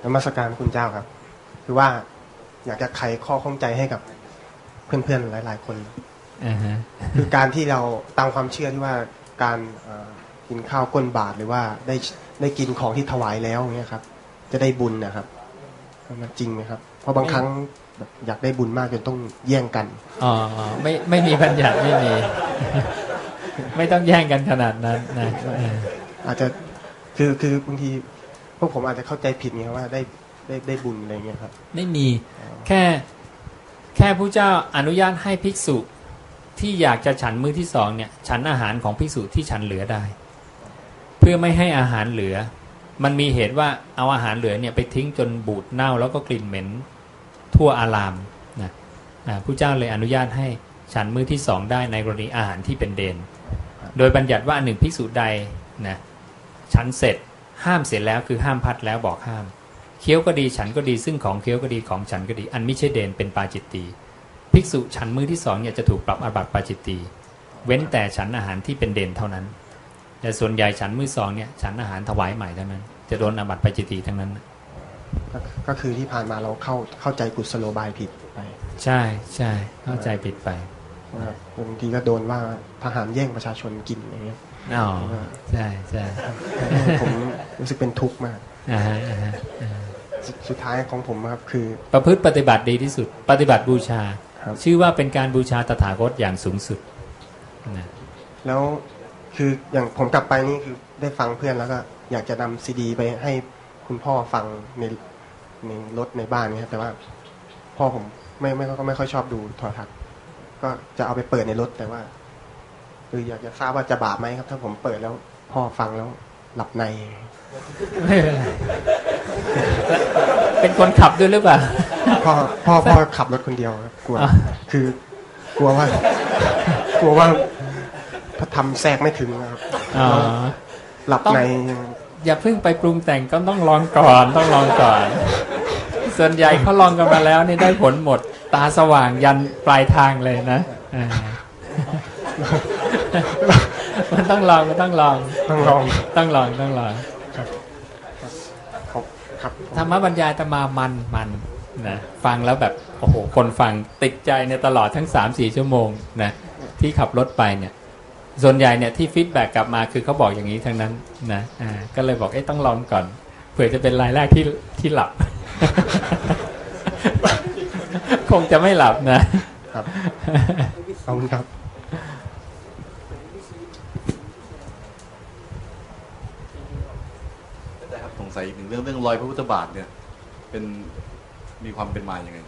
นมัสการคุณเจ้าครับ คือว่าอยากจะไขข้อข้องใจให้กับเพื่อนๆหลาย ๆ คนอ่าฮะคือการที่เราตามความเชื่อที่ว่าการเอ่อกินข้าวก้นบาทหรือว่าได้ได้กินของที่ถวายแล้วอย่างเงี้ยครับ จะได้บุญนะครับมันจริงไหมครับ เพราะบางครั้งแบบอยากได้บุญมากจนต้องแย่งกันอ๋อไม่ไม่มีบัญญัติไม่มี ไม่ต้องแย่งกันขนาดนั้นนะเอออาจจะคือคือบางที พวกผมอาจจะเข้าใจผิดไงว่าได้ได้ได้บุญอะไรเงี้ยครับ ไม่มีแค่แค่ผู้เจ้าอนุญาตให้ภิกษุที่อยากจะฉันมื้อที่สองเนี่ย ฉันอาหารของภิกษุที่ฉันเหลือได้ เพื่อไม่ให้อาหารเหลือ มันมีเหตุว่าเอาอาหารเหลือเนี่ยไปทิ้งจนบูดเน่าแล้วก็กลิ่นเหม็นทั่วอารามนะอ่าผู้เจ้าเลยอนุญาตให้ฉันมื้อที่สองได้ในกรณีอาหารที่เป็นเดน โดยบัญญัติว่าหนึ่งภิกษุใดนะฉันเสร็จ ห้ามเสร็จแล้วคือห้ามพัดแล้วบอกห้าม เคี้ยวก็ดีฉันก็ดีซึ่งของเคี้ยวก็ดีของฉันก็ดี อันไม่ใช่เดนเป็นปาจิตตีภิกษุฉันมื้อที่สองเนี่ยจะถูกปรับอาบัติปาจิตตีเว้นแต่ฉันอาหารที่เป็นเดนเท่านั้น แต่ส่วนใหญ่ฉันมื้อสองเนี่ยฉันอาหารถวายใหม่เท่านั้น จะโดนอาบัติปาจิตตีทั้งนั้น ก็ก็คือที่ผ่านมาเราเข้าเข้าใจกุศโลบายผิดไป ใช่ใช่เข้าใจผิดไปว่าบางทีก็โดนว่าทหารแย่งประชาชนกินอย่างเงี้ย อ๋อใช่ใช่ผมรู้สึกเป็นทุกข์มากอ่าฮะอ่าฮะอ่าสุดสุดท้ายของผมนะครับคือ ประพฤติปฏิบัติดีที่สุด ปฏิบัติบูชาครับชื่อว่าเป็นการบูชาตถาคตอย่างสูงสุดนะแล้วคืออย่างผมกลับไปนี่คือได้ฟังเพื่อนแล้วก็อยากจะนำซีดี ไปให้คุณพ่อฟังในในรถในบ้านเนี่ยครับแต่ว่า พ่อผมไม่ไม่ก็ไม่ค่อยชอบดูโทรทัศน์ก็จะเอาไปเปิดในรถแต่ว่า คืออยากจะทราบว่าจะบาปไหมครับ ถ้าผมเปิดแล้วพ่อฟังแล้วหลับใน ไม่เป็นไรเป็นคนขับด้วยหรือเปล่า พ่อพ่อพ่อขับรถคนเดียวครับกลัวอะคือกลัวว่า กลัวว่าพระธรรมแทรกไม่ถึงนะครับอ๋อ หลับต้องใน อย่าเพิ่งไปปรุงแต่งก็ต้องลองก่อนต้องลองก่อน ส่วนใหญ่เขาลองกันมาแล้วนี่ได้ผลหมด ตาสว่างยันปลายทางเลยนะอ่า มันต้องลองมันต้องลองต้องลองต้องลองต้องลองครับครับธรรมบรรยายตมามันมันนะฟังแล้วแบบโอ้โหคนฟังติดใจในตลอดทั้งสามสี่ชั่วโมงนะที่ขับรถไปเนี่ย ส่วนใหญ่เนี่ยที่ฟีดแบ็กกลับมาคือเขาบอกอย่างนี้ทั้งนั้นนะอ่าก็เลยบอกเอ้ต้องลองก่อนเผื่อจะเป็นรายแรกที่ที่หลับ คงจะไม่หลับนะครับขอบคุณครับ แต่ครับ สงสัยอีกหนึ่งเรื่องเรื่องรอยพระพุทธบาทเนี่ย เป็นมีความเป็นมาอย่างไง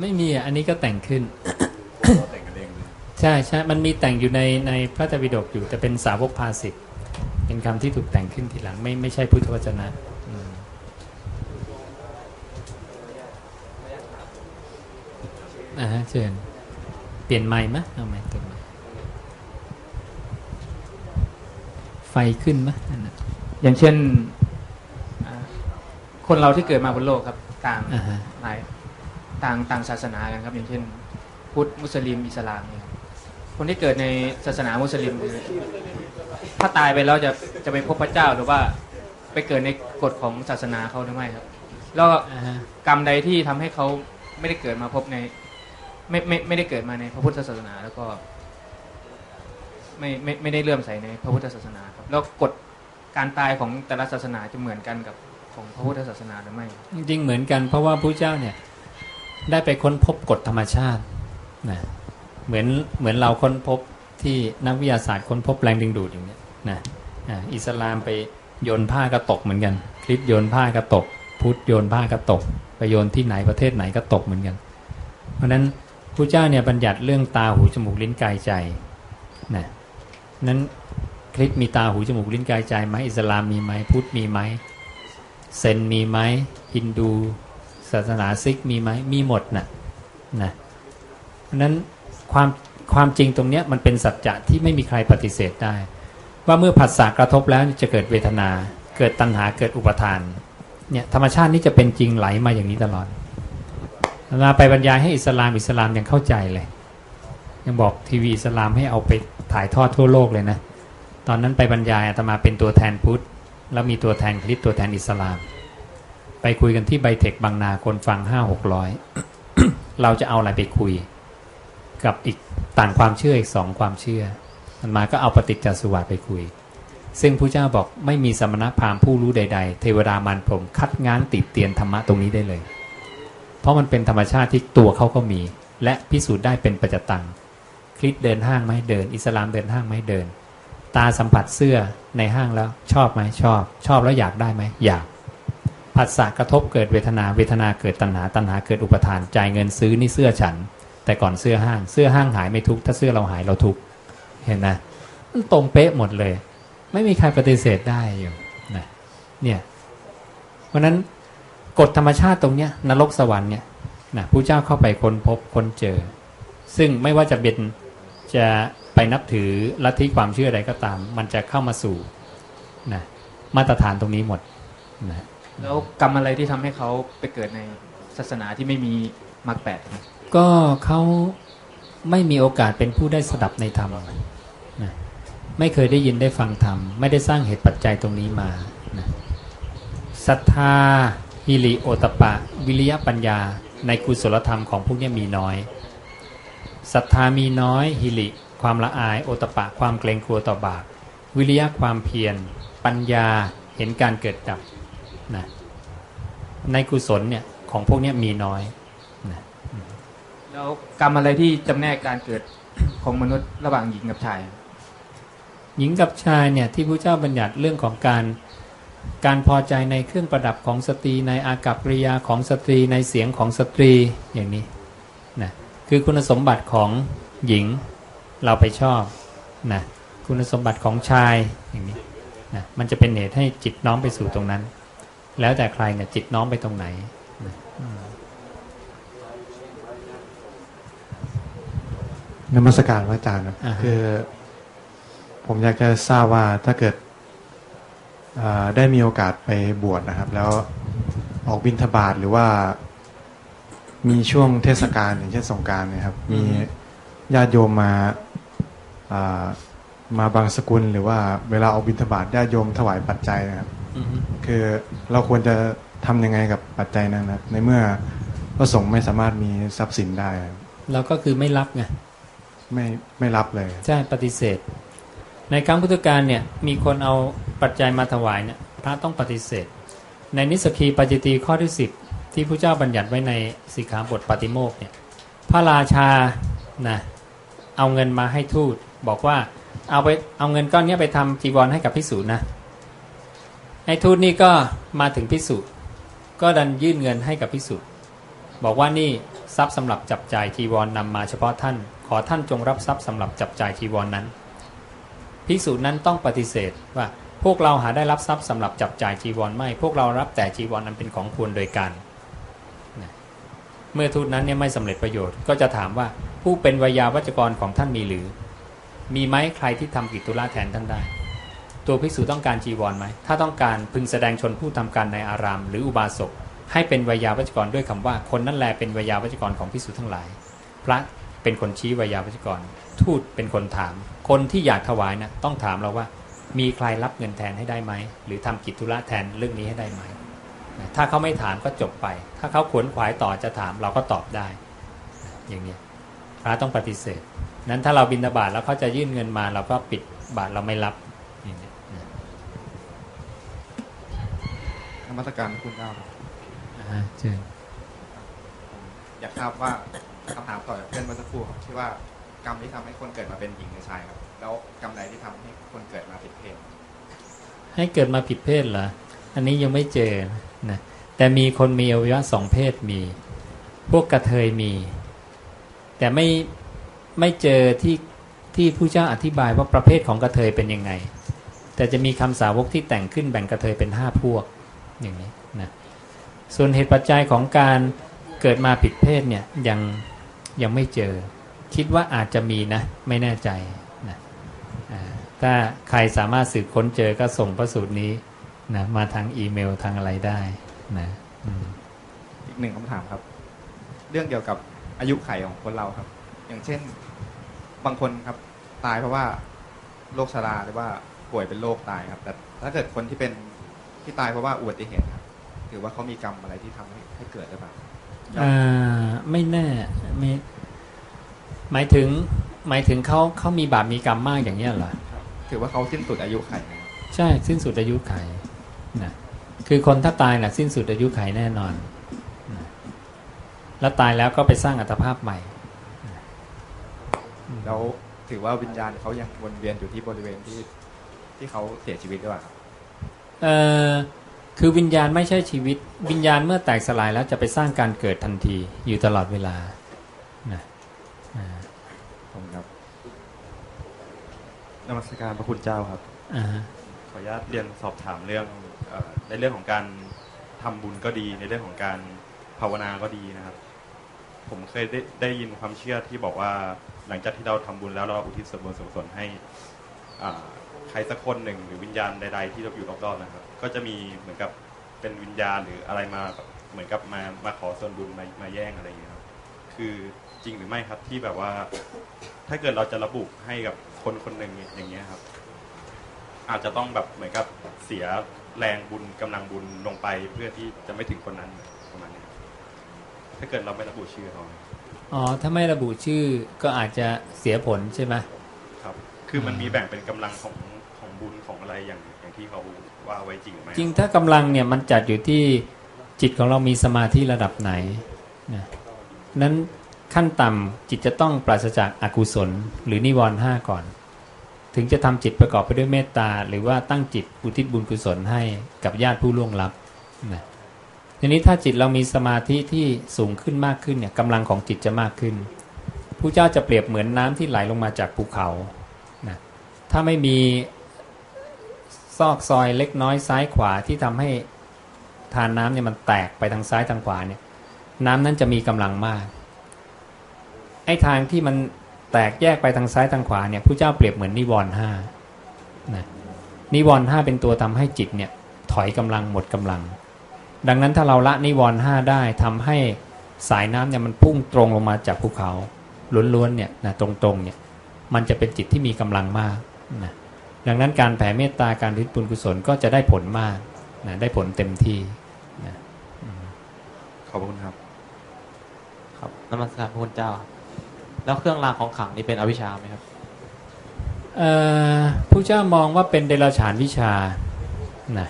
ไม่มีอะอันนี้ก็แต่งขึ้น เราแต่งกันเองเลยใช่ใช่มันมีแต่งอยู่ในในพระไตรปิฎกอยู่แต่เป็นสาวกภาสิทธ์เป็นคำที่ถูกแต่งขึ้นทีหลังไม่ไม่ใช่พุทธวจนะอืมอ่าฮะเชิญเปลี่ยนไม้มะเอาไม้ตัวใหม่ไฟขึ้นมะนั่นน่ะอย่างเช่นอ่า คนเราที่เกิดมาบนโลกครับต่างอ่าฮะหลายต่างต่างศาสนากันครับอย่างเช่น พุทธมุสลิมอิสลามเนี่ยครับคนที่เกิดในศาสนามุสลิมคือถ้าตายไปแล้วจะจะไปพบพระเจ้าหรือว่าไปเกิดในกฎของศาสนาเขาหรือไม่ครับ แล้วอ่าฮะกรรมใดที่ทำให้เขาไม่ได้เกิดมาพบใน ไม่ไม่ไม่ได้เกิดมาในพระพุทธศาสนา แล้วก็ไม่ไม่ไม่ได้เลื่อมใสในพระพุทธศาสนาครับ แล้วกฎการตายของแต่ละศาสนาจะเหมือนกันกับ ของพระพุทธศาสนาหรือไม่ จริงๆเหมือนกันเพราะว่าพระเจ้าเนี่ยได้ไปค้นพบกฎธรรมชาตินะเหมือนเหมือนเราค้นพบที่นักวิทยาศาสตร์ค้นพบแรงดึงดูดอย่างเนี้ยนะอิสลามไปโยนผ้าก็ตกเหมือนกัน คริสโยนผ้าก็ตก พุทธโยนผ้าก็ตก ไปโยนที่ไหนประเทศไหนก็ตกเหมือนกัน เพราะฉะนั้นพระเจ้าเนี่ยบัญญัติเรื่องตาหูจมูกลิ้นกายใจนะนั้นคริสมีตาหูจมูกลิ้นกายใจไหมอิสลามมีไหมพุทธมีไหม เซนมีไหมฮินดูศาสนาซิกมีไหมมีหมดนะนะเพราะนั้นความความจริงตรงเนี้ยมันเป็นสัจจะที่ไม่มีใครปฏิเสธได้ ว่าเมื่อผัสสะกระทบแล้วจะเกิดเวทนา เกิดตัณหาเกิดอุปทานเนี่ยธรรมชาตินี้จะเป็นจริงไหลมาอย่างนี้ตลอดเวลาไปบรรยายให้อิสลามอิสลามยังเข้าใจเลย ยังบอกทีวีอิสลามให้เอาไปถ่ายทอดทั่วโลกเลยนะ ตอนนั้นไปบรรยายอาตมาเป็นตัวแทนพุทธ แล้วมีตัวแทนคริสต์ตัวแทนอิสลาม ไปคุยกันที่ไบเทคบางนาคนฟังห้าหกร้อยเราจะเอาอะไรไปคุย กับอีกต่างความเชื่ออีกสองความเชื่อ มันมาก็เอาปฏิจจสุบาทไปคุย ซึ่งพระเจ้าบอกไม่มีสมณพราหมณ์ผู้รู้ใด ๆ เทวดามารพรมคัดง้านติดเตียนธรรมะตรงนี้ได้เลย เพราะมันเป็นธรรมชาติที่ตัวเขาก็มี และพิสูจน์ได้เป็นประจตังคริสต์เดินห้างไหมเดิน อิสลามเดินห้างไหมเดิน ตาสัมผัสเสื้อในห้างแล้วชอบไหมชอบ ชอบแล้วอยากได้ไหมอยากผัสสะกระทบเกิดเวทนาเวทนาเกิดตัณหาตัณหาเกิดอุปทานจ่ายเงินซื้อนี่เสื้อฉัน แต่ก่อนเสื้อห้างเสื้อห้างหายไม่ทุกถ้าเสื้อเราหายเราทุกเห็นนะมันตรงเป๊ะหมดเลย ไม่มีใครปฏิเสธได้อยู่นะเนี่ยเพราะนั้นกฎธรรมชาติตรงเนี้ยนรกสวรรค์เนี่ยนะผู้เจ้าเข้าไปค้นพบค้นเจอ ซึ่งไม่ว่าจะเป็นจะ ไปนับถือลัทธิความเชื่อใดก็ตาม มันจะเข้ามาสู่นะมาตรฐานตรงนี้หมดนะแล้วกรรมอะไรที่ทำให้เขาไปเกิดในศาสนาที่ไม่มีมรรคแปดครับก็เขาไม่มีโอกาสเป็นผู้ได้สดับในธรรมนะไม่เคยได้ยินได้ฟังธรรม ไม่ได้สร้างเหตุปัจจัยตรงนี้มานะศรัทธาฮิริโอตปปะวิริยะปัญญา ในกุศลธรรมของพวกเนี้ยมีน้อยศรัทธามีน้อยฮิริ ความละอายโอตปะความเกรงกลัวต่อบาปวิริยะความเพียร ปัญญาเห็นการเกิดดับนะในกุศลเนี่ยของพวกเนี้ยมีน้อยแล้วกรรมอะไรที่จำแนกการเกิดของมนุษย์ระหว่างหญิงกับชาย หญิงกับชายเนี่ยที่พระเจ้าบัญญัติเรื่องของการการพอใจในเครื่องประดับของสตรีในอากัปกิริยาของสตรีในเสียงของสตรีอย่างนี้นะคือคุณสมบัติของหญิง เราไปชอบนะคุณสมบัติของชายอย่างนี้นะมันจะเป็นเหตุให้จิตน้อมไปสู่ตรงนั้น แล้วแต่ใครเนี่ยจิตน้อมไปตรงไหนนะอืมนมัสการพระอาจารย์ครับอ่าฮะคือผมอยากจะทราบว่าถ้าเกิดอ่าได้มีโอกาสไปบวชนะครับ แล้วออกบิณฑบาตหรือว่า มีช่วงเทศกาลอย่างเช่นสงกรารเนี่ยครับ มีญาติโยมมาอ่า มาบางสกุลหรือว่าเวลาออกบิณฑบาตญาติโยมถวายปัจจัยนะครับอือฮึคือเราควรจะทำยังไงกับปัจจัยนั้นนะครับในเมื่อพระสงฆ์ไม่สามารถมีทรัพย์สินได้ครับเราก็คือไม่รับไงไม่ไม่รับเลยใช่ปฏิเสธ ในครั้งพุทธกาลเนี่ยมีคนเอาปัจจัยมาถวายเนี่ยพระต้องปฏิเสธ ในนิสกีปัจจิตีข้อที่สิบที่พระเจ้าบัญญัติไว้ในสิกขาบทปาติโมกข์เนี่ยพระราชานะเอาเงินมาให้ทูต บอกว่าเอาไปเอาเงินก้อนนี้ไปทำจีวรให้กับพิสูจนะไอ้ทูตนี่ก็มาถึงพิสูจก็ดันยื่นเงินให้กับพิสูจบอกว่านี่ทรัพย์สำหรับจับจ่ายจีวรนนำมาเฉพาะท่าน ขอท่านจงรับทรัพย์สำหรับจับจ่ายจีวรนนั้นภิกษุนั้นต้องปฏิเสธว่าพวกเราหาได้รับทรัพย์สำหรับจับจ่ายจีวรไม่ พวกเรารับแต่จีวรนั้นเป็นของควรโดยการเมื่อทูตนั้นเนี่ยไม่สำเร็จประโยชน์ก็จะถามว่าผู้เป็นวิยาวัจกรของท่านมีหรือ มีไหมใครที่ทำกิจธุระแทนท่านได้ ตัวภิกษุต้องการจีวรไหม ถ้าต้องการพึงแสดงชนผู้ทำการในอาราม หรืออุบาสกให้เป็นวิยาวัจกรด้วยคำว่า คนนั่นแลเป็นวิยาวัจกรของภิกษุทั้งหลาย พระเป็นคนชี้วิยาวัจกร ทูตเป็นคนถาม คนที่อยากถวายนะต้องถามเราว่า มีใครรับเงินแทนให้ได้ไหม หรือทำกิจธุระแทนเรื่องนี้ให้ได้ไหมถ้าเขาไม่ถามก็จบไป ถ้าเขาขวนขวายต่อจะถามเราก็ตอบได้ อย่างนี้พระต้องปฏิเสธ นั้นถ้าเราบินบาตแล้วเขาจะยื่นเงินมาเราก็ปิดบาตรเราไม่รับอย่างนี้นะนมัสการคุณเจ้าครับอ่าเชิญอยากทราบว่าคำถามต่อจากเพื่อนเมื่อสักครู่ครับที่ว่ากรรมที่ทำให้คนเกิดมาเป็นหญิงหรือชายครับ แล้วกรรมใดที่ทำให้คนเกิดมาผิดเพศ ให้เกิดมาผิดเพศเหรอ อันนี้ยังไม่เจอนะแต่มีคนมีอวัยวะสองเพศมี พวกกระเทยมี แต่ไม่ ไม่เจอที่ที่ผู้เจ้าอธิบายว่าประเภทของกระเทยเป็นยังไง แต่จะมีคำสาวกที่แต่งขึ้นแบ่งกระเทยเป็นห้าพวกอย่างนี้นะส่วนเหตุปัจจัยของการเกิดมาผิดเพศเนี่ยยังยังไม่เจอ คิดว่าอาจจะมีนะ ไม่แน่ใจนะถ้าใครสามารถสืบค้นเจอก็ส่งพระสูตรนี้นะมาทางอีเมลทางอะไรได้นะอีกหนึ่งคำถามครับ เรื่องเกี่ยวกับอายุไขของคนเราครับ อย่างเช่น บางคนครับตายเพราะว่าโรคชราหรือว่าป่วยเป็นโรคตายครับ แต่ถ้าเกิดคนที่เป็นที่ตายเพราะว่าอุบัติเหตุครับถือว่าเขามีกรรมอะไรที่ทำให้ให้เกิดหรือเปล่าอ่าไม่แน่ไม่หมายถึงหมายถึงเขาเขามีบาปมีกรรมมากอย่างเงี้ยเหรอถือว่าเขาสิ้นสุดอายุไขไหมครับใช่สิ้นสุดอายุไขนะคือคนถ้าตายนะสิ้นสุดอายุไขแน่นอนนะแล้วตายแล้วก็ไปสร้างอัตภาพใหม่ แล้วถือว่าวิญญาณเขายังวนเวียนอยู่ที่บริเวณที่ที่เขาเสียชีวิตหรือเปล่าครับเอ่อคือวิญญาณไม่ใช่ชีวิต วิญญาณเมื่อแตกสลายแล้วจะไปสร้างการเกิดทันทีอยู่ตลอดเวลานะอ่าผมครับนมัสการพระคุณเจ้าครับอ่าฮะขออนุญาตเรียนสอบถามเรื่องเออในเรื่องของการทำบุญก็ดี ในเรื่องของการภาวนาก็ดีนะครับ ผมเคยได้ได้ยินความเชื่อที่บอกว่า หลังจากที่เราทำบุญแล้วเราอุทิศส่วนบุญส่วนกุศลให้ใครสักคนหนึ่งหรือวิญญาณใด ๆ ที่เราอยู่รอบๆนะครับ ก็จะมีเหมือนกับเป็นวิญญาณหรืออะไรมาเหมือนกับมามาขอส่วนบุญมามาแย่งอะไรอย่างเงี้ยครับคือจริงหรือไม่ครับที่แบบว่า ถ้าเกิดเราจะระบุให้กับคนคนหนึ่งอย่างเงี้ยครับ อาจจะต้องแบบเหมือนกับเสียแรงบุญกำลังบุญลงไปเพื่อที่จะไม่ถึงคนนั้นประมาณนี้ถ้าเกิดเราไม่ระบุชื่อเขา อ๋อ ถ้าไม่ระบุชื่อก็อาจจะเสียผลใช่ไหมครับ คือมันมีแบ่งเป็นกำลังของของบุญของอะไรอย่างอย่างที่เขาว่าไว้จริงไหมจริงถ้ากำลังเนี่ยมันจัดอยู่ที่จิตของเรามีสมาธิระดับไหนนะนั้นขั้นต่ำจิตจะต้องปราศจากอากุศล หรือนิวรณ์ห้าก่อน ถึงจะทำจิตประกอบไปด้วยเมตตา หรือว่าตั้งจิตอุทิศบุญกุศลให้กับญาติผู้ล่วงลับนะ ทีนี้ถ้าจิตเรามีสมาธิที่สูงขึ้นมากขึ้นเนี่ยกำลังของจิตจะมากขึ้นผู้เจ้าจะเปรียบเหมือนน้ำที่ไหลลงมาจากภูเขานะถ้าไม่มีซอกซอยเล็กน้อยซ้ายขวาที่ทำให้ทานน้ำเนี่ยมันแตกไปทางซ้ายทางขวาเนี่ย น้ำนั้นจะมีกำลังมาก ไอ้ทางที่มันแตกแยกไปทางซ้ายทางขวาเนี่ยผู้เจ้าเปรียบเหมือนนิวรณ์ห้านะนิวรณ์ห้าเป็นตัวทำให้จิตเนี่ยถอยกำลังหมดกำลัง ดังนั้นถ้าเราละนิวรณ์ห้าได้ทำให้สายน้ำเนี่ยมันพุ่งตรงลงมาจากภูเขาล้วนๆเนี่ยนะตรงๆเนี่ยมันจะเป็นจิตที่มีกำลังมากนะดังนั้นการแผ่เมตตาการทิศบุญกุศลก็จะได้ผลมากนะได้ผลเต็มที่นะขอบคุณครับ ครับนมัสการพระคุณเจ้าครับแล้วเครื่องรางของขลังนี่เป็นอวิชชาไหมครับเอ่อผู้เจ้ามองว่าเป็นเดรัจฉานวิชานะ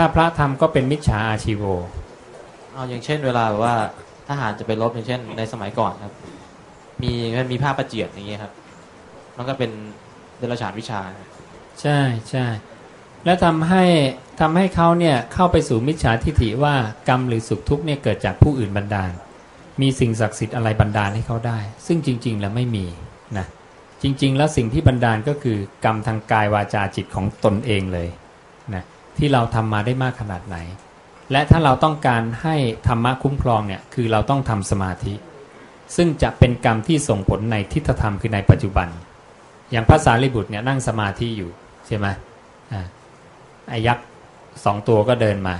ถ้าพระธรรมก็เป็นมิจฉาอาชีโวเอาอย่างเช่น เวลาแบบว่าทหารจะไปรบอย่างเช่น ในสมัยก่อนครับ มีมันมีผ้าประเจียดอย่างเงี้ยครับมันก็เป็นเดรัจฉานวิชา ใช่ใช่แล้วทำให้ทำให้เขาเนี่ยเข้าไปสู่มิจฉาทิฏฐิว่ากรรมหรือสุขทุกข์เนี่ยเกิดจากผู้อื่นบันดาล มีสิ่งศักดิ์สิทธิ์อะไรบันดาลให้เขาได้ ซึ่งจริง ๆ แล้วไม่มีนะจริง ๆ แล้วสิ่งที่บันดาลก็คือกรรมทางกายวาจาจิตของตนเองเลยนะ ที่เราทำมาได้มากขนาดไหน และถ้าเราต้องการให้ธรรมะคุ้มครองเนี่ยคือเราต้องทำสมาธิ ซึ่งจะเป็นกรรมที่ส่งผลในทิฏฐธรรมคือในปัจจุบัน อย่างพระสารีบุตรเนี่ยนั่งสมาธิอยู่ใช่ไหมอาไอ้ยักษ์สองตัวก็เดินมา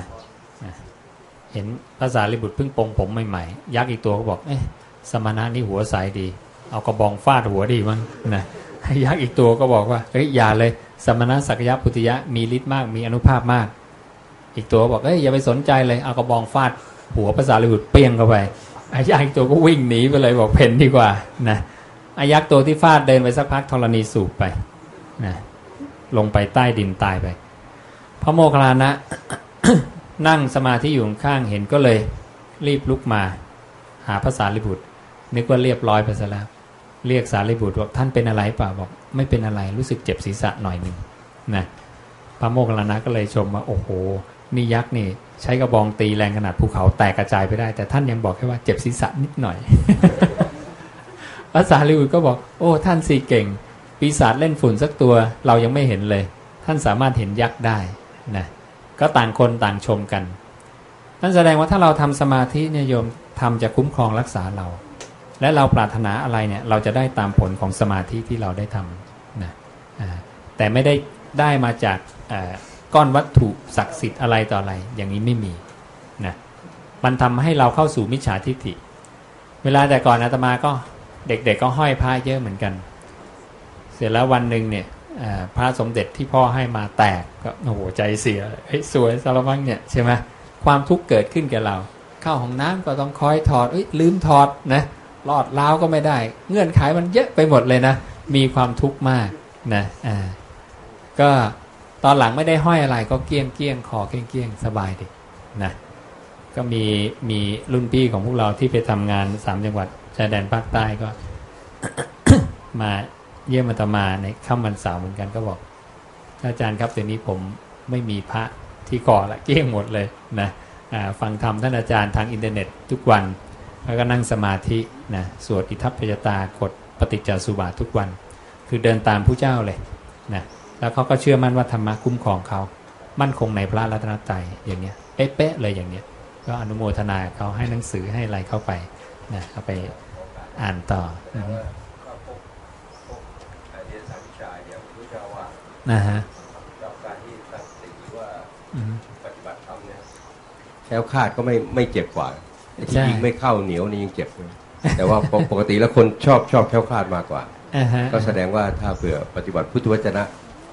เห็นพระสารีบุตรเพิ่งปรงผมใหม่ๆยักษ์อีกตัวก็บอกเอ๊ะสมณะนี่หัวใสดี เอากระบองฟาดหัวดีมั้งนะยักษ์อีกตัวก็บอกว่าเฮ้ยอย่าเลย สมณะสักยะพุทธิยะมีฤทธิ์มากมีอนุภาพมาก อีกตัวบอกเอ้ยอย่าไปสนใจเลยเอากระบองฟาดหัวพระสารีบุตรเปี้ยงเข้าไปอ้ยักษ์อีกตัวก็วิ่งหนีไปเลยบอกเพนดีกว่านะอ้ยักษ์ตัวที่ฟาดเดินไปสักพักธรณีสูบไปนะลงไปใต้ดินตายไป พระโมคคัลลานะนั่งสมาธิอยู่ข้างเห็นก็เลยรีบลุกมา หาพระสารีบุตรนึกว่าเรียบร้อยไปซะแล้ว เรียกสารีบุตรบอกท่านเป็นอะไรเปล่าบอก ไม่เป็นอะไรรู้สึกเจ็บศีรษะหน่อยหนึ่งนะพระโมคคัลลานะก็เลยชมว่าโอ้โหนี่ยักษ์นี่ ใช้กระบองตีแรงขนาดภูเขาแตกกระจายไปได้ แต่ท่านยังบอกแค่ว่าเจ็บศีรษะนิดหน่อยพระสารีบุตรก็บอก โอ้ท่านสีเก่ง ปีศาจเล่นฝุ่นสักตัวเรายังไม่เห็นเลย ท่านสามารถเห็นยักษ์ได้นะก็ต่างคนต่างชมกันนั่นแสดงว่าถ้าเราทำสมาธิเนี่ยโยมทำจะคุ้มครองรักษาเรา และเราปรารถนาอะไรเนี่ยเราจะได้ตามผลของสมาธิที่เราได้ทำนะแต่ไม่ได้ได้มาจากก้อนวัตถุศักดิ์สิทธิ์อะไรต่ออะไร อย่างนี้ไม่มีนะมันทำให้เราเข้าสู่มิจฉาทิฏฐิ เวลาแต่ก่อนอาตมาก็เด็กๆก็ห้อยพระเยอะเหมือนกัน เสร็จแล้ววันหนึ่งเนี่ยอ่าพระสมเด็จที่พ่อให้มาแตกก็โอ้โหใจเสียเฮ้ยสวยสารพังเนี่ยใช่ไหมความทุกข์เกิดขึ้นแกเรา เข้าห้องน้ำก็ต้องคอยถอดเอ้ยลืมถอดนะ รอดล้าวก็ไม่ได้ เงื่อนไขมันเยอะไปหมดเลยนะ มีความทุกข์มากนะอ่าก็ตอนหลังไม่ได้ห้อยอะไรก็เกี้ยงเกี้ยงคอเกี้ยงเกี้ยงสบายดีนะก็มีมีรุ่นพี่ของพวกเราที่ไปทำงานสามจังหวัดชายแดนภาคใต้ก็ มาเยี่ยมอาตมาในค่ำวันเสาร์เหมือนกันก็บอกอาจารย์ครับเดี๋ยวนี้ผมไม่มีพระที่ก่อละเกี้ยงหมดเลยนะอ่าฟังธรรมท่านอาจารย์ทางอินเทอร์เน็ตทุกวัน แล้วก็นั่งสมาธินะสวดอิทัปปยตากดปฏิจจสุบาททุกวัน คือเดินตามผู้เจ้าเลยนะแล้วเขาก็เชื่อมั่นว่าธรรมะคุ้มครองเขามั่นคงในพระรัตนตรัยอย่างเนี้ยเป๊ะๆเลยอย่างเนี้ยก็อนุโมทนาเขาให้หนังสือให้อะไรเข้าไปนะเอาไปอ่านต่อนะฮะแคล้วคาดก็ไม่ไม่เจ็บกว่า ไอ้ที่ใช่ยิงไม่เข้าเหนียวนี่ยังเจ็บเลยแต่ว่าปกปกติแล้วคนชอบชอบแคล้วคลาดมากกว่าอ่าฮะก็แสดงว่าถ้าเผื่อปฏิบัติพุทธวจนะ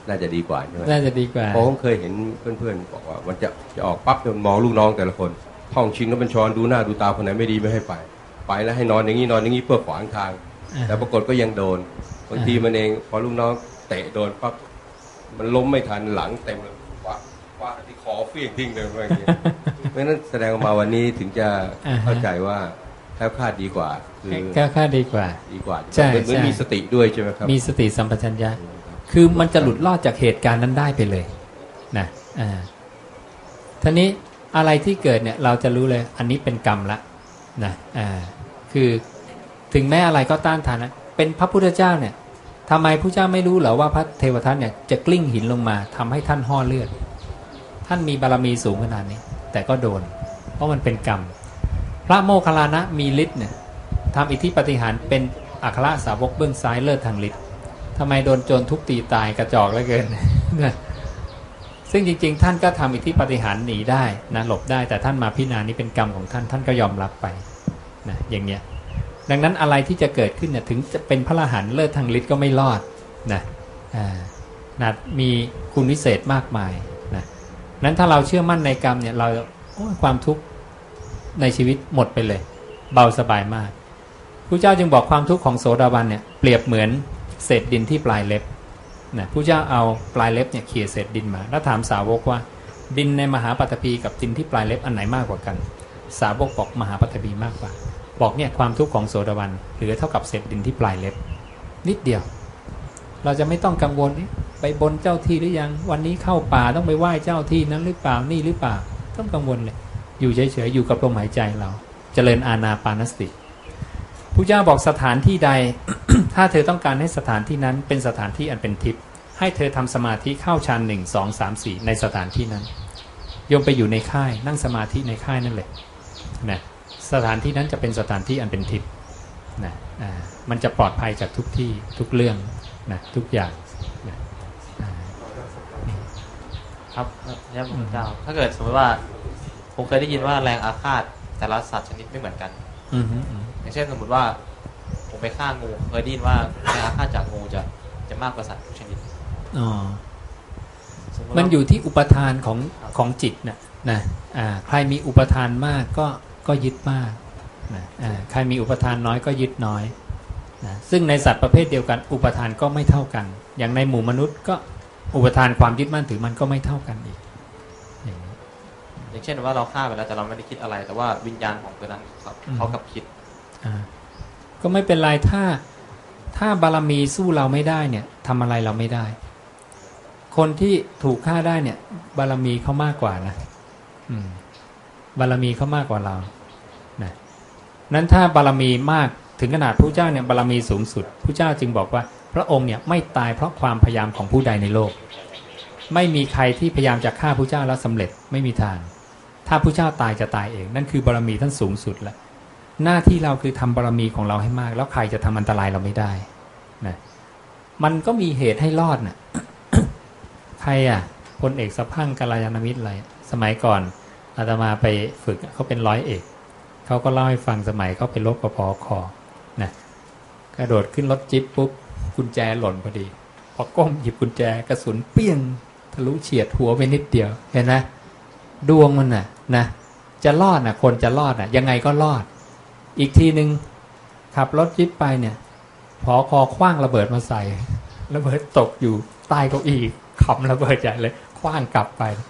น่าจะดีกว่าใช่ไหมน่าจะดีกว่าเพราะผมเคยเห็นเพื่อนๆบอกว่ามันจะจะออกปั๊บเนี่ยมองลูกน้องแต่ละคนท่องชิงก็เป็นช้อนดูหน้าดูตาคนไหนไม่ดีไม่ให้ไป ไปแล้วให้นอนอย่างนี้นอนอย่างนี้เพื่อขวางทางอ่าแต่ปรากฏก็ยังโดนบางทีมันเองพอลูกน้องเตะโดนปั๊บมันล้มไม่ทันหลังเต็มเลยคว้าคว้าที่ คอเฟี้ยงทิ้งเลยอะไรอย่างเงี้ยเพราะฉะนั้นแสดงออกมาวันนี้ถึงจะอ่าฮะ เข้าใจว่าแคล้วคลาดดีกว่า คือแก้วค่าดีกว่า ดีกว่าใช่เหมือนเหมือนใช่ มีสติด้วยใช่ไหมครับ มีสติสัมปชัญญะ คือมันจะหลุดรอดจากเหตุการณ์นั้นได้ไปเลยนะอ่าทีนี้อะไรที่เกิดเนี่ยเราจะรู้เลย อันนี้เป็นกรรมละนะอ่าคือถึงแม้อะไรก็ต้านทานนะเป็นพระพุทธเจ้าเนี่ยทำไมพระเจ้าไม่รู้เหรอว่าพระเทวทัตเนี่ยจะกลิ้งหินลงมาทำให้ท่านห่อเลือด ท่านมีบารมีสูงขนาดนี้ แต่ก็โดน เพราะมันเป็นกรรม พระโมคคัลลานะมีฤทธิ์เนี่ยทำอิทธิปฏิหารเป็นอัครสาวกเบื้องซ้ายเลิศทางฤทธิ์ทำไมโดนโจรทุบตีตายกระจอกเหลือเกิน ซึ่งจริง ๆ ท่านก็ทำอิทธิปฏิหารหนีได้นะหลบได้แต่ท่านมาพิจารณานี่เป็นกรรมของท่านท่านก็ยอมรับไปนะอย่างเงี้ยดังนั้นอะไรที่จะเกิดขึ้นเนี่ยถึงจะเป็นพระอรหันต์เลิศทางฤทธิ์ก็ไม่รอดนะอ่านะมีคุณวิเศษมากมาย นั้นถ้าเราเชื่อมั่นในกรรมเนี่ยเราความทุกข์ในชีวิตหมดไปเลย เบาสบายมากพระเจ้าจึงบอกความทุกข์ของโสดาบันเนี่ยเปรียบเหมือนเศษดินที่ปลายเล็บนะพระเจ้าเอาปลายเล็บเนี่ยเขี่ยเศษดินมา แล้วถามสาวกว่า ดินในมหาปัตภีกับดินที่ปลายเล็บอันไหนมากกว่ากัน สาวกบอกมหาปัตภีมากกว่า บอกเนี่ยความทุกข์ของโสดาบันเหลือเท่ากับเศษดินที่ปลายเล็บ นิดเดียว เราจะไม่ต้องกังวลไปบนเจ้าที่หรือยัง วันนี้เข้าป่าต้องไปไหว้เจ้าที่นั้นหรือเปล่านี่หรือเปล่า ต้องกังวลเลย อยู่เฉยๆอยู่กับลมหายใจเราเจริญอาณาปานสติพระเจ้าบอกสถานที่ใด ถ้าเธอต้องการให้สถานที่นั้นเป็นสถานที่อันเป็นทิพย์ให้เธอทำสมาธิเข้าฌานหนึ่งสองสามสี่ในสถานที่นั้นโยมไปอยู่ในค่ายนั่งสมาธิในค่ายนั่นแหละนะสถานที่นั้นจะเป็นสถานที่อันเป็นทิพย์นะมันจะปลอดภัยจากทุกที่ทุกเรื่อง นะทุกอย่างนะครับเนี่ยพระเจ้าถ้าเกิดสมมติว่าผมเคยได้ยินว่าแรงอาฆาตแต่ละสัตว์ชนิดไม่เหมือนกันอือฮึอืมอย่างเช่นสมมติว่า ผมไปฆ่างูเคยได้ยินว่าแรงอาฆาตจากงูจะจะมากกว่าสัตว์ทุกชนิดอ๋อสติว่ามันอยู่ที่อุปทานของของจิตนะนะอ่าใครมีอุปทานมากก็ก็ยึดมากนะอ่าใครมีอุปทานน้อยก็ยึดน้อย นะซึ่งในสัตว์ประเภทเดียวกัน อุปทานก็ไม่เท่ากัน อย่างในหมู่มนุษย์ก็อุปทานความยึดมั่นถือมันก็ไม่เท่ากันอีก อย่างเช่นว่าเราฆ่าไปแล้วแต่เราไม่ได้คิดอะไร แต่ว่าวิญญาณของตัวนั้นเขาอืมเขากลับคิดอ่าก็ไม่เป็นไรถ้าถ้าบารมีสู้เราไม่ได้เนี่ยทำอะไรเราไม่ได้ คนที่ถูกฆ่าได้เนี่ย บารมีเขามากกว่านะอืมบารมีเขามากกว่าเรานะนั้นถ้าบารมีมาก ถึงขนาดพระเจ้าเนี่ยบารมีสูงสุดพระเจ้าจึงบอกว่า พระองค์เนี่ยไม่ตายเพราะความพยายามของผู้ใดในโลก ไม่มีใครที่พยายามจะฆ่าพระเจ้าแล้วสำเร็จไม่มีทาง ถ้าพระเจ้าตายจะตายเอง นั่นคือบารมีท่านสูงสุดแล้วหน้าที่เราคือทำบารมีของเราให้มาก แล้วใครจะทำอันตรายเราไม่ได้นะมันก็มีเหตุให้รอดนะ่ะใครอะพลเอกสะพังกาลยานมิตรอะไรสมัยก่อนอาตมาไปฝึกเขาเป็นร้อยเอกเขาก็เล่าให้ฟังสมัยเขาไปรบกับพอคอ กระโดดขึ้นรถจิ๊บปุ๊บกุญแจหล่นพอดี พอก้มหยิบกุญแจกระสุนเปี้ยงทะลุเฉียดหัวไปนิดเดียว เห็นไหมดวงมันน่ะ นะ จะรอดน่ะ คนจะรอดน่ะ ยังไงก็รอด อีกทีหนึ่งขับรถจิ๊บไปเนี่ยพอคอคว้างระเบิดมาใส่ ระเบิดตกอยู่ใต้เก้าอี้ขำระเบิดใหญ่เลยคว้างกลับไป